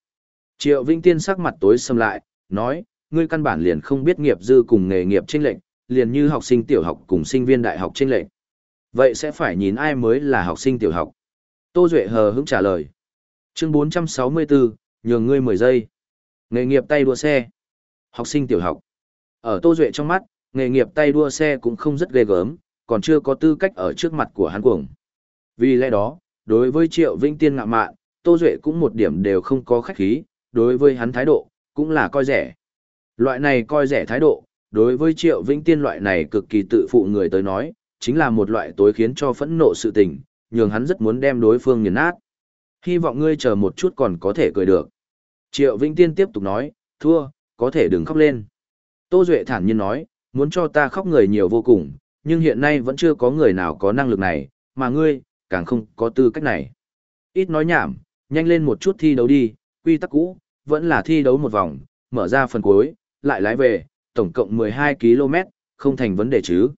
Triệu Vĩnh Tiên sắc mặt tối sầm lại, nói, ngươi căn bản liền không biết nghiệp dư cùng nghề nghiệp chênh lệnh, liền như học sinh tiểu học cùng sinh viên đại học chênh lệnh. Vậy sẽ phải nhìn ai mới là học sinh tiểu học. Tô Duệ hờ hững trả lời. Chương 464, nhường ngươi 10 giây. Nghề nghiệp tay đua xe. Học sinh tiểu học. Ở Tô Duệ trong mắt, nghề nghiệp tay đua xe cũng không rất ghê gớm, còn chưa có tư cách ở trước mặt của hắn cuồng. Vì lẽ đó, đối với Triệu Vĩnh Tiên ngạ mạn, Tô Duệ cũng một điểm đều không có khách khí, đối với hắn thái độ, cũng là coi rẻ. Loại này coi rẻ thái độ, đối với Triệu Vĩnh Tiên loại này cực kỳ tự phụ người tới nói, chính là một loại tối khiến cho phẫn nộ sự tình, nhường hắn rất muốn đem đối phương nghiền nát. Hy vọng ngươi chờ một chút còn có thể cười được. Triệu Vĩnh Tiên tiếp tục nói, thua, có thể đừng khóc lên. Tô Duệ thản nhiên nói, muốn cho ta khóc người nhiều vô cùng, nhưng hiện nay vẫn chưa có người nào có năng lực này, mà ngươi, càng không có tư cách này. Ít nói nhảm, nhanh lên một chút thi đấu đi, quy tắc cũ, vẫn là thi đấu một vòng, mở ra phần cuối, lại lái về, tổng cộng 12 km, không thành vấn đề chứ.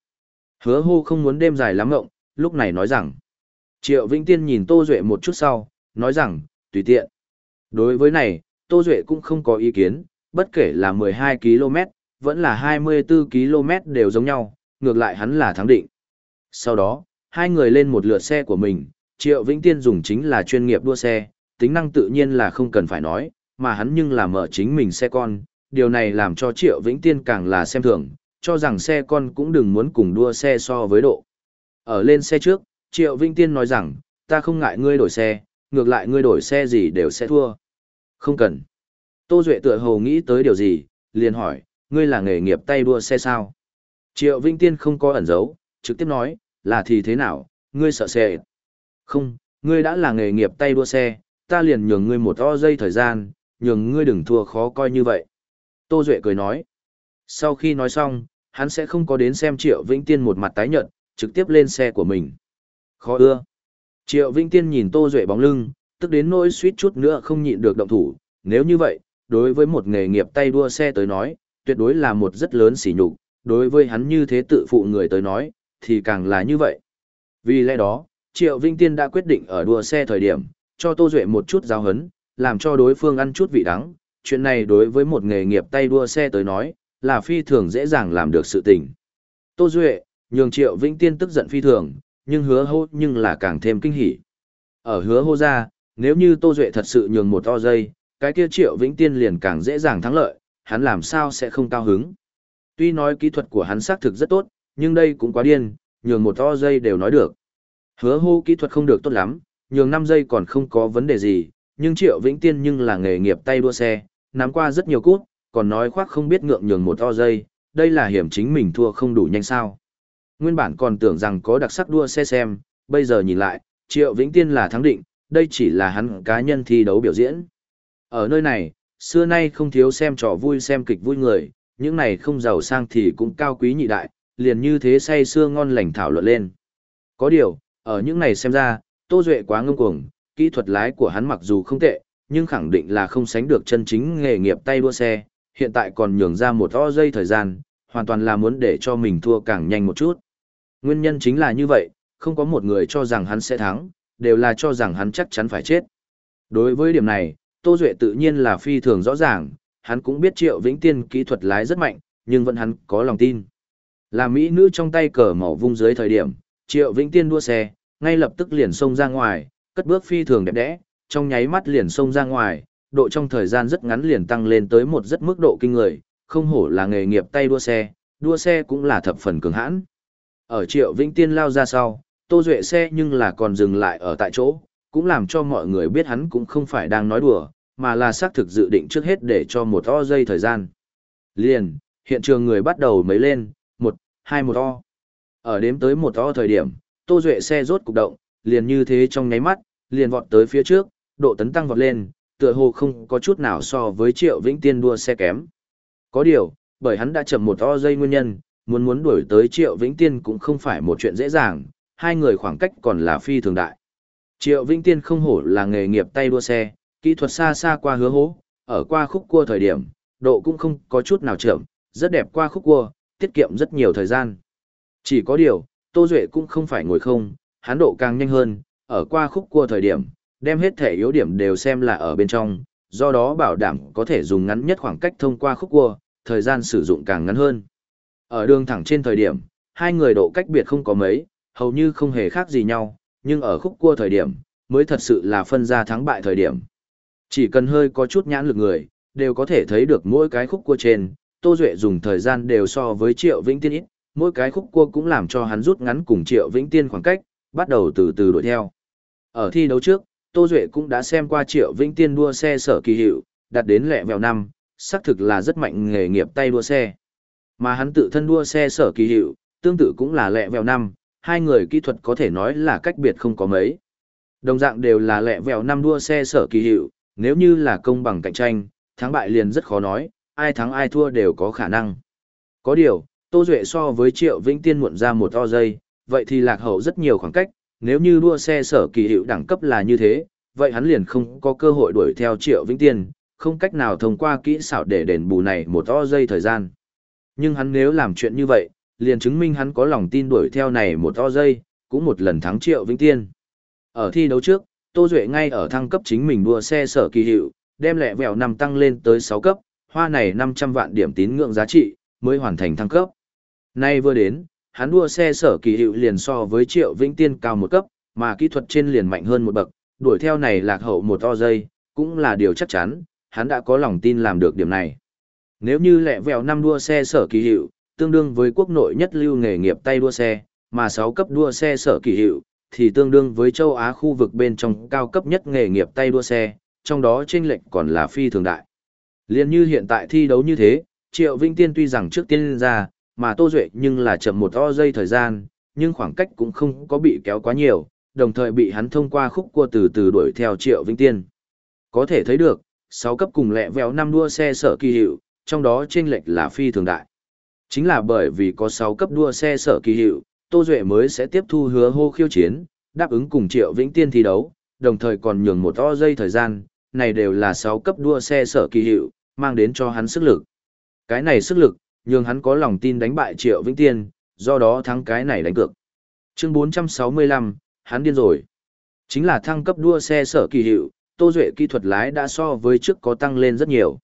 Hứa hô không muốn đêm dài lắm ngộng, lúc này nói rằng. Triệu Vĩnh Tiên nhìn Tô Duệ một chút sau, nói rằng, tùy tiện. Đối với này, Tô Duệ cũng không có ý kiến, bất kể là 12 km, vẫn là 24 km đều giống nhau, ngược lại hắn là thắng định. Sau đó, hai người lên một lượt xe của mình, Triệu Vĩnh Tiên dùng chính là chuyên nghiệp đua xe, tính năng tự nhiên là không cần phải nói, mà hắn nhưng là mở chính mình xe con, điều này làm cho Triệu Vĩnh Tiên càng là xem thường, cho rằng xe con cũng đừng muốn cùng đua xe so với độ. Ở lên xe trước, Triệu Vĩnh Tiên nói rằng, ta không ngại ngươi đổi xe, ngược lại ngươi đổi xe gì đều sẽ thua. Không cần. Tô Duệ tựa hồ nghĩ tới điều gì, liền hỏi, ngươi là nghề nghiệp tay đua xe sao? Triệu Vĩnh Tiên không có ẩn giấu, trực tiếp nói, là thì thế nào, ngươi sợ xe. Không, ngươi đã là nghề nghiệp tay đua xe, ta liền nhường ngươi một o dây thời gian, nhường ngươi đừng thua khó coi như vậy. Tô Duệ cười nói. Sau khi nói xong, hắn sẽ không có đến xem Triệu Vĩnh Tiên một mặt tái nhợt, trực tiếp lên xe của mình. Khó ưa. Triệu Vĩnh Tiên nhìn Tô Duệ bóng lưng, tức đến nỗi suýt chút nữa không nhịn được động thủ. Nếu như vậy, đối với một nghề nghiệp tay đua xe tới nói, tuyệt đối là một rất lớn sỉ nhục. Đối với hắn như thế tự phụ người tới nói, thì càng là như vậy. Vì lẽ đó, Triệu vinh Tiên đã quyết định ở đua xe thời điểm, cho Tô Duệ một chút giáo hấn, làm cho đối phương ăn chút vị đắng. Chuyện này đối với một nghề nghiệp tay đua xe tới nói, là phi thường dễ dàng làm được sự tình. Tô Duệ, nhường Triệu Vĩnh Tiên tức giận phi thường, nhưng hứa hô nhưng là càng thêm kinh hỉ. Ở hứa hô ra, nếu như Tô Duệ thật sự nhường một to dây, cái kia Triệu Vĩnh Tiên liền càng dễ dàng thắng lợi, hắn làm sao sẽ không cao hứng. Tuy nói kỹ thuật của hắn xác thực rất tốt, nhưng đây cũng quá điên, nhường một to dây đều nói được. Hứa hô kỹ thuật không được tốt lắm, nhường 5 giây còn không có vấn đề gì, nhưng Triệu Vĩnh Tiên nhưng là nghề nghiệp tay đua xe, nắm qua rất nhiều cút, còn nói khoác không biết ngượng nhường một to dây, đây là hiểm chính mình thua không đủ nhanh sao. Nguyên bản còn tưởng rằng có đặc sắc đua xe xem, bây giờ nhìn lại, Triệu Vĩnh Tiên là thắng định, đây chỉ là hắn cá nhân thi đấu biểu diễn. Ở nơi này, xưa nay không thiếu xem trò vui xem kịch vui người, những này không giàu sang thì cũng cao quý nhị đại, liền như thế say xưa ngon lành thảo luận lên. Có điều, ở những này xem ra, Tô Duệ quá ngông cuồng, kỹ thuật lái của hắn mặc dù không tệ, nhưng khẳng định là không sánh được chân chính nghề nghiệp tay đua xe, hiện tại còn nhường ra một o dây thời gian, hoàn toàn là muốn để cho mình thua càng nhanh một chút. Nguyên nhân chính là như vậy, không có một người cho rằng hắn sẽ thắng, đều là cho rằng hắn chắc chắn phải chết. Đối với điểm này, Tô Duệ tự nhiên là phi thường rõ ràng, hắn cũng biết Triệu Vĩnh Tiên kỹ thuật lái rất mạnh, nhưng vẫn hắn có lòng tin. Là Mỹ nữ trong tay cờ màu vung dưới thời điểm, Triệu Vĩnh Tiên đua xe, ngay lập tức liền xông ra ngoài, cất bước phi thường đẹp đẽ, trong nháy mắt liền xông ra ngoài, độ trong thời gian rất ngắn liền tăng lên tới một rất mức độ kinh người, không hổ là nghề nghiệp tay đua xe, đua xe cũng là thập phần cường hãn. Ở Triệu Vĩnh Tiên lao ra sau, Tô Duệ xe nhưng là còn dừng lại ở tại chỗ, cũng làm cho mọi người biết hắn cũng không phải đang nói đùa, mà là xác thực dự định trước hết để cho một o dây thời gian. Liền, hiện trường người bắt đầu mấy lên, một, hai một o. Ở đếm tới một o thời điểm, Tô Duệ xe rốt cục động, liền như thế trong nháy mắt, liền vọt tới phía trước, độ tấn tăng vọt lên, tựa hồ không có chút nào so với Triệu Vĩnh Tiên đua xe kém. Có điều, bởi hắn đã chậm một o dây nguyên nhân, muốn muốn đuổi tới Triệu Vĩnh Tiên cũng không phải một chuyện dễ dàng, hai người khoảng cách còn là phi thường đại. Triệu Vĩnh Tiên không hổ là nghề nghiệp tay đua xe, kỹ thuật xa xa qua hứa hố, ở qua khúc cua thời điểm, độ cũng không có chút nào chậm, rất đẹp qua khúc cua, tiết kiệm rất nhiều thời gian. Chỉ có điều, Tô Duệ cũng không phải ngồi không, hắn độ càng nhanh hơn, ở qua khúc cua thời điểm, đem hết thể yếu điểm đều xem là ở bên trong, do đó bảo đảm có thể dùng ngắn nhất khoảng cách thông qua khúc cua, thời gian sử dụng càng ngắn hơn. Ở đường thẳng trên thời điểm, hai người độ cách biệt không có mấy, hầu như không hề khác gì nhau, nhưng ở khúc cua thời điểm, mới thật sự là phân ra thắng bại thời điểm. Chỉ cần hơi có chút nhãn lực người, đều có thể thấy được mỗi cái khúc cua trên, Tô Duệ dùng thời gian đều so với Triệu Vĩnh Tiên ít, mỗi cái khúc cua cũng làm cho hắn rút ngắn cùng Triệu Vĩnh Tiên khoảng cách, bắt đầu từ từ đuổi theo. Ở thi đấu trước, Tô Duệ cũng đã xem qua Triệu Vĩnh Tiên đua xe sở kỳ hiệu, đặt đến lẹ vèo năm, xác thực là rất mạnh nghề nghiệp tay đua xe. Mà hắn tự thân đua xe sở kỳ hiệu, tương tự cũng là lẹ vèo năm, hai người kỹ thuật có thể nói là cách biệt không có mấy. Đồng dạng đều là lẹ vèo năm đua xe sở kỳ hiệu, nếu như là công bằng cạnh tranh, thắng bại liền rất khó nói, ai thắng ai thua đều có khả năng. Có điều, Tô Duệ so với Triệu Vĩnh Tiên muộn ra một o giây, vậy thì lạc hậu rất nhiều khoảng cách, nếu như đua xe sở kỳ hiệu đẳng cấp là như thế, vậy hắn liền không có cơ hội đuổi theo Triệu Vĩnh Tiên, không cách nào thông qua kỹ xảo để đền bù này một o giây thời gian. Nhưng hắn nếu làm chuyện như vậy, liền chứng minh hắn có lòng tin đuổi theo này một o giây, cũng một lần thắng Triệu Vĩnh Tiên. Ở thi đấu trước, Tô Duệ ngay ở thăng cấp chính mình đua xe sở kỳ hiệu, đem lẹ vẹo năm tăng lên tới 6 cấp, hoa này 500 vạn điểm tín ngưỡng giá trị, mới hoàn thành thăng cấp. Nay vừa đến, hắn đua xe sở kỳ hiệu liền so với Triệu Vĩnh Tiên cao một cấp, mà kỹ thuật trên liền mạnh hơn một bậc, đuổi theo này lạc hậu một to giây, cũng là điều chắc chắn, hắn đã có lòng tin làm được điểm này. Nếu như lẹ vẹo năm đua xe sở kỳ hiệu, tương đương với quốc nội nhất lưu nghề nghiệp tay đua xe, mà 6 cấp đua xe sở kỳ hiệu, thì tương đương với châu Á khu vực bên trong cao cấp nhất nghề nghiệp tay đua xe, trong đó chênh lệch còn là phi thường đại. Liên như hiện tại thi đấu như thế, Triệu Vinh Tiên tuy rằng trước tiên ra, mà Tô Duệ nhưng là chậm một o giây thời gian, nhưng khoảng cách cũng không có bị kéo quá nhiều, đồng thời bị hắn thông qua khúc cua từ từ đuổi theo Triệu Vinh Tiên. Có thể thấy được, 6 cấp cùng lẹ vèo năm đua xe sở kỳ hiệu, trong đó chênh lệch là phi thường đại. Chính là bởi vì có 6 cấp đua xe sở kỳ hiệu, Tô Duệ mới sẽ tiếp thu hứa hô khiêu chiến, đáp ứng cùng Triệu Vĩnh Tiên thi đấu, đồng thời còn nhường một o dây thời gian, này đều là 6 cấp đua xe sở kỳ hiệu, mang đến cho hắn sức lực. Cái này sức lực, nhường hắn có lòng tin đánh bại Triệu Vĩnh Tiên, do đó thắng cái này đánh cược. Chương 465, hắn điên rồi. Chính là thăng cấp đua xe sở kỳ hiệu, Tô Duệ kỹ thuật lái đã so với trước có tăng lên rất nhiều.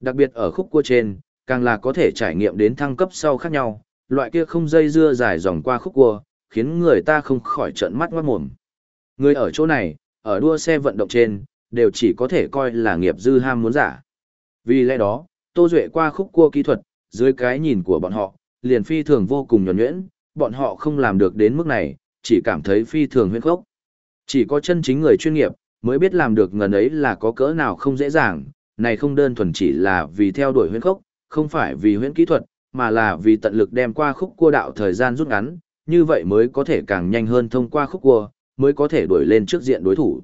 Đặc biệt ở khúc cua trên, càng là có thể trải nghiệm đến thăng cấp sau khác nhau, loại kia không dây dưa dài dòng qua khúc cua, khiến người ta không khỏi trợn mắt ngoát mồm. Người ở chỗ này, ở đua xe vận động trên, đều chỉ có thể coi là nghiệp dư ham muốn giả. Vì lẽ đó, Tô Duệ qua khúc cua kỹ thuật, dưới cái nhìn của bọn họ, liền phi thường vô cùng nhuẩn nhuyễn, bọn họ không làm được đến mức này, chỉ cảm thấy phi thường huyên khốc. Chỉ có chân chính người chuyên nghiệp, mới biết làm được ngần ấy là có cỡ nào không dễ dàng, này không đơn thuần chỉ là vì theo đuổi huyên khốc, không phải vì huyễn kỹ thuật, mà là vì tận lực đem qua khúc cua đạo thời gian rút ngắn, như vậy mới có thể càng nhanh hơn thông qua khúc cua, mới có thể đuổi lên trước diện đối thủ.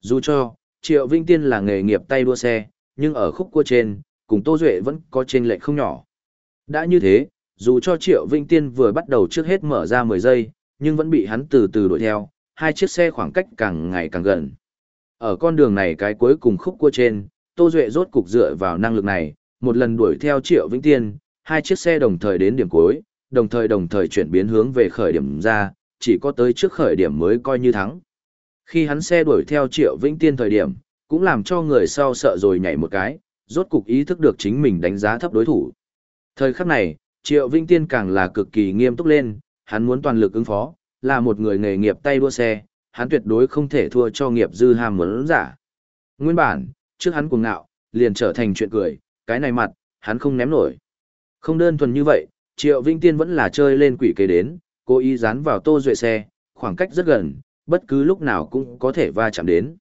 Dù cho, Triệu Vinh Tiên là nghề nghiệp tay đua xe, nhưng ở khúc cua trên, cùng Tô Duệ vẫn có chênh lệch không nhỏ. Đã như thế, dù cho Triệu Vinh Tiên vừa bắt đầu trước hết mở ra 10 giây, nhưng vẫn bị hắn từ từ đuổi theo, hai chiếc xe khoảng cách càng ngày càng gần. Ở con đường này cái cuối cùng khúc cua trên, Tô Duệ rốt cục dựa vào năng lực này, một lần đuổi theo Triệu Vĩnh Tiên, hai chiếc xe đồng thời đến điểm cuối, đồng thời đồng thời chuyển biến hướng về khởi điểm ra, chỉ có tới trước khởi điểm mới coi như thắng. Khi hắn xe đuổi theo Triệu Vĩnh Tiên thời điểm, cũng làm cho người sau sợ rồi nhảy một cái, rốt cục ý thức được chính mình đánh giá thấp đối thủ. Thời khắc này, Triệu Vĩnh Tiên càng là cực kỳ nghiêm túc lên, hắn muốn toàn lực ứng phó, là một người nghề nghiệp tay đua xe, hắn tuyệt đối không thể thua cho nghiệp dư ham muốn giả. Nguyên bản, trước hắn cuồng ngạo, liền trở thành chuyện cười, cái này mặt, hắn không ném nổi. Không đơn thuần như vậy, Triệu Vinh Tiên vẫn là chơi lên quỷ kế đến, cố ý dán vào Tô Duệ xe, khoảng cách rất gần, bất cứ lúc nào cũng có thể va chạm đến.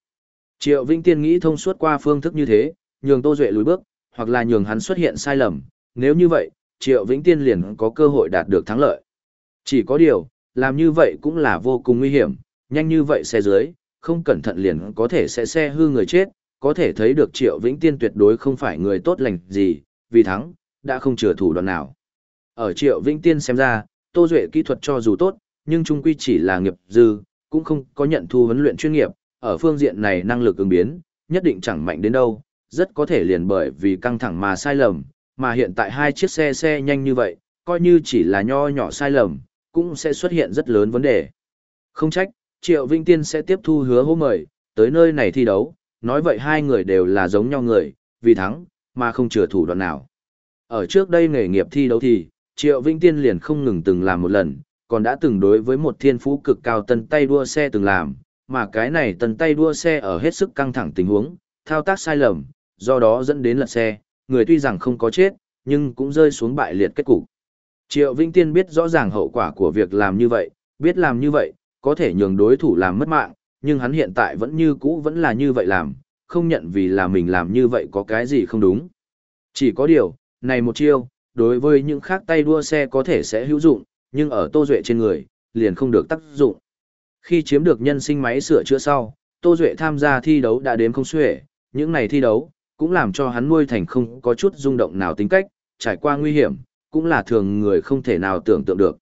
Triệu Vinh Tiên nghĩ thông suốt qua phương thức như thế, nhường Tô Duệ lùi bước, hoặc là nhường hắn xuất hiện sai lầm, nếu như vậy, Triệu Vĩnh Tiên liền có cơ hội đạt được thắng lợi. Chỉ có điều, làm như vậy cũng là vô cùng nguy hiểm, nhanh như vậy xe dưới, không cẩn thận liền có thể sẽ xe hư người chết, có thể thấy được Triệu Vĩnh Tiên tuyệt đối không phải người tốt lành gì, vì thắng, đã không chừa thủ đoạn nào. Ở Triệu Vĩnh Tiên xem ra, Tô Duệ kỹ thuật cho dù tốt, nhưng trung quy chỉ là nghiệp dư, cũng không có nhận thu huấn luyện chuyên nghiệp, ở phương diện này năng lực ứng biến, nhất định chẳng mạnh đến đâu, rất có thể liền bởi vì căng thẳng mà sai lầm, mà hiện tại hai chiếc xe xe nhanh như vậy, coi như chỉ là nho nhỏ sai lầm, cũng sẽ xuất hiện rất lớn vấn đề. Không trách, Triệu Vinh Tiên sẽ tiếp thu hứa hô mời, tới nơi này thi đấu, nói vậy hai người đều là giống nhau người, vì thắng, mà không chừa thủ đoạn nào. Ở trước đây nghề nghiệp thi đấu thì, Triệu Vĩnh Tiên liền không ngừng từng làm một lần, còn đã từng đối với một thiên phú cực cao tân tay đua xe từng làm, mà cái này tân tay đua xe ở hết sức căng thẳng tình huống, thao tác sai lầm, do đó dẫn đến lật xe, người tuy rằng không có chết, nhưng cũng rơi xuống bại liệt kết cục. Triệu Vĩnh Tiên biết rõ ràng hậu quả của việc làm như vậy, biết làm như vậy, có thể nhường đối thủ làm mất mạng, nhưng hắn hiện tại vẫn như cũ vẫn là như vậy làm, không nhận vì là mình làm như vậy có cái gì không đúng. Chỉ có điều, này một chiêu, đối với những khác tay đua xe có thể sẽ hữu dụng, nhưng ở Tô Duệ trên người, liền không được tác dụng. Khi chiếm được nhân sinh máy sửa chữa sau, Tô Duệ tham gia thi đấu đã đến không xuể, những này thi đấu, cũng làm cho hắn nuôi thành không có chút rung động nào tính cách, trải qua nguy hiểm, cũng là thường người không thể nào tưởng tượng được.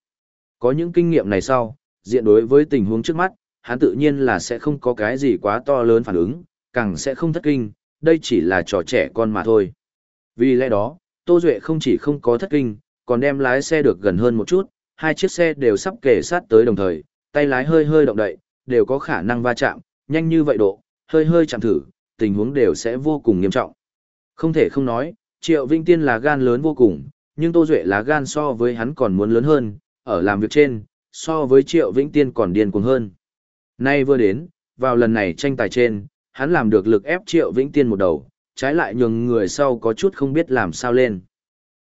Có những kinh nghiệm này sau, diện đối với tình huống trước mắt, hắn tự nhiên là sẽ không có cái gì quá to lớn phản ứng, càng sẽ không thất kinh, đây chỉ là trò trẻ con mà thôi. Vì lẽ đó, Tô Duệ không chỉ không có thất kinh, còn đem lái xe được gần hơn một chút, hai chiếc xe đều sắp kề sát tới đồng thời, tay lái hơi hơi động đậy, đều có khả năng va chạm, nhanh như vậy độ, hơi hơi chạm thử, tình huống đều sẽ vô cùng nghiêm trọng. Không thể không nói, Triệu Vinh Tiên là gan lớn vô cùng, nhưng Tô Duệ là gan so với hắn còn muốn lớn hơn, ở làm việc trên, so với Triệu Vĩnh Tiên còn điên cuồng hơn. Nay vừa đến, vào lần này tranh tài trên, hắn làm được lực ép Triệu Vĩnh Tiên một đầu, trái lại nhường người sau có chút không biết làm sao lên.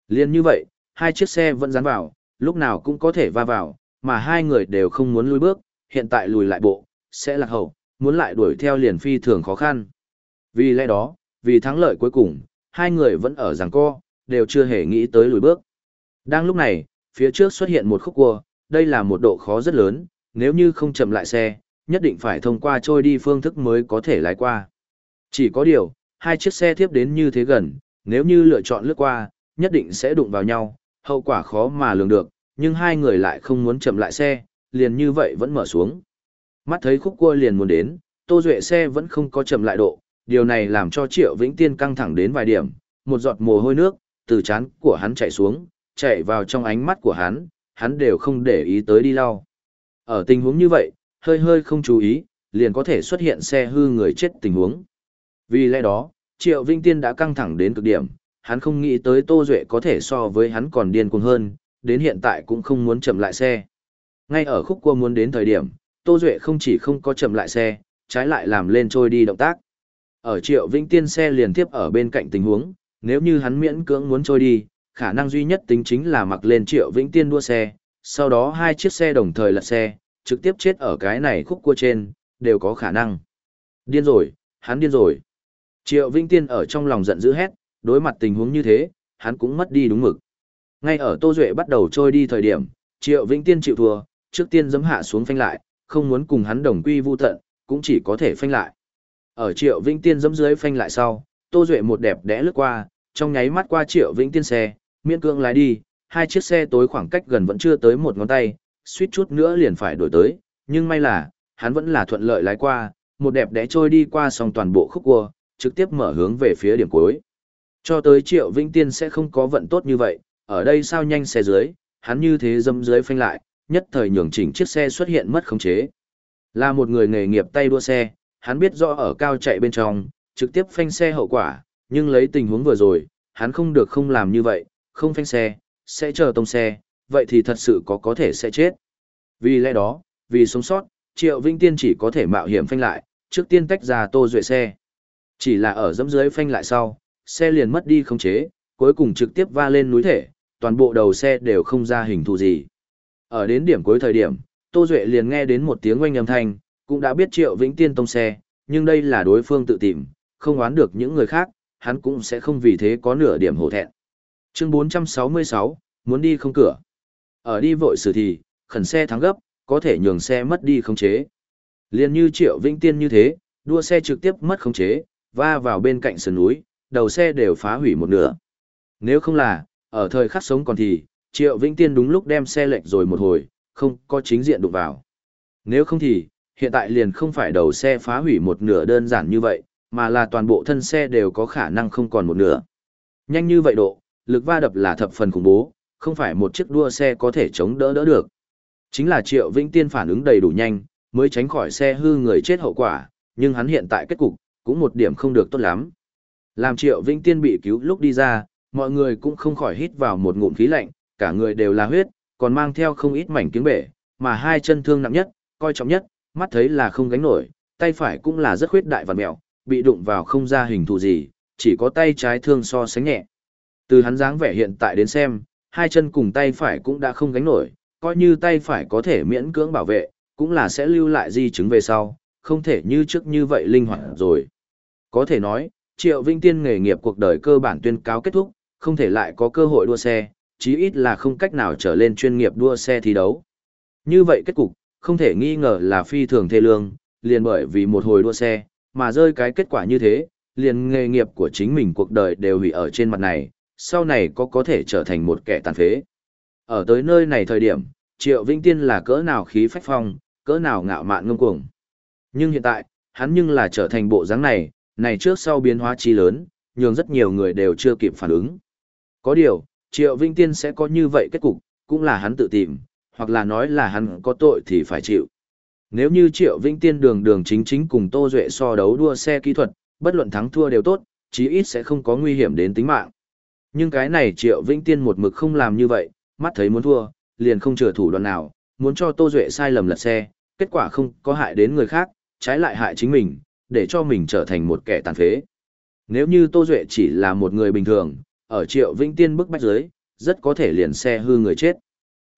Liên như vậy, hai chiếc xe vẫn dán vào, lúc nào cũng có thể va vào, mà hai người đều không muốn lùi bước, hiện tại lùi lại bộ, sẽ lạc hậu, muốn lại đuổi theo liền phi thường khó khăn. Vì lẽ đó, vì thắng lợi cuối cùng, hai người vẫn ở giằng co, đều chưa hề nghĩ tới lùi bước. Đang lúc này, phía trước xuất hiện một khúc cua, đây là một độ khó rất lớn, nếu như không chậm lại xe, nhất định phải thông qua trôi đi phương thức mới có thể lái qua. Chỉ có điều, hai chiếc xe tiếp đến như thế gần, nếu như lựa chọn lướt qua, nhất định sẽ đụng vào nhau, hậu quả khó mà lường được, nhưng hai người lại không muốn chậm lại xe, liền như vậy vẫn mở xuống. Mắt thấy khúc cua liền muốn đến, Tô Duệ xe vẫn không có chậm lại độ, điều này làm cho Triệu Vĩnh Tiên căng thẳng đến vài điểm, một giọt mồ hôi nước từ trán của hắn chảy xuống, chạy vào trong ánh mắt của hắn, hắn đều không để ý tới đi lau. Ở tình huống như vậy, hơi hơi không chú ý, liền có thể xuất hiện xe hư người chết tình huống. Vì lẽ đó, Triệu Vinh Tiên đã căng thẳng đến cực điểm, hắn không nghĩ tới Tô Duệ có thể so với hắn còn điên cuồng hơn, đến hiện tại cũng không muốn chậm lại xe. Ngay ở khúc cua muốn đến thời điểm, Tô Duệ không chỉ không có chậm lại xe, trái lại làm lên trôi đi động tác. Ở Triệu Vinh Tiên xe liền tiếp ở bên cạnh tình huống, nếu như hắn miễn cưỡng muốn trôi đi, khả năng duy nhất tính chính là mặc lên Triệu Vĩnh Tiên đua xe, sau đó hai chiếc xe đồng thời lật xe, trực tiếp chết ở cái này khúc cua trên, đều có khả năng. Điên rồi, hắn điên rồi. Triệu Vĩnh Tiên ở trong lòng giận dữ hét, đối mặt tình huống như thế, hắn cũng mất đi đúng mực. Ngay ở Tô Duệ bắt đầu trôi đi thời điểm, Triệu Vĩnh Tiên chịu thua, trước tiên giấm hạ xuống phanh lại, không muốn cùng hắn đồng quy vu tận, cũng chỉ có thể phanh lại. Ở Triệu Vĩnh Tiên giấm dưới phanh lại sau, Tô Duệ một đẹp đẽ lướt qua, trong nháy mắt qua Triệu Vĩnh Tiên xe, miễn cưỡng lái đi, hai chiếc xe tối khoảng cách gần vẫn chưa tới một ngón tay, suýt chút nữa liền phải đổi tới, nhưng may là, hắn vẫn là thuận lợi lái qua, một đẹp đẽ trôi đi qua xong toàn bộ khúc cua, trực tiếp mở hướng về phía điểm cuối. Cho tới Triệu Vĩnh Tiên sẽ không có vận tốt như vậy, ở đây sao nhanh xe dưới, hắn như thế dâm dưới phanh lại, nhất thời nhường chỉnh chiếc xe xuất hiện mất khống chế. Là một người nghề nghiệp tay đua xe, hắn biết rõ ở cao chạy bên trong, trực tiếp phanh xe hậu quả, nhưng lấy tình huống vừa rồi, hắn không được không làm như vậy, không phanh xe, sẽ chờ tông xe, vậy thì thật sự có có thể sẽ chết. Vì lẽ đó, vì sống sót, Triệu vĩnh Tiên chỉ có thể mạo hiểm phanh lại, trước tiên tách ra Tô Duệ xe. Chỉ là ở dẫm dưới phanh lại sau, xe liền mất đi khống chế, cuối cùng trực tiếp va lên núi thể, toàn bộ đầu xe đều không ra hình thù gì. Ở đến điểm cuối thời điểm, Tô Duệ liền nghe đến một tiếng oanh âm thanh, cũng đã biết Triệu Vĩnh Tiên tông xe, nhưng đây là đối phương tự tìm, không oán được những người khác, hắn cũng sẽ không vì thế có nửa điểm hổ thẹn. Chương 466, muốn đi không cửa. Ở đi vội xử thì, khẩn xe thắng gấp, có thể nhường xe mất đi khống chế. Liên như Triệu Vĩnh Tiên như thế, đua xe trực tiếp mất khống chế, va vào bên cạnh sườn núi, đầu xe đều phá hủy một nửa. Nếu không là, ở thời khắc sống còn thì, Triệu Vĩnh Tiên đúng lúc đem xe lệch rồi một hồi, không có chính diện đụng vào. Nếu không thì, hiện tại liền không phải đầu xe phá hủy một nửa đơn giản như vậy, mà là toàn bộ thân xe đều có khả năng không còn một nửa. Nhanh như vậy độ, lực va đập là thập phần khủng bố, không phải một chiếc đua xe có thể chống đỡ đỡ được. Chính là Triệu Vĩnh Tiên phản ứng đầy đủ nhanh, mới tránh khỏi xe hư người chết hậu quả, nhưng hắn hiện tại kết cục, cũng một điểm không được tốt lắm. Làm triệu vĩnh tiên bị cứu lúc đi ra, mọi người cũng không khỏi hít vào một ngụm khí lạnh, cả người đều là huyết, còn mang theo không ít mảnh kiếng bể, mà hai chân thương nặng nhất, coi trọng nhất, mắt thấy là không gánh nổi, tay phải cũng là rất khuyết đại và mẹo, bị đụng vào không ra hình thù gì, chỉ có tay trái thương so sánh nhẹ. Từ hắn dáng vẻ hiện tại đến xem, hai chân cùng tay phải cũng đã không gánh nổi, coi như tay phải có thể miễn cưỡng bảo vệ, cũng là sẽ lưu lại di chứng về sau, không thể như trước như vậy linh hoạt rồi. Có thể nói, Triệu Vinh Tiên nghề nghiệp cuộc đời cơ bản tuyên cáo kết thúc, không thể lại có cơ hội đua xe, chí ít là không cách nào trở lên chuyên nghiệp đua xe thi đấu. Như vậy kết cục, không thể nghi ngờ là phi thường thê lương, liền bởi vì một hồi đua xe, mà rơi cái kết quả như thế, liền nghề nghiệp của chính mình cuộc đời đều hủy ở trên mặt này, sau này có có thể trở thành một kẻ tàn phế. Ở tới nơi này thời điểm, Triệu Vĩnh Tiên là cỡ nào khí phách phong, cỡ nào ngạo mạn ngông cuồng. Nhưng hiện tại, hắn nhưng là trở thành bộ dáng này, này trước sau biến hóa chi lớn, nhường rất nhiều người đều chưa kịp phản ứng. Có điều, Triệu Vĩnh Tiên sẽ có như vậy kết cục, cũng là hắn tự tìm, hoặc là nói là hắn có tội thì phải chịu. Nếu như Triệu Vĩnh Tiên đường đường chính chính cùng Tô Duệ so đấu đua xe kỹ thuật, bất luận thắng thua đều tốt, chí ít sẽ không có nguy hiểm đến tính mạng. Nhưng cái này Triệu Vĩnh Tiên một mực không làm như vậy, mắt thấy muốn thua, liền không chừa thủ đoạn nào, muốn cho Tô Duệ sai lầm lật xe, kết quả không có hại đến người khác, trái lại hại chính mình, để cho mình trở thành một kẻ tàn phế. Nếu như Tô Duệ chỉ là một người bình thường, ở Triệu Vĩnh Tiên bức bách giới rất có thể liền xe hư người chết.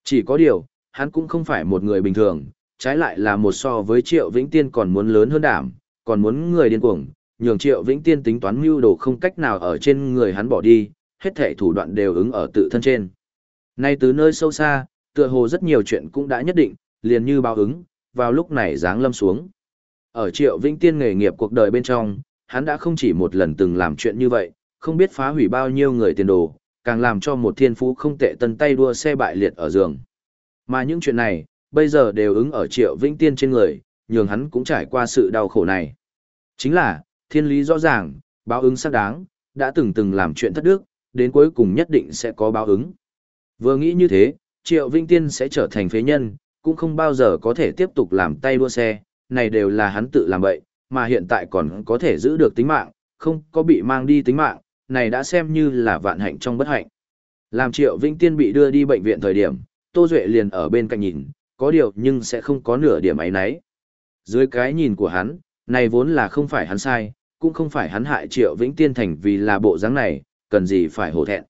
Chỉ có điều, hắn cũng không phải một người bình thường, trái lại là một so với Triệu Vĩnh Tiên còn muốn lớn hơn đảm, còn muốn người điên cuồng, nhường Triệu Vĩnh Tiên tính toán mưu đồ không cách nào ở trên người hắn bỏ đi, hết thể thủ đoạn đều ứng ở tự thân trên. Nay từ nơi sâu xa, tựa hồ rất nhiều chuyện cũng đã nhất định, liền như báo ứng, vào lúc này dáng lâm xuống. Ở Triệu Vĩnh Tiên nghề nghiệp cuộc đời bên trong, hắn đã không chỉ một lần từng làm chuyện như vậy, không biết phá hủy bao nhiêu người tiền đồ, càng làm cho một thiên phú không tệ tân tay đua xe bại liệt ở giường. Mà những chuyện này, bây giờ đều ứng ở Triệu Vĩnh Tiên trên người, nhường hắn cũng trải qua sự đau khổ này. Chính là, thiên lý rõ ràng, báo ứng xác đáng, đã từng từng làm chuyện thất đức, đến cuối cùng nhất định sẽ có báo ứng. Vừa nghĩ như thế, Triệu vĩnh Tiên sẽ trở thành phế nhân, cũng không bao giờ có thể tiếp tục làm tay đua xe, này đều là hắn tự làm vậy, mà hiện tại còn có thể giữ được tính mạng, không có bị mang đi tính mạng, này đã xem như là vạn hạnh trong bất hạnh. Làm Triệu vĩnh Tiên bị đưa đi bệnh viện thời điểm, Tô Duệ liền ở bên cạnh nhìn, có điều nhưng sẽ không có nửa điểm ấy nấy. Dưới cái nhìn của hắn, này vốn là không phải hắn sai, cũng không phải hắn hại Triệu Vĩnh Tiên thành vì là bộ dáng này, cần gì phải hổ thẹn.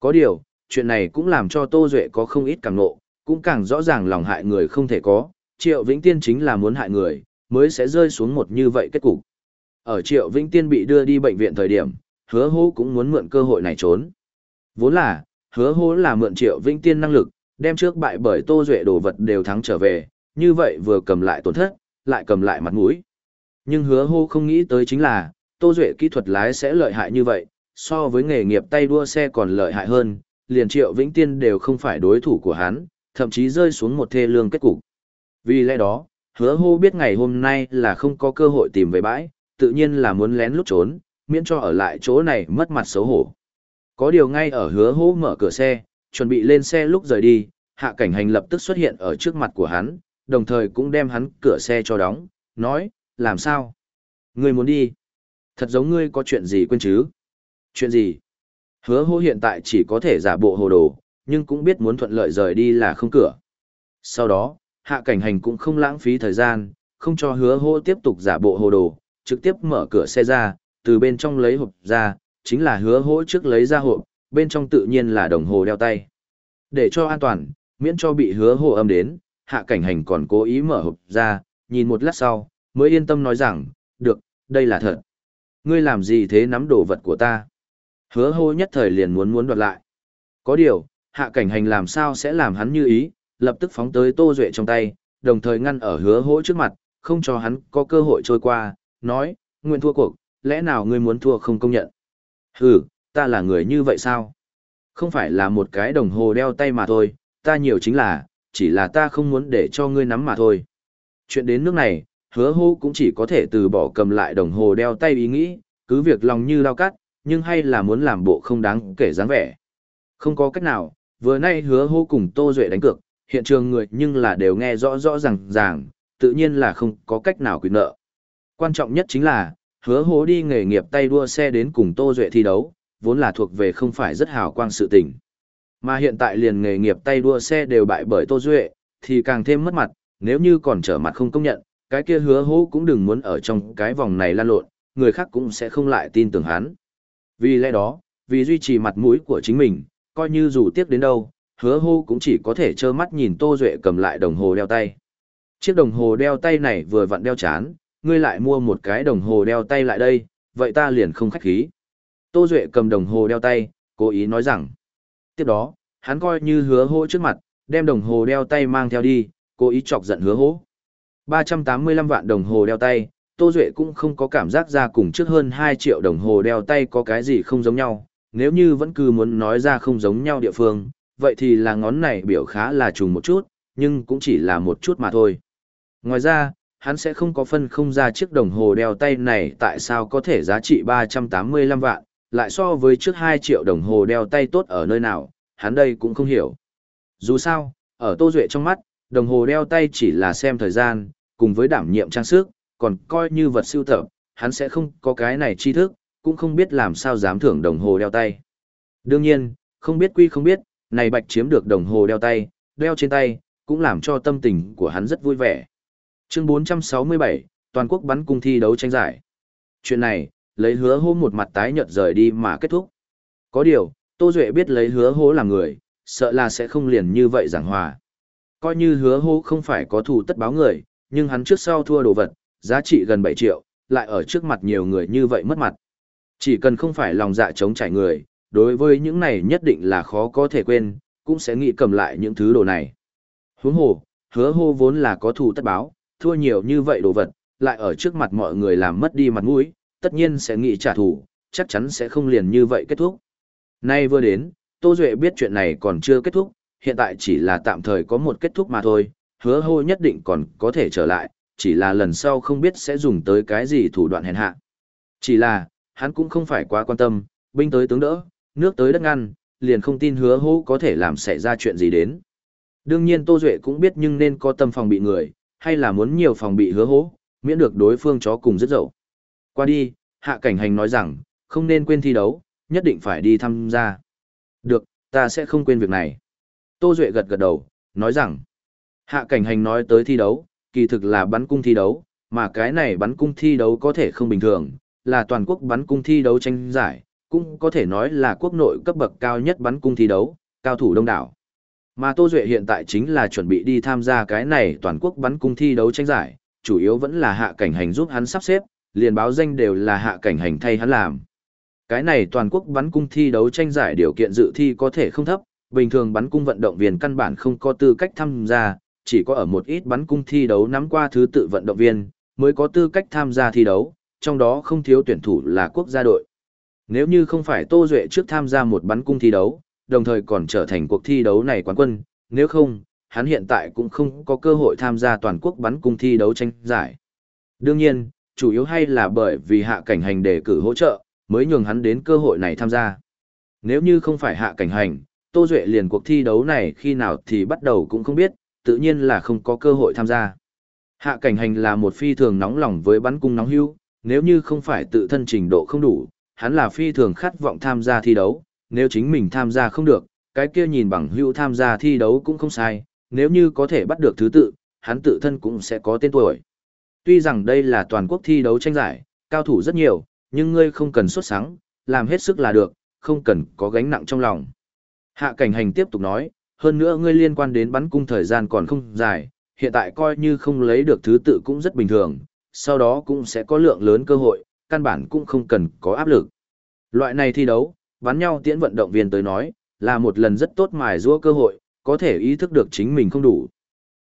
Có điều, chuyện này cũng làm cho Tô Duệ có không ít càng nộ, cũng càng rõ ràng lòng hại người không thể có, Triệu Vĩnh Tiên chính là muốn hại người, mới sẽ rơi xuống một như vậy kết cục. Ở Triệu Vĩnh Tiên bị đưa đi bệnh viện thời điểm, hứa hô cũng muốn mượn cơ hội này trốn. Vốn là, hứa hô là mượn Triệu Vĩnh Tiên năng lực, đem trước bại bởi Tô Duệ đồ vật đều thắng trở về, như vậy vừa cầm lại tổn thất, lại cầm lại mặt mũi. Nhưng hứa hô không nghĩ tới chính là, Tô Duệ kỹ thuật lái sẽ lợi hại như vậy, so với nghề nghiệp tay đua xe còn lợi hại hơn, liền triệu vĩnh tiên đều không phải đối thủ của hắn, thậm chí rơi xuống một thê lương kết cục. Vì lẽ đó, hứa hô biết ngày hôm nay là không có cơ hội tìm về bãi, tự nhiên là muốn lén lút trốn, miễn cho ở lại chỗ này mất mặt xấu hổ. Có điều ngay ở hứa hô mở cửa xe, chuẩn bị lên xe lúc rời đi, hạ cảnh hành lập tức xuất hiện ở trước mặt của hắn, đồng thời cũng đem hắn cửa xe cho đóng, nói, làm sao? Ngươi muốn đi? Thật giống ngươi có chuyện gì quên chứ? Chuyện gì? Hứa hô hiện tại chỉ có thể giả bộ hồ đồ, nhưng cũng biết muốn thuận lợi rời đi là không cửa. Sau đó, hạ cảnh hành cũng không lãng phí thời gian, không cho hứa hô tiếp tục giả bộ hồ đồ, trực tiếp mở cửa xe ra, từ bên trong lấy hộp ra, chính là hứa hô trước lấy ra hộp, bên trong tự nhiên là đồng hồ đeo tay. Để cho an toàn, miễn cho bị hứa hô âm đến, hạ cảnh hành còn cố ý mở hộp ra, nhìn một lát sau, mới yên tâm nói rằng, được, đây là thật. Ngươi làm gì thế nắm đồ vật của ta? Hứa hô nhất thời liền muốn muốn đoạt lại. Có điều, hạ cảnh hành làm sao sẽ làm hắn như ý, lập tức phóng tới Tô Duệ trong tay, đồng thời ngăn ở hứa hỗ trước mặt, không cho hắn có cơ hội trôi qua, nói, nguyện thua cuộc, lẽ nào ngươi muốn thua không công nhận? Hừ, ta là người như vậy sao? Không phải là một cái đồng hồ đeo tay mà thôi, ta nhiều chính là, chỉ là ta không muốn để cho ngươi nắm mà thôi. Chuyện đến nước này, hứa hô cũng chỉ có thể từ bỏ cầm lại đồng hồ đeo tay ý nghĩ, cứ việc lòng như lao cắt, nhưng hay là muốn làm bộ không đáng kể dáng vẻ. Không có cách nào, vừa nay hứa hô cùng Tô Duệ đánh cược, hiện trường người nhưng là đều nghe rõ rõ ràng ràng, tự nhiên là không có cách nào quyền nợ. Quan trọng nhất chính là, hứa hố đi nghề nghiệp tay đua xe đến cùng Tô Duệ thi đấu, vốn là thuộc về không phải rất hào quang sự tình. Mà hiện tại liền nghề nghiệp tay đua xe đều bại bởi Tô Duệ, thì càng thêm mất mặt, nếu như còn trở mặt không công nhận, cái kia hứa hố cũng đừng muốn ở trong cái vòng này lan lộn, người khác cũng sẽ không lại tin tưởng hắn. Vì lẽ đó, vì duy trì mặt mũi của chính mình, coi như dù tiếc đến đâu, hứa hô cũng chỉ có thể trơ mắt nhìn Tô Duệ cầm lại đồng hồ đeo tay. Chiếc đồng hồ đeo tay này vừa vặn đeo chán, ngươi lại mua một cái đồng hồ đeo tay lại đây, vậy ta liền không khách khí. Tô Duệ cầm đồng hồ đeo tay, cố ý nói rằng. Tiếp đó, hắn coi như hứa hô trước mặt, đem đồng hồ đeo tay mang theo đi, cố ý chọc giận hứa hô. 385 vạn đồng hồ đeo tay, Tô Duệ cũng không có cảm giác ra cùng trước hơn 2 triệu đồng hồ đeo tay có cái gì không giống nhau, nếu như vẫn cứ muốn nói ra không giống nhau địa phương, vậy thì là ngón này biểu khá là trùng một chút, nhưng cũng chỉ là một chút mà thôi. Ngoài ra, hắn sẽ không có phân không ra chiếc đồng hồ đeo tay này tại sao có thể giá trị 385 vạn, lại so với trước 2 triệu đồng hồ đeo tay tốt ở nơi nào, hắn đây cũng không hiểu. Dù sao, ở Tô Duệ trong mắt, đồng hồ đeo tay chỉ là xem thời gian, cùng với đảm nhiệm trang sức, còn coi như vật siêu tập, hắn sẽ không có cái này tri thức, cũng không biết làm sao dám thưởng đồng hồ đeo tay. Đương nhiên, không biết quy không biết, này bạch chiếm được đồng hồ đeo tay, đeo trên tay, cũng làm cho tâm tình của hắn rất vui vẻ. Chương 467, toàn quốc bắn cung thi đấu tranh giải. Chuyện này, lấy hứa hô một mặt tái nhợt rời đi mà kết thúc. Có điều, Tô Duệ biết lấy hứa hố làm người, sợ là sẽ không liền như vậy giảng hòa. Coi như hứa hố không phải có thù tất báo người, nhưng hắn trước sau thua đồ vật, giá trị gần 7 triệu, lại ở trước mặt nhiều người như vậy mất mặt. Chỉ cần không phải lòng dạ chống trải người, đối với những này nhất định là khó có thể quên, cũng sẽ nghĩ cầm lại những thứ đồ này. Huống hồ, hứa hô vốn là có thù tất báo, thua nhiều như vậy đồ vật, lại ở trước mặt mọi người làm mất đi mặt mũi, tất nhiên sẽ nghĩ trả thù, chắc chắn sẽ không liền như vậy kết thúc. Nay vừa đến, Tô Duệ biết chuyện này còn chưa kết thúc, hiện tại chỉ là tạm thời có một kết thúc mà thôi, hứa hô nhất định còn có thể trở lại, chỉ là lần sau không biết sẽ dùng tới cái gì thủ đoạn hèn hạ. Chỉ là, hắn cũng không phải quá quan tâm, binh tới tướng đỡ, nước tới đất ngăn, liền không tin hứa hô có thể làm xảy ra chuyện gì đến. Đương nhiên Tô Duệ cũng biết nhưng nên có tâm phòng bị người, hay là muốn nhiều phòng bị hứa hố, miễn được đối phương chó cùng rất dậu. Qua đi, hạ cảnh hành nói rằng, không nên quên thi đấu, nhất định phải đi tham gia. Được, ta sẽ không quên việc này. Tô Duệ gật gật đầu, nói rằng, hạ cảnh hành nói tới thi đấu, kỳ thực là bắn cung thi đấu, mà cái này bắn cung thi đấu có thể không bình thường, là toàn quốc bắn cung thi đấu tranh giải, cũng có thể nói là quốc nội cấp bậc cao nhất bắn cung thi đấu, cao thủ đông đảo. Mà Tô Duệ hiện tại chính là chuẩn bị đi tham gia cái này toàn quốc bắn cung thi đấu tranh giải, chủ yếu vẫn là hạ cảnh hành giúp hắn sắp xếp, liền báo danh đều là hạ cảnh hành thay hắn làm. Cái này toàn quốc bắn cung thi đấu tranh giải điều kiện dự thi có thể không thấp, bình thường bắn cung vận động viên căn bản không có tư cách tham gia, chỉ có ở một ít bắn cung thi đấu nắm qua thứ tự vận động viên, mới có tư cách tham gia thi đấu, trong đó không thiếu tuyển thủ là quốc gia đội. Nếu như không phải Tô Duệ trước tham gia một bắn cung thi đấu, đồng thời còn trở thành cuộc thi đấu này quán quân, nếu không, hắn hiện tại cũng không có cơ hội tham gia toàn quốc bắn cung thi đấu tranh giải. Đương nhiên, chủ yếu hay là bởi vì hạ cảnh hành đề cử hỗ trợ, mới nhường hắn đến cơ hội này tham gia. Nếu như không phải hạ cảnh hành, Tô Duệ liền cuộc thi đấu này khi nào thì bắt đầu cũng không biết, tự nhiên là không có cơ hội tham gia. Hạ cảnh hành là một phi thường nóng lòng với bắn cung nóng hưu, nếu như không phải tự thân trình độ không đủ, hắn là phi thường khát vọng tham gia thi đấu, nếu chính mình tham gia không được, cái kia nhìn bằng hữu tham gia thi đấu cũng không sai, nếu như có thể bắt được thứ tự, hắn tự thân cũng sẽ có tên tuổi. Tuy rằng đây là toàn quốc thi đấu tranh giải, cao thủ rất nhiều, nhưng ngươi không cần xuất sáng, làm hết sức là được, không cần có gánh nặng trong lòng. Hạ cảnh hành tiếp tục nói, hơn nữa ngươi liên quan đến bắn cung thời gian còn không dài, hiện tại coi như không lấy được thứ tự cũng rất bình thường, sau đó cũng sẽ có lượng lớn cơ hội, căn bản cũng không cần có áp lực. Loại này thi đấu, bắn nhau tiễn vận động viên tới nói, là một lần rất tốt mài giũa cơ hội, có thể ý thức được chính mình không đủ.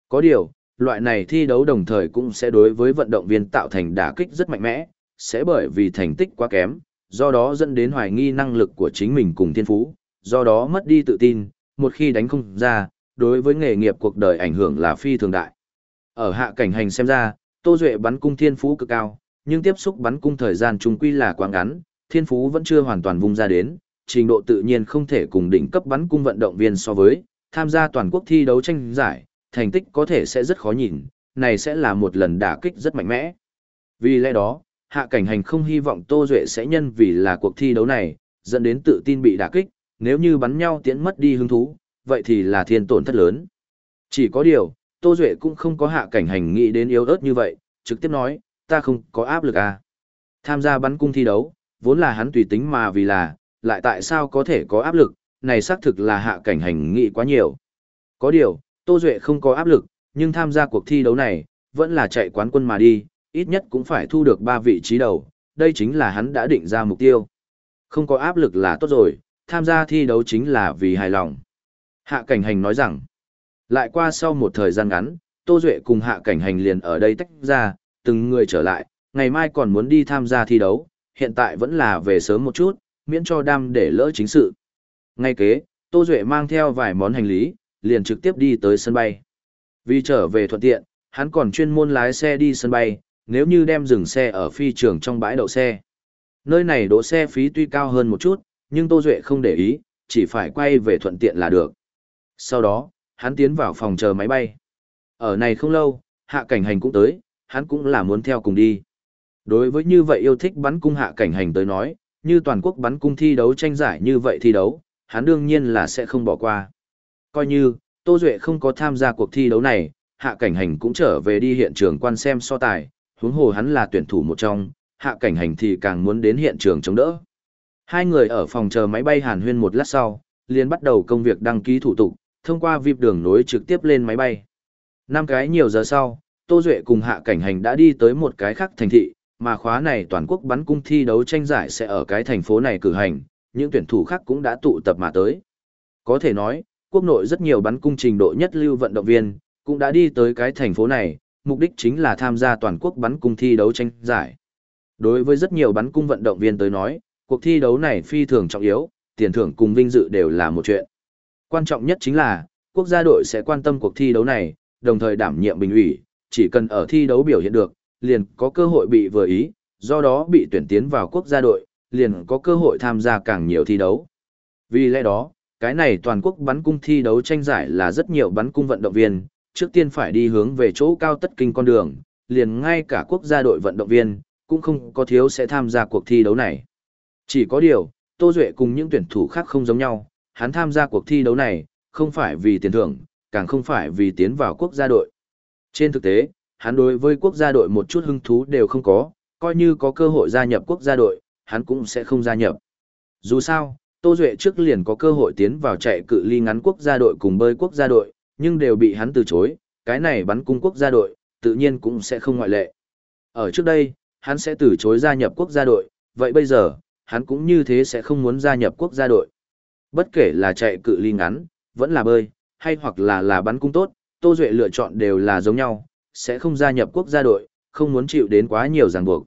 Có điều, loại này thi đấu đồng thời cũng sẽ đối với vận động viên tạo thành đả kích rất mạnh mẽ, sẽ bởi vì thành tích quá kém, do đó dẫn đến hoài nghi năng lực của chính mình cùng thiên phú, do đó mất đi tự tin, một khi đánh không ra, đối với nghề nghiệp cuộc đời ảnh hưởng là phi thường đại. Ở hạ cảnh hành xem ra, Tô Duệ bắn cung thiên phú cực cao, nhưng tiếp xúc bắn cung thời gian trung quy là quá ngắn, thiên phú vẫn chưa hoàn toàn vung ra đến, trình độ tự nhiên không thể cùng đỉnh cấp bắn cung vận động viên so với, tham gia toàn quốc thi đấu tranh giải, thành tích có thể sẽ rất khó nhìn, này sẽ là một lần đả kích rất mạnh mẽ. Vì lẽ đó, hạ cảnh hành không hy vọng Tô Duệ sẽ nhân vì là cuộc thi đấu này, dẫn đến tự tin bị đả kích, nếu như bắn nhau tiễn mất đi hứng thú, vậy thì là thiên tổn thất lớn. Chỉ có điều, Tô Duệ cũng không có hạ cảnh hành nghĩ đến yếu ớt như vậy, trực tiếp nói, ta không có áp lực à. Tham gia bắn cung thi đấu, vốn là hắn tùy tính mà vì là, lại tại sao có thể có áp lực, này xác thực là hạ cảnh hành nghĩ quá nhiều. Có điều, Tô Duệ không có áp lực, nhưng tham gia cuộc thi đấu này, vẫn là chạy quán quân mà đi, ít nhất cũng phải thu được 3 vị trí đầu, đây chính là hắn đã định ra mục tiêu. Không có áp lực là tốt rồi, tham gia thi đấu chính là vì hài lòng. Hạ cảnh hành nói rằng, lại qua sau một thời gian ngắn, Tô Duệ cùng hạ cảnh hành liền ở đây tách ra, từng người trở lại, ngày mai còn muốn đi tham gia thi đấu, hiện tại vẫn là về sớm một chút, miễn cho đam để lỡ chính sự. Ngay kế, Tô Duệ mang theo vài món hành lý, liền trực tiếp đi tới sân bay. Vì trở về thuận tiện, hắn còn chuyên môn lái xe đi sân bay, nếu như đem dừng xe ở phi trường trong bãi đậu xe. Nơi này đỗ xe phí tuy cao hơn một chút, nhưng Tô Duệ không để ý, chỉ phải quay về thuận tiện là được. Sau đó, hắn tiến vào phòng chờ máy bay. Ở này không lâu, hạ cảnh hành cũng tới, hắn cũng là muốn theo cùng đi. Đối với như vậy yêu thích bắn cung hạ cảnh hành tới nói, như toàn quốc bắn cung thi đấu tranh giải như vậy thi đấu, hắn đương nhiên là sẽ không bỏ qua. Coi như, Tô Duệ không có tham gia cuộc thi đấu này, hạ cảnh hành cũng trở về đi hiện trường quan xem so tài, huống hồ hắn là tuyển thủ một trong, hạ cảnh hành thì càng muốn đến hiện trường chống đỡ. Hai người ở phòng chờ máy bay hàn huyên một lát sau, liền bắt đầu công việc đăng ký thủ tục, thông qua VIP đường nối trực tiếp lên máy bay. Năm cái nhiều giờ sau, Tô Duệ cùng hạ cảnh hành đã đi tới một cái khác thành thị, mà khóa này toàn quốc bắn cung thi đấu tranh giải sẽ ở cái thành phố này cử hành, những tuyển thủ khác cũng đã tụ tập mà tới. Có thể nói, quốc nội rất nhiều bắn cung trình độ nhất lưu vận động viên, cũng đã đi tới cái thành phố này, mục đích chính là tham gia toàn quốc bắn cung thi đấu tranh giải. Đối với rất nhiều bắn cung vận động viên tới nói, cuộc thi đấu này phi thường trọng yếu, tiền thưởng cùng vinh dự đều là một chuyện. Quan trọng nhất chính là, quốc gia đội sẽ quan tâm cuộc thi đấu này, đồng thời đảm nhiệm bình ủy, chỉ cần ở thi đấu biểu hiện được, liền có cơ hội bị vừa ý, do đó bị tuyển tiến vào quốc gia đội, liền có cơ hội tham gia càng nhiều thi đấu. Vì lẽ đó, cái này toàn quốc bắn cung thi đấu tranh giải là rất nhiều bắn cung vận động viên, trước tiên phải đi hướng về chỗ cao tất kinh con đường, liền ngay cả quốc gia đội vận động viên, cũng không có thiếu sẽ tham gia cuộc thi đấu này. Chỉ có điều, Tô Duệ cùng những tuyển thủ khác không giống nhau, hắn tham gia cuộc thi đấu này, không phải vì tiền thưởng, càng không phải vì tiến vào quốc gia đội. Trên thực tế, hắn đối với quốc gia đội một chút hứng thú đều không có, coi như có cơ hội gia nhập quốc gia đội, hắn cũng sẽ không gia nhập. Dù sao, Tô Duệ trước liền có cơ hội tiến vào chạy cự ly ngắn quốc gia đội cùng bơi quốc gia đội, nhưng đều bị hắn từ chối, cái này bắn cung quốc gia đội, tự nhiên cũng sẽ không ngoại lệ. Ở trước đây, hắn sẽ từ chối gia nhập quốc gia đội, vậy bây giờ, hắn cũng như thế sẽ không muốn gia nhập quốc gia đội. Bất kể là chạy cự ly ngắn, vẫn là bơi, hay hoặc là là bắn cung tốt, Tô Duệ lựa chọn đều là giống nhau, sẽ không gia nhập quốc gia đội, không muốn chịu đến quá nhiều ràng buộc.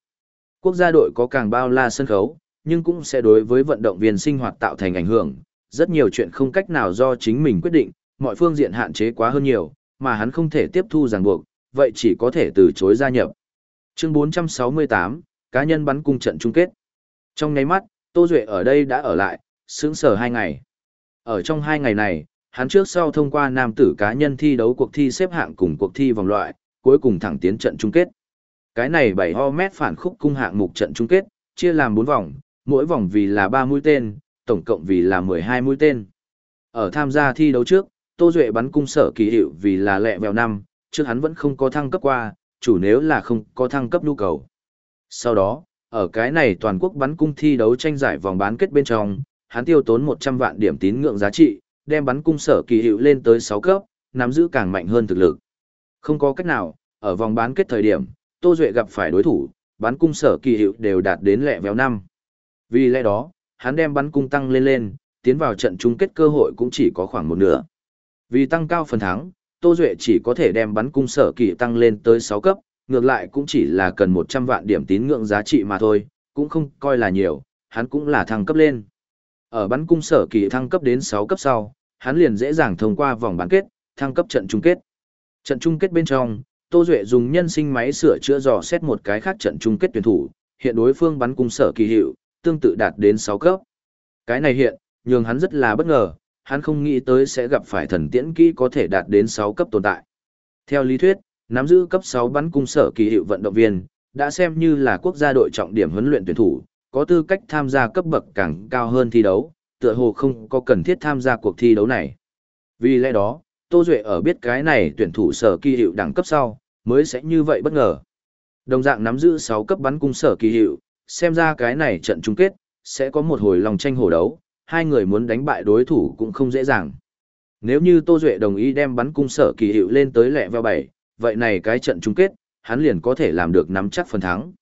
Quốc gia đội có càng bao la sân khấu, nhưng cũng sẽ đối với vận động viên sinh hoạt tạo thành ảnh hưởng, rất nhiều chuyện không cách nào do chính mình quyết định, mọi phương diện hạn chế quá hơn nhiều, mà hắn không thể tiếp thu ràng buộc, vậy chỉ có thể từ chối gia nhập. Chương 468, cá nhân bắn cung trận chung kết. Trong nháy mắt, Tô Duệ ở đây đã ở lại, sướng sở hai ngày. Ở trong hai ngày này, hắn trước sau thông qua nam tử cá nhân thi đấu cuộc thi xếp hạng cùng cuộc thi vòng loại, cuối cùng thẳng tiến trận chung kết. Cái này 7 ho mét phản khúc cung hạng mục trận chung kết, chia làm 4 vòng, mỗi vòng vì là 3 mũi tên, tổng cộng vì là 12 mũi tên. Ở tham gia thi đấu trước, Tô Duệ bắn cung sở kỳ hiệu vì là lẹ vèo năm, trước hắn vẫn không có thăng cấp qua, chủ nếu là không có thăng cấp nhu cầu. Sau đó, ở cái này toàn quốc bắn cung thi đấu tranh giải vòng bán kết bên trong, hắn tiêu tốn 100 vạn điểm tín ngưỡng giá trị, đem bắn cung sở kỳ hiệu lên tới 6 cấp, nắm giữ càng mạnh hơn thực lực. Không có cách nào, ở vòng bán kết thời điểm, Tô Duệ gặp phải đối thủ, bắn cung sở kỳ hiệu đều đạt đến lẹ véo năm. Vì lẽ đó, hắn đem bắn cung tăng lên lên, tiến vào trận chung kết cơ hội cũng chỉ có khoảng một nửa. Vì tăng cao phần thắng, Tô Duệ chỉ có thể đem bắn cung sở kỳ tăng lên tới 6 cấp, ngược lại cũng chỉ là cần 100 vạn điểm tín ngưỡng giá trị mà thôi, cũng không coi là nhiều, hắn cũng là thăng cấp lên. Ở bắn cung sở kỳ thăng cấp đến 6 cấp sau, hắn liền dễ dàng thông qua vòng bán kết, thăng cấp trận chung kết. Trận chung kết bên trong, Tô Duệ dùng nhân sinh máy sửa chữa dò xét một cái khác trận chung kết tuyển thủ, hiện đối phương bắn cung sở kỳ hiệu, tương tự đạt đến 6 cấp. Cái này hiện, nhường hắn rất là bất ngờ, hắn không nghĩ tới sẽ gặp phải thần tiễn kỹ có thể đạt đến 6 cấp tồn tại. Theo lý thuyết, nắm giữ cấp 6 bắn cung sở kỳ hiệu vận động viên, đã xem như là quốc gia đội trọng điểm huấn luyện tuyển thủ, có tư cách tham gia cấp bậc càng cao hơn thi đấu, tựa hồ không có cần thiết tham gia cuộc thi đấu này. Vì lẽ đó, Tô Duệ ở biết cái này tuyển thủ sở kỳ hiệu đẳng cấp sau, mới sẽ như vậy bất ngờ. Đồng dạng nắm giữ 6 cấp bắn cung sở kỳ hiệu, xem ra cái này trận chung kết, sẽ có một hồi lòng tranh hổ đấu, hai người muốn đánh bại đối thủ cũng không dễ dàng. Nếu như Tô Duệ đồng ý đem bắn cung sở kỳ hiệu lên tới lẹ vào 7, vậy này cái trận chung kết, hắn liền có thể làm được nắm chắc phần thắng.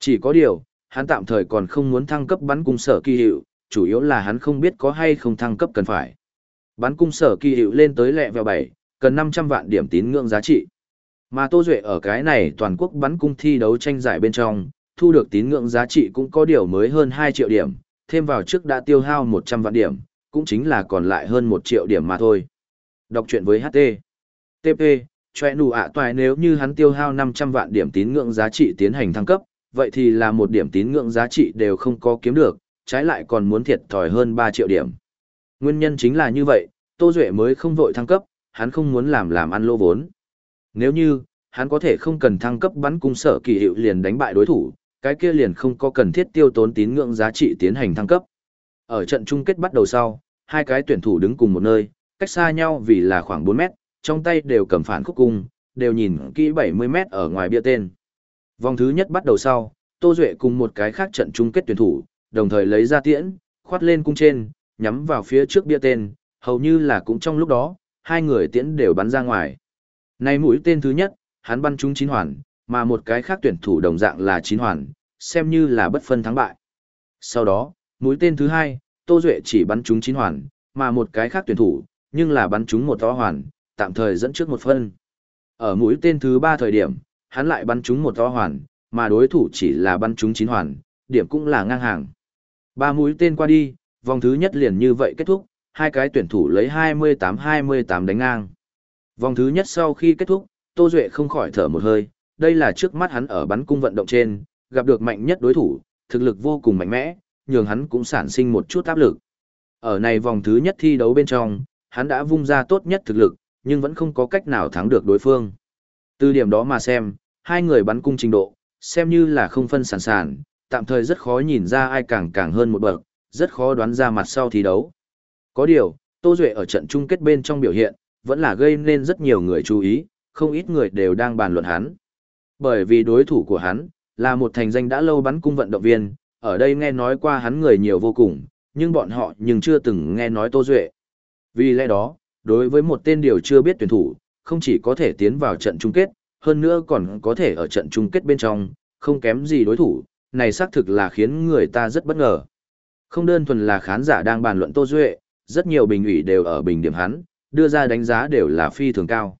Chỉ có điều, hắn tạm thời còn không muốn thăng cấp bắn cung sở kỳ hiệu, chủ yếu là hắn không biết có hay không thăng cấp cần phải. Bắn cung sở kỳ hiệu lên tới lẹ vèo 7, cần 500 vạn điểm tín ngưỡng giá trị. Mà Tô Duệ ở cái này toàn quốc bắn cung thi đấu tranh giải bên trong, thu được tín ngưỡng giá trị cũng có điều mới hơn 2 triệu điểm, thêm vào trước đã tiêu hao 100 vạn điểm, cũng chính là còn lại hơn 1 triệu điểm mà thôi. Đọc chuyện với HT. TP, chòe nụ ạ toài nếu như hắn tiêu hao 500 vạn điểm tín ngưỡng giá trị tiến hành thăng cấp, vậy thì là một điểm tín ngưỡng giá trị đều không có kiếm được, trái lại còn muốn thiệt thòi hơn 3 triệu điểm. Nguyên nhân chính là như vậy, Tô Duệ mới không vội thăng cấp, hắn không muốn làm làm ăn lô vốn. Nếu như, hắn có thể không cần thăng cấp bắn cung sở kỳ hiệu liền đánh bại đối thủ, cái kia liền không có cần thiết tiêu tốn tín ngưỡng giá trị tiến hành thăng cấp. Ở trận chung kết bắt đầu sau, hai cái tuyển thủ đứng cùng một nơi, cách xa nhau vì là khoảng 4 mét, trong tay đều cầm phản khúc cung, đều nhìn kỹ 70 mét ở ngoài bia tên. Vòng thứ nhất bắt đầu sau, Tô Duệ cùng một cái khác trận chung kết tuyển thủ, đồng thời lấy ra tiễn, khoát lên cung trên, nhắm vào phía trước bia tên, hầu như là cũng trong lúc đó, hai người tiễn đều bắn ra ngoài. Này mũi tên thứ nhất, hắn bắn trúng chín hoàn, mà một cái khác tuyển thủ đồng dạng là chín hoàn, xem như là bất phân thắng bại. Sau đó, mũi tên thứ hai, Tô Duệ chỉ bắn trúng chín hoàn, mà một cái khác tuyển thủ, nhưng là bắn trúng một to hoàn, tạm thời dẫn trước một phân. Ở mũi tên thứ ba thời điểm, hắn lại bắn trúng một to hoàn, mà đối thủ chỉ là bắn trúng chín hoàn, điểm cũng là ngang hàng. Ba mũi tên qua đi, vòng thứ nhất liền như vậy kết thúc, hai cái tuyển thủ lấy 28-28 đánh ngang. Vòng thứ nhất sau khi kết thúc, Tô Duệ không khỏi thở một hơi, đây là trước mắt hắn ở bắn cung vận động trên, gặp được mạnh nhất đối thủ, thực lực vô cùng mạnh mẽ, nhường hắn cũng sản sinh một chút áp lực. Ở này vòng thứ nhất thi đấu bên trong, hắn đã vung ra tốt nhất thực lực, nhưng vẫn không có cách nào thắng được đối phương. Từ điểm đó mà xem, hai người bắn cung trình độ, xem như là không phân sản sản, tạm thời rất khó nhìn ra ai càng càng hơn một bậc, rất khó đoán ra mặt sau thi đấu. Có điều, Tô Duệ ở trận chung kết bên trong biểu hiện, vẫn là gây nên rất nhiều người chú ý, không ít người đều đang bàn luận hắn. Bởi vì đối thủ của hắn, là một thành danh đã lâu bắn cung vận động viên, ở đây nghe nói qua hắn người nhiều vô cùng, nhưng bọn họ nhưng chưa từng nghe nói Tô Duệ. Vì lẽ đó, đối với một tên điều chưa biết tuyển thủ, không chỉ có thể tiến vào trận chung kết, hơn nữa còn có thể ở trận chung kết bên trong, không kém gì đối thủ, này xác thực là khiến người ta rất bất ngờ. Không đơn thuần là khán giả đang bàn luận Tô Duệ, rất nhiều bình ủy đều ở bình điểm hắn, đưa ra đánh giá đều là phi thường cao.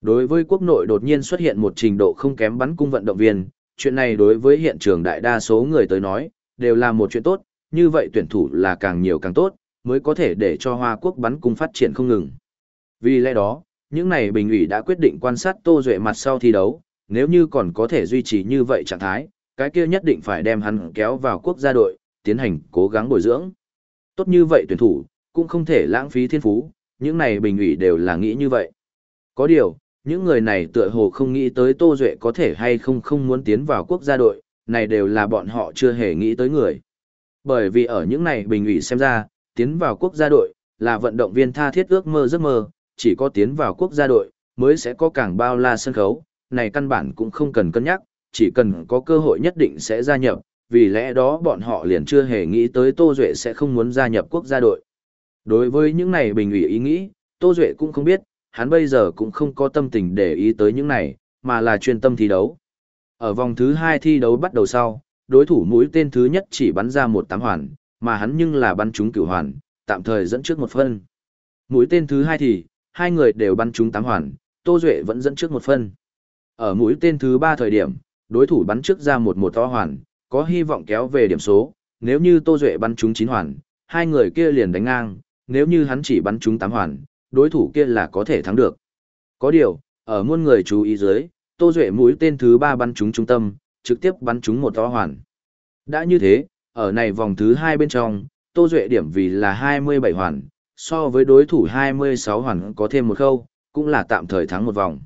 Đối với quốc nội đột nhiên xuất hiện một trình độ không kém bắn cung vận động viên, chuyện này đối với hiện trường đại đa số người tới nói, đều là một chuyện tốt, như vậy tuyển thủ là càng nhiều càng tốt, mới có thể để cho Hoa Quốc bắn cung phát triển không ngừng. Vì lẽ đó, những này bình ủy đã quyết định quan sát Tô Duệ mặt sau thi đấu, nếu như còn có thể duy trì như vậy trạng thái, cái kia nhất định phải đem hắn kéo vào quốc gia đội, tiến hành cố gắng bồi dưỡng. Tốt như vậy tuyển thủ, cũng không thể lãng phí thiên phú, những này bình ủy đều là nghĩ như vậy. Có điều, những người này tựa hồ không nghĩ tới Tô Duệ có thể hay không không muốn tiến vào quốc gia đội, này đều là bọn họ chưa hề nghĩ tới người. Bởi vì ở những này bình ủy xem ra, tiến vào quốc gia đội, là vận động viên tha thiết ước mơ giấc mơ, chỉ có tiến vào quốc gia đội, mới sẽ có càng bao la sân khấu, này căn bản cũng không cần cân nhắc, chỉ cần có cơ hội nhất định sẽ gia nhập, vì lẽ đó bọn họ liền chưa hề nghĩ tới Tô Duệ sẽ không muốn gia nhập quốc gia đội. Đối với những này bình ủy ý nghĩ, Tô Duệ cũng không biết, hắn bây giờ cũng không có tâm tình để ý tới những này, mà là chuyên tâm thi đấu. Ở vòng thứ 2 thi đấu bắt đầu sau, đối thủ mũi tên thứ nhất chỉ bắn ra một tám hoàn, mà hắn nhưng là bắn trúng cửu hoàn, tạm thời dẫn trước một phân. Mũi tên thứ hai thì, hai người đều bắn trúng tám hoàn, Tô Duệ vẫn dẫn trước một phân. Ở mũi tên thứ ba thời điểm, đối thủ bắn trước ra một một to hoàn, có hy vọng kéo về điểm số, nếu như Tô Duệ bắn trúng chín hoàn, hai người kia liền đánh ngang, nếu như hắn chỉ bắn trúng tám hoàn, đối thủ kia là có thể thắng được. Có điều, ở muôn người chú ý dưới, Tô Duệ mũi tên thứ ba bắn trúng trung tâm, trực tiếp bắn trúng một to hoàn. Đã như thế, ở này vòng thứ hai bên trong, Tô Duệ điểm vì là 27 hoàn, so với đối thủ 26 hoàn có thêm một khâu, cũng là tạm thời thắng một vòng.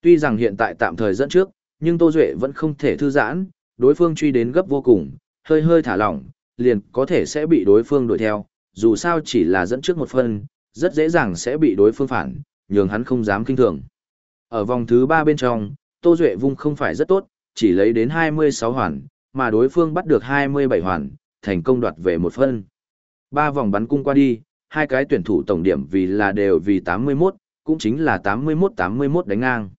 Tuy rằng hiện tại tạm thời dẫn trước, nhưng Tô Duệ vẫn không thể thư giãn, đối phương truy đến gấp vô cùng, hơi hơi thả lỏng, liền có thể sẽ bị đối phương đuổi theo, dù sao chỉ là dẫn trước một phần rất dễ dàng sẽ bị đối phương phản, nhường hắn không dám kinh thường. Ở vòng thứ 3 bên trong, Tô Duệ vung không phải rất tốt, chỉ lấy đến 26 hoàn, mà đối phương bắt được 27 hoàn, thành công đoạt về một phân. Ba vòng bắn cung qua đi, hai cái tuyển thủ tổng điểm vì là đều vì 81, cũng chính là 81-81 đánh ngang.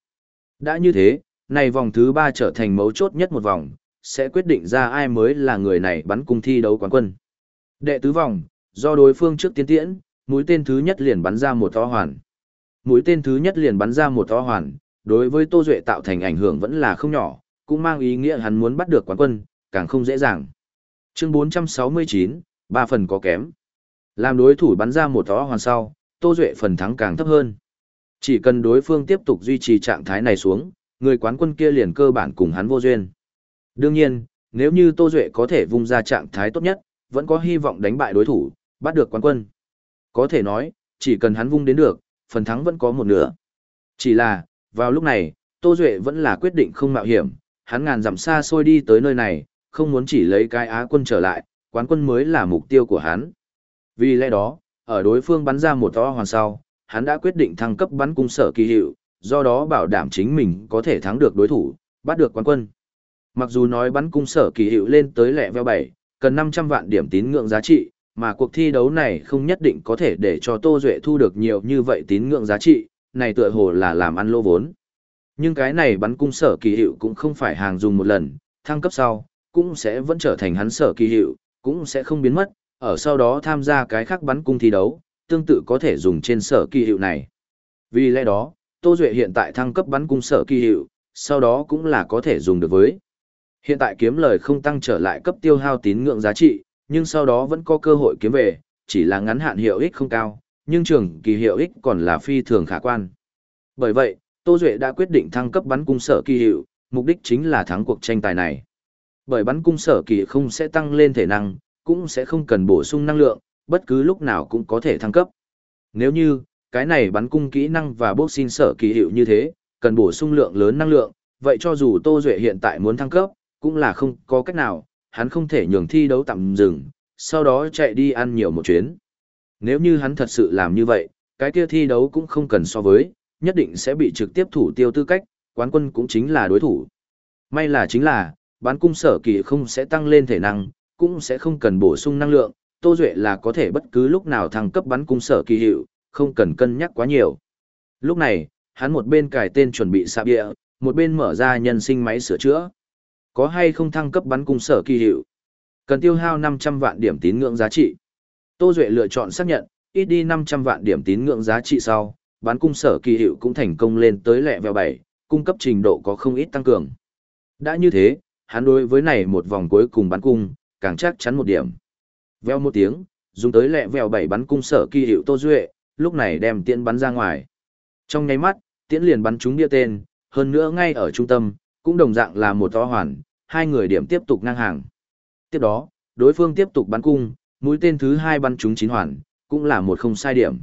Đã như thế, này vòng thứ 3 trở thành mấu chốt nhất một vòng, sẽ quyết định ra ai mới là người này bắn cung thi đấu quán quân. Đệ tứ vòng, do đối phương trước tiến tiễn, mũi tên thứ nhất liền bắn ra một to hoàn. Mũi tên thứ nhất liền bắn ra một to hoàn, đối với Tô Duệ tạo thành ảnh hưởng vẫn là không nhỏ, cũng mang ý nghĩa hắn muốn bắt được quán quân, càng không dễ dàng. Chương 469, ba phần có kém. Làm đối thủ bắn ra một tó hoàn sau, Tô Duệ phần thắng càng thấp hơn. Chỉ cần đối phương tiếp tục duy trì trạng thái này xuống, người quán quân kia liền cơ bản cùng hắn vô duyên. Đương nhiên, nếu như Tô Duệ có thể vung ra trạng thái tốt nhất, vẫn có hy vọng đánh bại đối thủ, bắt được quán quân. Có thể nói, chỉ cần hắn vung đến được, phần thắng vẫn có một nửa. Chỉ là, vào lúc này, Tô Duệ vẫn là quyết định không mạo hiểm, hắn ngàn dặm xa xôi đi tới nơi này, không muốn chỉ lấy cái Á quân trở lại, quán quân mới là mục tiêu của hắn. Vì lẽ đó, ở đối phương bắn ra một to hoàn sau, hắn đã quyết định thăng cấp bắn cung sở kỳ hiệu, do đó bảo đảm chính mình có thể thắng được đối thủ, bắt được quán quân. Mặc dù nói bắn cung sở kỳ hiệu lên tới lẹ veo 7, cần 500 vạn điểm tín ngưỡng giá trị, mà cuộc thi đấu này không nhất định có thể để cho Tô Duệ thu được nhiều như vậy tín ngưỡng giá trị, này tựa hồ là làm ăn lô vốn. Nhưng cái này bắn cung sở kỳ hiệu cũng không phải hàng dùng một lần, thăng cấp sau, cũng sẽ vẫn trở thành hắn sở kỳ hiệu, cũng sẽ không biến mất, ở sau đó tham gia cái khác bắn cung thi đấu, tương tự có thể dùng trên sở kỳ hiệu này. Vì lẽ đó, Tô Duệ hiện tại thăng cấp bắn cung sở kỳ hiệu, sau đó cũng là có thể dùng được với. Hiện tại kiếm lời không tăng trở lại cấp tiêu hao tín ngưỡng giá trị, nhưng sau đó vẫn có cơ hội kiếm về, chỉ là ngắn hạn hiệu ích không cao, nhưng trường kỳ hiệu ích còn là phi thường khả quan. Bởi vậy, Tô Duệ đã quyết định thăng cấp bắn cung sở kỳ hiệu, mục đích chính là thắng cuộc tranh tài này. Bởi bắn cung sở kỳ không sẽ tăng lên thể năng, cũng sẽ không cần bổ sung năng lượng, bất cứ lúc nào cũng có thể thăng cấp. Nếu như, cái này bắn cung kỹ năng và boxing sở kỳ hiệu như thế, cần bổ sung lượng lớn năng lượng, vậy cho dù Tô Duệ hiện tại muốn thăng cấp, cũng là không có cách nào, hắn không thể nhường thi đấu tạm dừng, sau đó chạy đi ăn nhiều một chuyến. Nếu như hắn thật sự làm như vậy, cái kia thi đấu cũng không cần so với, nhất định sẽ bị trực tiếp thủ tiêu tư cách, quán quân cũng chính là đối thủ. May là chính là, bán cung sở kỳ không sẽ tăng lên thể năng, cũng sẽ không cần bổ sung năng lượng, Tô Duệ là có thể bất cứ lúc nào thăng cấp bắn cung sở kỳ hiệu, không cần cân nhắc quá nhiều. Lúc này, hắn một bên cải tên chuẩn bị xạ bịa, một bên mở ra nhân sinh máy sửa chữa. Có hay không thăng cấp bắn cung sở kỳ hiệu? Cần tiêu hao 500 vạn điểm tín ngưỡng giá trị. Tô Duệ lựa chọn xác nhận, ít đi 500 vạn điểm tín ngưỡng giá trị sau, bắn cung sở kỳ hiệu cũng thành công lên tới lẹ vèo 7, cung cấp trình độ có không ít tăng cường. Đã như thế, hắn đối với này một vòng cuối cùng bắn cung, càng chắc chắn một điểm. Veo một tiếng, dùng tới lẹ vèo bảy bắn cung sở kỳ hiệu Tô Duệ, lúc này đem tiễn bắn ra ngoài. Trong nháy mắt, tiễn liền bắn trúng bia tên, hơn nữa ngay ở trung tâm, cũng đồng dạng là một to hoàn, hai người điểm tiếp tục ngang hàng. Tiếp đó, đối phương tiếp tục bắn cung, mũi tên thứ hai bắn trúng chín hoàn, cũng là một không sai điểm.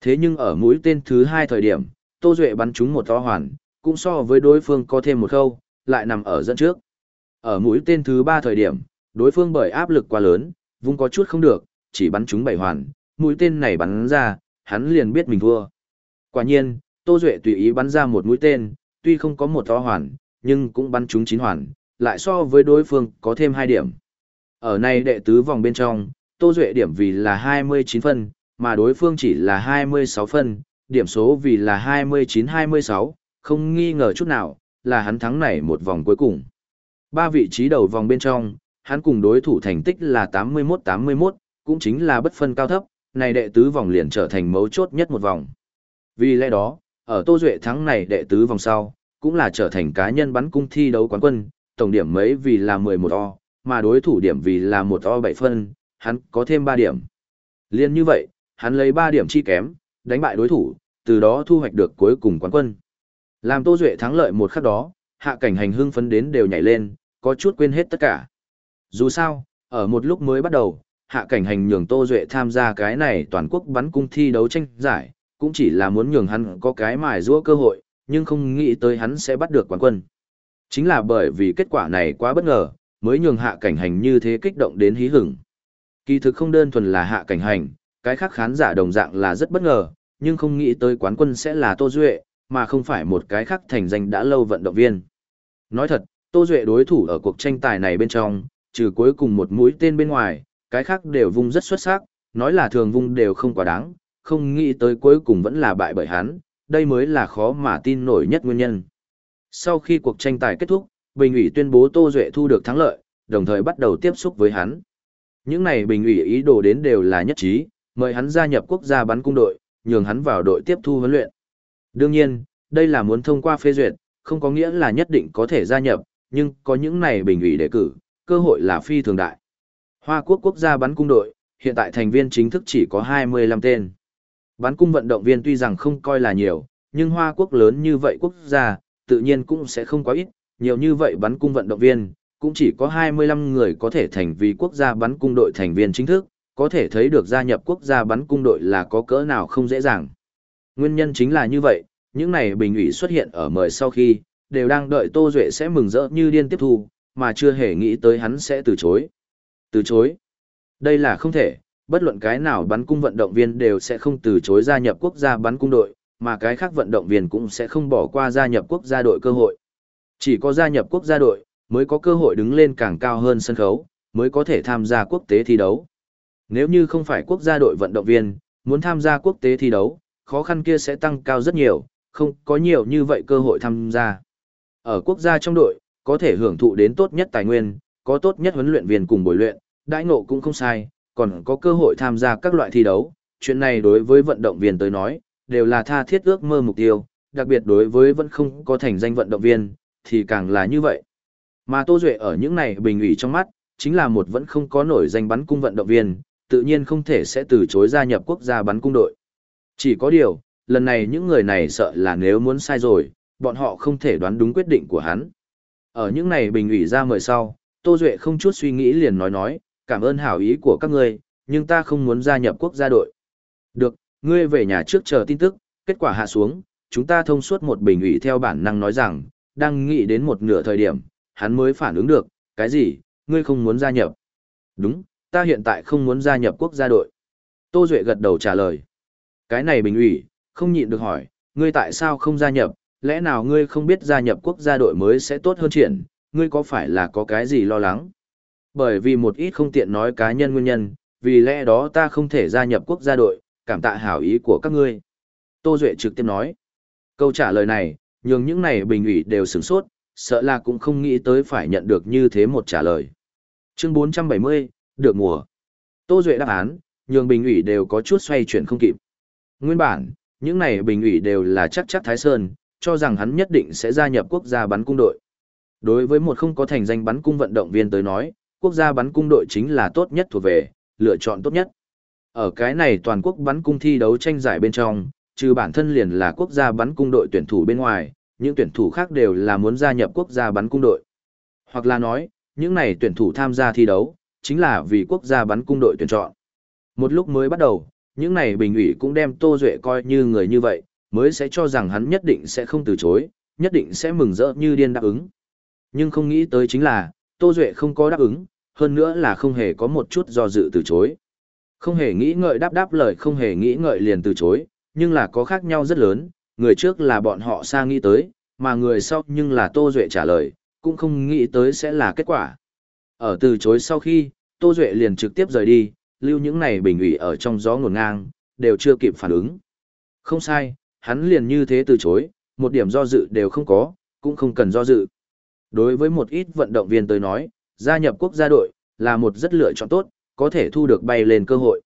Thế nhưng ở mũi tên thứ hai thời điểm, Tô Duệ bắn trúng một to hoàn, cũng so với đối phương có thêm một khâu, lại nằm ở dẫn trước. Ở mũi tên thứ ba thời điểm, đối phương bởi áp lực quá lớn, vung có chút không được, chỉ bắn trúng bảy hoàn, mũi tên này bắn ra, hắn liền biết mình thua. Quả nhiên, Tô Duệ tùy ý bắn ra một mũi tên, tuy không có một to hoàn, nhưng cũng bắn trúng chín hoàn, lại so với đối phương có thêm hai điểm. Ở này đệ tứ vòng bên trong, Tô Duệ điểm vì là 29 phân, mà đối phương chỉ là 26 phân, điểm số vì là 29-26, không nghi ngờ chút nào, là hắn thắng này một vòng cuối cùng. Ba vị trí đầu vòng bên trong, hắn cùng đối thủ thành tích là 81-81, cũng chính là bất phân cao thấp, này đệ tứ vòng liền trở thành mấu chốt nhất một vòng. Vì lẽ đó, ở Tô Duệ thắng này đệ tứ vòng sau, cũng là trở thành cá nhân bắn cung thi đấu quán quân, tổng điểm mấy vì là 11 O, mà đối thủ điểm vì là 1 O 7 phân, hắn có thêm 3 điểm. Liên như vậy, hắn lấy 3 điểm chi kém, đánh bại đối thủ, từ đó thu hoạch được cuối cùng quán quân. Làm Tô Duệ thắng lợi một khắc đó, hạ cảnh hành hưng phấn đến đều nhảy lên, có chút quên hết tất cả. Dù sao, ở một lúc mới bắt đầu, hạ cảnh hành nhường Tô Duệ tham gia cái này toàn quốc bắn cung thi đấu tranh giải, cũng chỉ là muốn nhường hắn có cái mài rũa cơ hội, nhưng không nghĩ tới hắn sẽ bắt được quán quân. Chính là bởi vì kết quả này quá bất ngờ, mới nhường hạ cảnh hành như thế kích động đến hí hửng. Kỳ thực không đơn thuần là hạ cảnh hành, cái khác khán giả đồng dạng là rất bất ngờ, nhưng không nghĩ tới quán quân sẽ là Tô Duệ, mà không phải một cái khác thành danh đã lâu vận động viên. Nói thật, Tô Duệ đối thủ ở cuộc tranh tài này bên trong, trừ cuối cùng một mũi tên bên ngoài, cái khác đều vung rất xuất sắc, nói là thường vung đều không quá đáng, không nghĩ tới cuối cùng vẫn là bại bởi hắn, đây mới là khó mà tin nổi nhất nguyên nhân. Sau khi cuộc tranh tài kết thúc, Bình ủy tuyên bố Tô Duệ thu được thắng lợi, đồng thời bắt đầu tiếp xúc với hắn. Những này Bình ủy ý đồ đến đều là nhất trí, mời hắn gia nhập quốc gia bắn cung đội, nhường hắn vào đội tiếp thu huấn luyện. Đương nhiên, đây là muốn thông qua phê duyệt, không có nghĩa là nhất định có thể gia nhập, nhưng có những này Bình ủy đề cử, cơ hội là phi thường đại. Hoa quốc quốc gia bắn cung đội, hiện tại thành viên chính thức chỉ có 25 tên. Bắn cung vận động viên tuy rằng không coi là nhiều, nhưng Hoa quốc lớn như vậy quốc gia, tự nhiên cũng sẽ không quá ít, nhiều như vậy bắn cung vận động viên, cũng chỉ có 25 người có thể thành vì quốc gia bắn cung đội thành viên chính thức, có thể thấy được gia nhập quốc gia bắn cung đội là có cỡ nào không dễ dàng. Nguyên nhân chính là như vậy, những này bình ủy xuất hiện ở mời sau khi, đều đang đợi Tô Duệ sẽ mừng rỡ như điên tiếp thu, mà chưa hề nghĩ tới hắn sẽ từ chối. Từ chối? Đây là không thể, bất luận cái nào bắn cung vận động viên đều sẽ không từ chối gia nhập quốc gia bắn cung đội, mà cái khác vận động viên cũng sẽ không bỏ qua gia nhập quốc gia đội cơ hội. Chỉ có gia nhập quốc gia đội, mới có cơ hội đứng lên càng cao hơn sân khấu, mới có thể tham gia quốc tế thi đấu. Nếu như không phải quốc gia đội vận động viên, muốn tham gia quốc tế thi đấu, khó khăn kia sẽ tăng cao rất nhiều, không có nhiều như vậy cơ hội tham gia. Ở quốc gia trong đội, có thể hưởng thụ đến tốt nhất tài nguyên, có tốt nhất huấn luyện viên cùng bồi luyện, đãi ngộ cũng không sai, còn có cơ hội tham gia các loại thi đấu. Chuyện này đối với vận động viên tới nói, đều là tha thiết ước mơ mục tiêu, đặc biệt đối với vẫn không có thành danh vận động viên, thì càng là như vậy. Mà Tô Duệ ở những này bình ủy trong mắt, chính là một vẫn không có nổi danh bắn cung vận động viên, tự nhiên không thể sẽ từ chối gia nhập quốc gia bắn cung đội. Chỉ có điều, lần này những người này sợ là nếu muốn sai rồi, bọn họ không thể đoán đúng quyết định của hắn. Ở những này bình ủy ra mời sau, Tô Duệ không chút suy nghĩ liền nói nói, cảm ơn hảo ý của các ngươi, nhưng ta không muốn gia nhập quốc gia đội. Được, ngươi về nhà trước chờ tin tức, kết quả hạ xuống, chúng ta thông suốt một bình ủy theo bản năng nói rằng, đang nghĩ đến một nửa thời điểm, hắn mới phản ứng được, cái gì, ngươi không muốn gia nhập. Đúng, ta hiện tại không muốn gia nhập quốc gia đội. Tô Duệ gật đầu trả lời. Cái này bình ủy, không nhịn được hỏi, ngươi tại sao không gia nhập, lẽ nào ngươi không biết gia nhập quốc gia đội mới sẽ tốt hơn triển, ngươi có phải là có cái gì lo lắng? Bởi vì một ít không tiện nói cá nhân nguyên nhân, vì lẽ đó ta không thể gia nhập quốc gia đội, cảm tạ hảo ý của các ngươi. Tô Duệ trực tiếp nói. Câu trả lời này, nhường những này bình ủy đều sửng sốt, sợ là cũng không nghĩ tới phải nhận được như thế một trả lời. Chương 470, được mùa. Tô Duệ đáp án, nhường bình ủy đều có chút xoay chuyển không kịp. Nguyên bản, những này bình ủy đều là chắc chắc Thái Sơn, cho rằng hắn nhất định sẽ gia nhập quốc gia bắn cung đội. Đối với một không có thành danh bắn cung vận động viên tới nói, quốc gia bắn cung đội chính là tốt nhất thuộc về, lựa chọn tốt nhất. Ở cái này toàn quốc bắn cung thi đấu tranh giải bên trong, trừ bản thân liền là quốc gia bắn cung đội tuyển thủ bên ngoài, những tuyển thủ khác đều là muốn gia nhập quốc gia bắn cung đội. Hoặc là nói, những này tuyển thủ tham gia thi đấu, chính là vì quốc gia bắn cung đội tuyển chọn. Một lúc mới bắt đầu, những này bình ủy cũng đem Tô Duệ coi như người như vậy, mới sẽ cho rằng hắn nhất định sẽ không từ chối, nhất định sẽ mừng rỡ như điên đáp ứng. Nhưng không nghĩ tới chính là, Tô Duệ không có đáp ứng, hơn nữa là không hề có một chút do dự từ chối. Không hề nghĩ ngợi đáp đáp lời không hề nghĩ ngợi liền từ chối, nhưng là có khác nhau rất lớn, người trước là bọn họ xa nghĩ tới, mà người sau nhưng là Tô Duệ trả lời, cũng không nghĩ tới sẽ là kết quả. Ở từ chối sau khi, Tô Duệ liền trực tiếp rời đi, lưu những này bình ủy ở trong gió ngổn ngang, đều chưa kịp phản ứng. Không sai, hắn liền như thế từ chối, một điểm do dự đều không có, cũng không cần do dự. Đối với một ít vận động viên tới nói, gia nhập quốc gia đội là một rất lựa chọn tốt, có thể thu được bay lên cơ hội.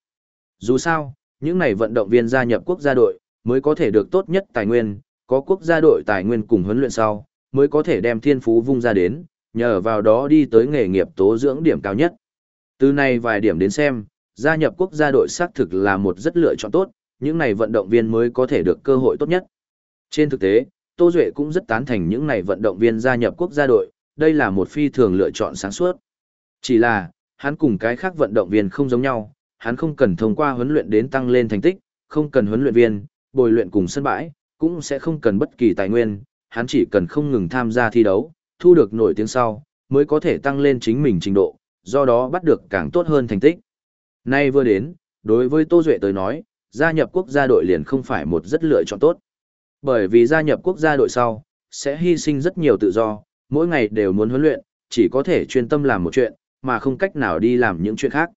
Dù sao, những này vận động viên gia nhập quốc gia đội mới có thể được tốt nhất tài nguyên, có quốc gia đội tài nguyên cùng huấn luyện sau, mới có thể đem thiên phú vung ra đến, nhờ vào đó đi tới nghề nghiệp tố dưỡng điểm cao nhất. Từ này vài điểm đến xem, gia nhập quốc gia đội xác thực là một rất lựa chọn tốt, những này vận động viên mới có thể được cơ hội tốt nhất. Trên thực tế, Tô Duệ cũng rất tán thành những này vận động viên gia nhập quốc gia đội, đây là một phi thường lựa chọn sáng suốt. Chỉ là, hắn cùng cái khác vận động viên không giống nhau, hắn không cần thông qua huấn luyện đến tăng lên thành tích, không cần huấn luyện viên, bồi luyện cùng sân bãi, cũng sẽ không cần bất kỳ tài nguyên, hắn chỉ cần không ngừng tham gia thi đấu, thu được nổi tiếng sau, mới có thể tăng lên chính mình trình độ, do đó bắt được càng tốt hơn thành tích. Nay vừa đến, đối với Tô Duệ tới nói, gia nhập quốc gia đội liền không phải một rất lựa chọn tốt. Bởi vì gia nhập quốc gia đội sau, sẽ hy sinh rất nhiều tự do, mỗi ngày đều muốn huấn luyện, chỉ có thể chuyên tâm làm một chuyện, mà không cách nào đi làm những chuyện khác.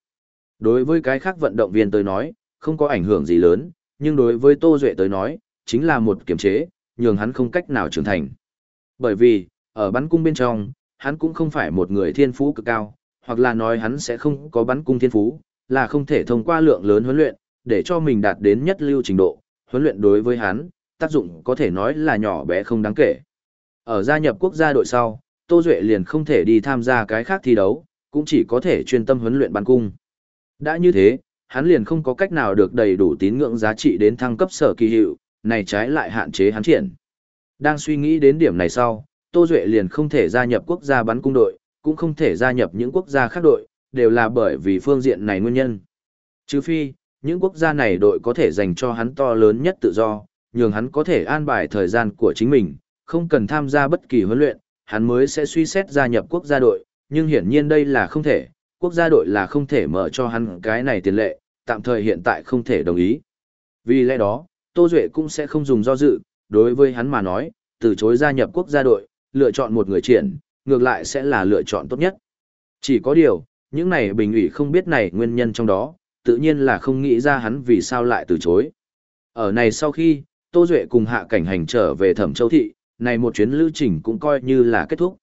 Đối với cái khác vận động viên tới nói, không có ảnh hưởng gì lớn, nhưng đối với Tô Duệ tới nói, chính là một kiểm chế, nhường hắn không cách nào trưởng thành. Bởi vì, ở bắn cung bên trong, hắn cũng không phải một người thiên phú cực cao, hoặc là nói hắn sẽ không có bắn cung thiên phú, là không thể thông qua lượng lớn huấn luyện, để cho mình đạt đến nhất lưu trình độ. Huấn luyện đối với hắn, tác dụng có thể nói là nhỏ bé không đáng kể. Ở gia nhập quốc gia đội sau, Tô Duệ liền không thể đi tham gia cái khác thi đấu, cũng chỉ có thể chuyên tâm huấn luyện bắn cung. Đã như thế, hắn liền không có cách nào được đầy đủ tín ngưỡng giá trị đến thăng cấp sở kỳ hiệu, này trái lại hạn chế hắn triển. Đang suy nghĩ đến điểm này sau, Tô Duệ liền không thể gia nhập quốc gia bắn cung đội, cũng không thể gia nhập những quốc gia khác đội, đều là bởi vì phương diện này nguyên nhân. chứ phi, những quốc gia này đội có thể dành cho hắn to lớn nhất tự do, nhường hắn có thể an bài thời gian của chính mình, không cần tham gia bất kỳ huấn luyện, hắn mới sẽ suy xét gia nhập quốc gia đội, nhưng hiển nhiên đây là không thể, quốc gia đội là không thể mở cho hắn cái này tiền lệ, tạm thời hiện tại không thể đồng ý. Vì lẽ đó, Tô Duệ cũng sẽ không dùng do dự, đối với hắn mà nói, từ chối gia nhập quốc gia đội, lựa chọn một người triển, ngược lại sẽ là lựa chọn tốt nhất. Chỉ có điều, những này bình ủy không biết này nguyên nhân trong đó, tự nhiên là không nghĩ ra hắn vì sao lại từ chối. Ở này sau khi, Tô Duệ cùng hạ cảnh hành trở về Thẩm Châu Thị, này một chuyến lưu trình cũng coi như là kết thúc.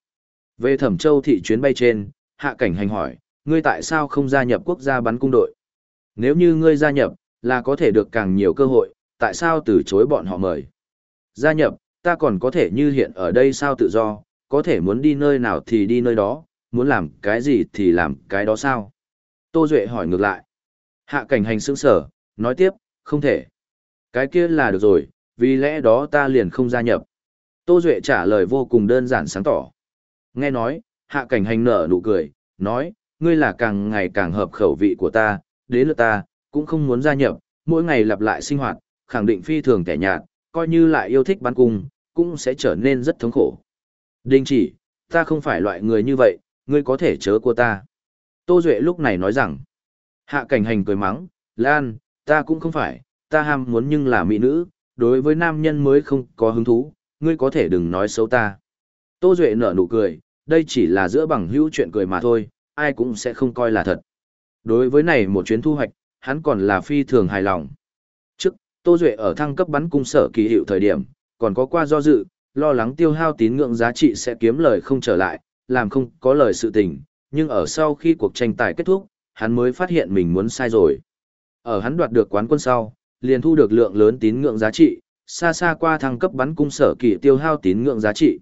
Về Thẩm Châu Thị chuyến bay trên, hạ cảnh hành hỏi, ngươi tại sao không gia nhập quốc gia bắn cung đội? Nếu như ngươi gia nhập, là có thể được càng nhiều cơ hội, tại sao từ chối bọn họ mời? Gia nhập, ta còn có thể như hiện ở đây sao tự do, có thể muốn đi nơi nào thì đi nơi đó, muốn làm cái gì thì làm cái đó sao? Tô Duệ hỏi ngược lại. Hạ cảnh hành sững sở, nói tiếp, không thể. Cái kia là được rồi, vì lẽ đó ta liền không gia nhập. Tô Duệ trả lời vô cùng đơn giản sáng tỏ. Nghe nói, hạ cảnh hành nở nụ cười, nói, ngươi là càng ngày càng hợp khẩu vị của ta, đến lượt ta, cũng không muốn gia nhập, mỗi ngày lặp lại sinh hoạt, khẳng định phi thường kẻ nhạt, coi như lại yêu thích bắn cung, cũng sẽ trở nên rất thống khổ. Đình chỉ, ta không phải loại người như vậy, ngươi có thể chớ của ta. Tô Duệ lúc này nói rằng, hạ cảnh hành cười mắng, Lan, ta cũng không phải, ta ham muốn nhưng là mỹ nữ, đối với nam nhân mới không có hứng thú, ngươi có thể đừng nói xấu ta. Tô Duệ nở nụ cười, đây chỉ là giữa bằng hữu chuyện cười mà thôi, ai cũng sẽ không coi là thật. Đối với này một chuyến thu hoạch, hắn còn là phi thường hài lòng. Trước, Tô Duệ ở thăng cấp bắn cung sở kỳ hiệu thời điểm, còn có qua do dự, lo lắng tiêu hao tín ngưỡng giá trị sẽ kiếm lời không trở lại, làm không có lời sự tình, nhưng ở sau khi cuộc tranh tài kết thúc, hắn mới phát hiện mình muốn sai rồi. Ở hắn đoạt được quán quân sau, liền thu được lượng lớn tín ngưỡng giá trị, xa xa qua thăng cấp bắn cung sở kỳ tiêu hao tín ngưỡng giá trị.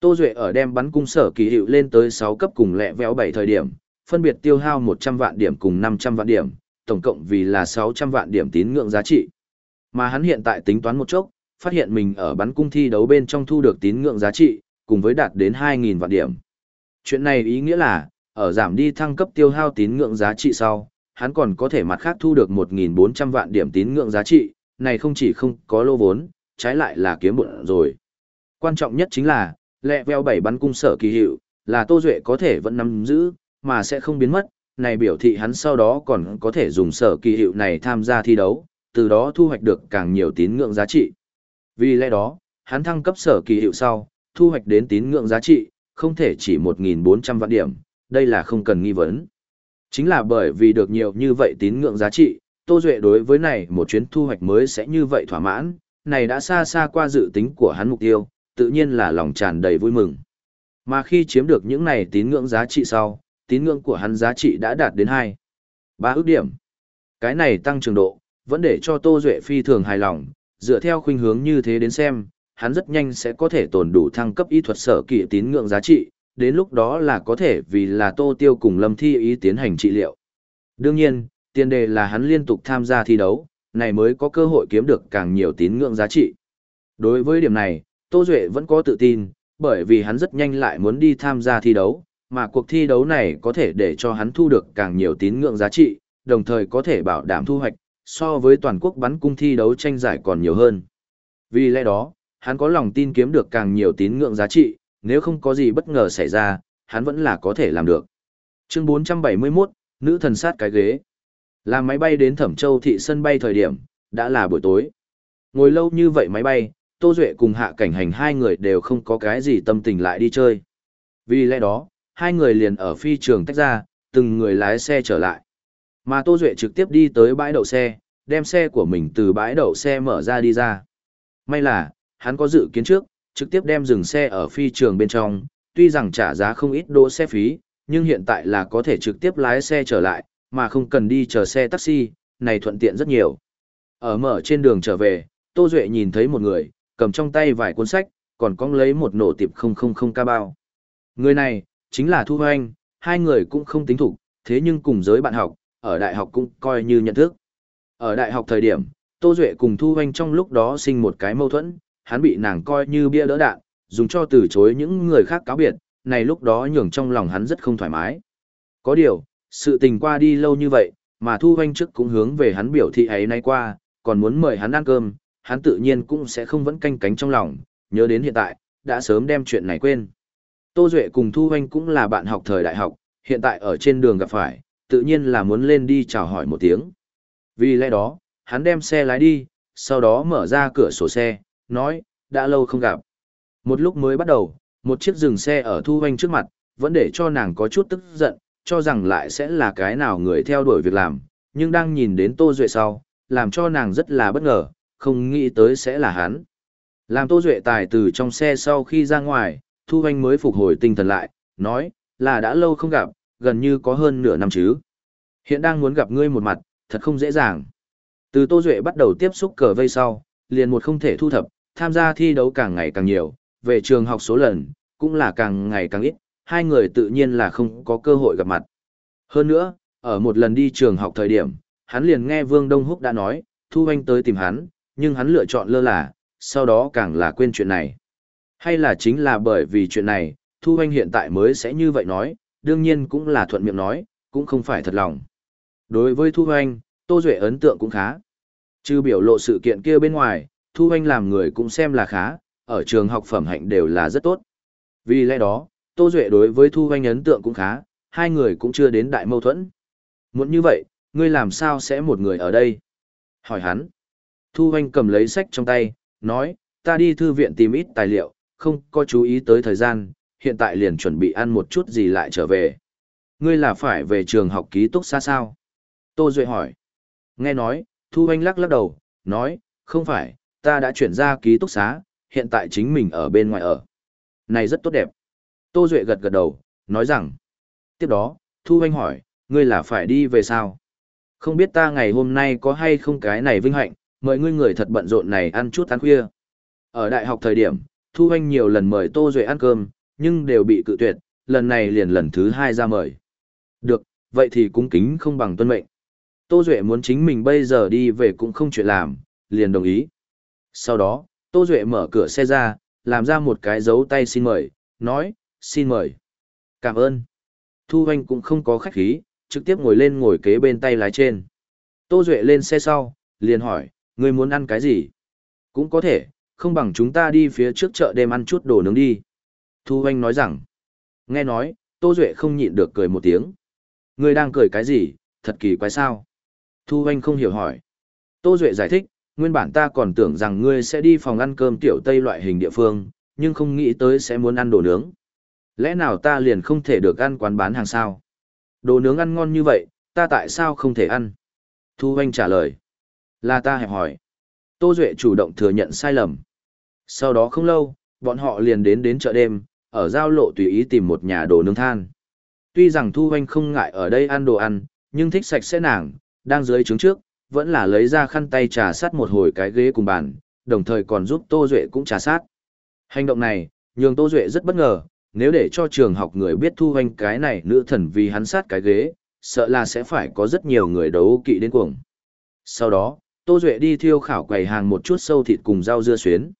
Tô Duệ ở đem bắn cung sở kỳ hiệu lên tới 6 cấp cùng lẹ véo 7 thời điểm, phân biệt tiêu hao 100 vạn điểm cùng 500 vạn điểm, tổng cộng vì là 600 vạn điểm tín ngưỡng giá trị. Mà hắn hiện tại tính toán một chốc, phát hiện mình ở bắn cung thi đấu bên trong thu được tín ngưỡng giá trị, cùng với đạt đến 2.000 vạn điểm. Chuyện này ý nghĩa là, ở giảm đi thăng cấp tiêu hao tín ngưỡng giá trị sau, hắn còn có thể mặt khác thu được 1.400 vạn điểm tín ngưỡng giá trị, này không chỉ không có lô vốn, trái lại là kiếm bộn rồi. Quan trọng nhất chính là, lẹ veo bảy bắn cung sở kỳ hiệu, là Tô Duệ có thể vẫn nắm giữ, mà sẽ không biến mất, này biểu thị hắn sau đó còn có thể dùng sở kỳ hiệu này tham gia thi đấu, từ đó thu hoạch được càng nhiều tín ngưỡng giá trị. Vì lẽ đó, hắn thăng cấp sở kỳ hiệu sau, thu hoạch đến tín ngưỡng giá trị, không thể chỉ 1.400 vạn điểm, đây là không cần nghi vấn. Chính là bởi vì được nhiều như vậy tín ngưỡng giá trị, Tô Duệ đối với này một chuyến thu hoạch mới sẽ như vậy thỏa mãn, này đã xa xa qua dự tính của hắn mục tiêu, tự nhiên là lòng tràn đầy vui mừng. Mà khi chiếm được những này tín ngưỡng giá trị sau, tín ngưỡng của hắn giá trị đã đạt đến 2. 3 ước điểm. Cái này tăng trường độ, vẫn để cho Tô Duệ phi thường hài lòng, dựa theo khuynh hướng như thế đến xem, hắn rất nhanh sẽ có thể tồn đủ thăng cấp y thuật sở kỵ tín ngưỡng giá trị, đến lúc đó là có thể vì là Tô Tiêu cùng Lâm Thi ý tiến hành trị liệu. Đương nhiên, tiền đề là hắn liên tục tham gia thi đấu, này mới có cơ hội kiếm được càng nhiều tín ngưỡng giá trị. Đối với điểm này, Tô Duệ vẫn có tự tin, bởi vì hắn rất nhanh lại muốn đi tham gia thi đấu, mà cuộc thi đấu này có thể để cho hắn thu được càng nhiều tín ngưỡng giá trị, đồng thời có thể bảo đảm thu hoạch, so với toàn quốc bắn cung thi đấu tranh giải còn nhiều hơn. Vì lẽ đó, hắn có lòng tin kiếm được càng nhiều tín ngưỡng giá trị, nếu không có gì bất ngờ xảy ra, hắn vẫn là có thể làm được. Chương 471, nữ thần sát cái ghế. Làm máy bay đến Thẩm Châu thị sân bay thời điểm, đã là buổi tối. Ngồi lâu như vậy máy bay, Tô Duệ cùng hạ cảnh hành hai người đều không có cái gì tâm tình lại đi chơi. Vì lẽ đó, hai người liền ở phi trường tách ra, từng người lái xe trở lại. Mà Tô Duệ trực tiếp đi tới bãi đậu xe, đem xe của mình từ bãi đậu xe mở ra đi ra. May là, hắn có dự kiến trước, trực tiếp đem dừng xe ở phi trường bên trong, tuy rằng trả giá không ít đỗ xe phí, nhưng hiện tại là có thể trực tiếp lái xe trở lại, mà không cần đi chờ xe taxi, này thuận tiện rất nhiều. Ở mở trên đường trở về, Tô Duệ nhìn thấy một người, cầm trong tay vài cuốn sách, còn cong lấy một nổ tiệp 000 ca bao. Người này, chính là Thu Hoanh, hai người cũng không tính thủ, thế nhưng cùng giới bạn học, ở đại học cũng coi như nhận thức. Ở đại học thời điểm, Tô Duệ cùng Thu Hoanh trong lúc đó sinh một cái mâu thuẫn, hắn bị nàng coi như bia đỡ đạn, dùng cho từ chối những người khác cáo biệt, này lúc đó nhường trong lòng hắn rất không thoải mái. Có điều, sự tình qua đi lâu như vậy, mà Thu Hoanh trước cũng hướng về hắn biểu thị ấy nay qua, còn muốn mời hắn ăn cơm, hắn tự nhiên cũng sẽ không vẫn canh cánh trong lòng, nhớ đến hiện tại, đã sớm đem chuyện này quên. Tô Duệ cùng Thu Hoanh cũng là bạn học thời đại học, hiện tại ở trên đường gặp phải, tự nhiên là muốn lên đi chào hỏi một tiếng. Vì lẽ đó, hắn đem xe lái đi, sau đó mở ra cửa sổ xe, nói, đã lâu không gặp. Một lúc mới bắt đầu, một chiếc dừng xe ở Thu Hoanh trước mặt, vẫn để cho nàng có chút tức giận, cho rằng lại sẽ là cái nào người theo đuổi việc làm, nhưng đang nhìn đến Tô Duệ sau, làm cho nàng rất là bất ngờ, không nghĩ tới sẽ là hắn. Làm Tô Duệ tài từ trong xe sau khi ra ngoài, Thu Hoanh mới phục hồi tinh thần lại, nói, là đã lâu không gặp, gần như có hơn nửa năm chứ. Hiện đang muốn gặp ngươi một mặt, thật không dễ dàng. Từ Tô Duệ bắt đầu tiếp xúc cờ vây sau, liền một không thể thu thập, tham gia thi đấu càng ngày càng nhiều, về trường học số lần, cũng là càng ngày càng ít, hai người tự nhiên là không có cơ hội gặp mặt. Hơn nữa, ở một lần đi trường học thời điểm, hắn liền nghe Vương Đông Húc đã nói, Thu Hoanh tới tìm hắn, nhưng hắn lựa chọn lơ là, sau đó càng là quên chuyện này. Hay là chính là bởi vì chuyện này, Thu Hoanh hiện tại mới sẽ như vậy nói, đương nhiên cũng là thuận miệng nói, cũng không phải thật lòng. Đối với Thu Hoanh, Tô Duệ ấn tượng cũng khá. Trừ biểu lộ sự kiện kia bên ngoài, Thu Hoanh làm người cũng xem là khá, ở trường học phẩm hạnh đều là rất tốt. Vì lẽ đó, Tô Duệ đối với Thu Hoanh ấn tượng cũng khá, hai người cũng chưa đến đại mâu thuẫn. Muốn như vậy, ngươi làm sao sẽ một người ở đây? Hỏi hắn. Thu Hoanh cầm lấy sách trong tay, nói, ta đi thư viện tìm ít tài liệu, không có chú ý tới thời gian, hiện tại liền chuẩn bị ăn một chút gì lại trở về. Ngươi là phải về trường học ký túc xa sao? Tô Duệ hỏi. Nghe nói, Thu Hoanh lắc lắc đầu, nói, không phải, ta đã chuyển ra ký túc xá, hiện tại chính mình ở bên ngoài ở. Này rất tốt đẹp. Tô Duệ gật gật đầu, nói rằng. Tiếp đó, Thu Hoanh hỏi, ngươi là phải đi về sao? Không biết ta ngày hôm nay có hay không cái này vinh hạnh, mời ngươi người thật bận rộn này ăn chút ăn khuya. Ở đại học thời điểm, Thu Hoanh nhiều lần mời Tô Duệ ăn cơm, nhưng đều bị cự tuyệt, lần này liền lần thứ hai ra mời. Được, vậy thì cũng kính không bằng tuân mệnh. Tô Duệ muốn chính mình bây giờ đi về cũng không chuyện làm, liền đồng ý. Sau đó, Tô Duệ mở cửa xe ra, làm ra một cái dấu tay xin mời, nói, xin mời. Cảm ơn. Thu Hoanh cũng không có khách khí, trực tiếp ngồi lên ngồi kế bên tay lái trên. Tô Duệ lên xe sau, liền hỏi, người muốn ăn cái gì? Cũng có thể, không bằng chúng ta đi phía trước chợ đêm ăn chút đồ nướng đi. Thu Hoanh nói rằng, nghe nói, Tô Duệ không nhịn được cười một tiếng. Người đang cười cái gì, thật kỳ quái sao? Thu Hoanh không hiểu hỏi. Tô Duệ giải thích, nguyên bản ta còn tưởng rằng ngươi sẽ đi phòng ăn cơm tiểu Tây loại hình địa phương, nhưng không nghĩ tới sẽ muốn ăn đồ nướng. Lẽ nào ta liền không thể được ăn quán bán hàng sao? Đồ nướng ăn ngon như vậy, ta tại sao không thể ăn? Thu Hoanh trả lời. Là ta hẹp hỏi. Tô Duệ chủ động thừa nhận sai lầm. Sau đó không lâu, bọn họ liền đến đến chợ đêm, ở giao lộ tùy ý tìm một nhà đồ nướng than. Tuy rằng Thu Hoanh không ngại ở đây ăn đồ ăn, nhưng thích sạch sẽ nàng, đang dưới trứng trước, vẫn là lấy ra khăn tay trà sát một hồi cái ghế cùng bàn, đồng thời còn giúp Tô Duệ cũng trà sát. Hành động này, nhường Tô Duệ rất bất ngờ, nếu để cho trường học người biết thu hoanh cái này nữ thần vì hắn sát cái ghế, sợ là sẽ phải có rất nhiều người đấu kỵ đến cuồng. Sau đó, Tô Duệ đi thiêu khảo quầy hàng một chút sâu thịt cùng rau dưa xuyến.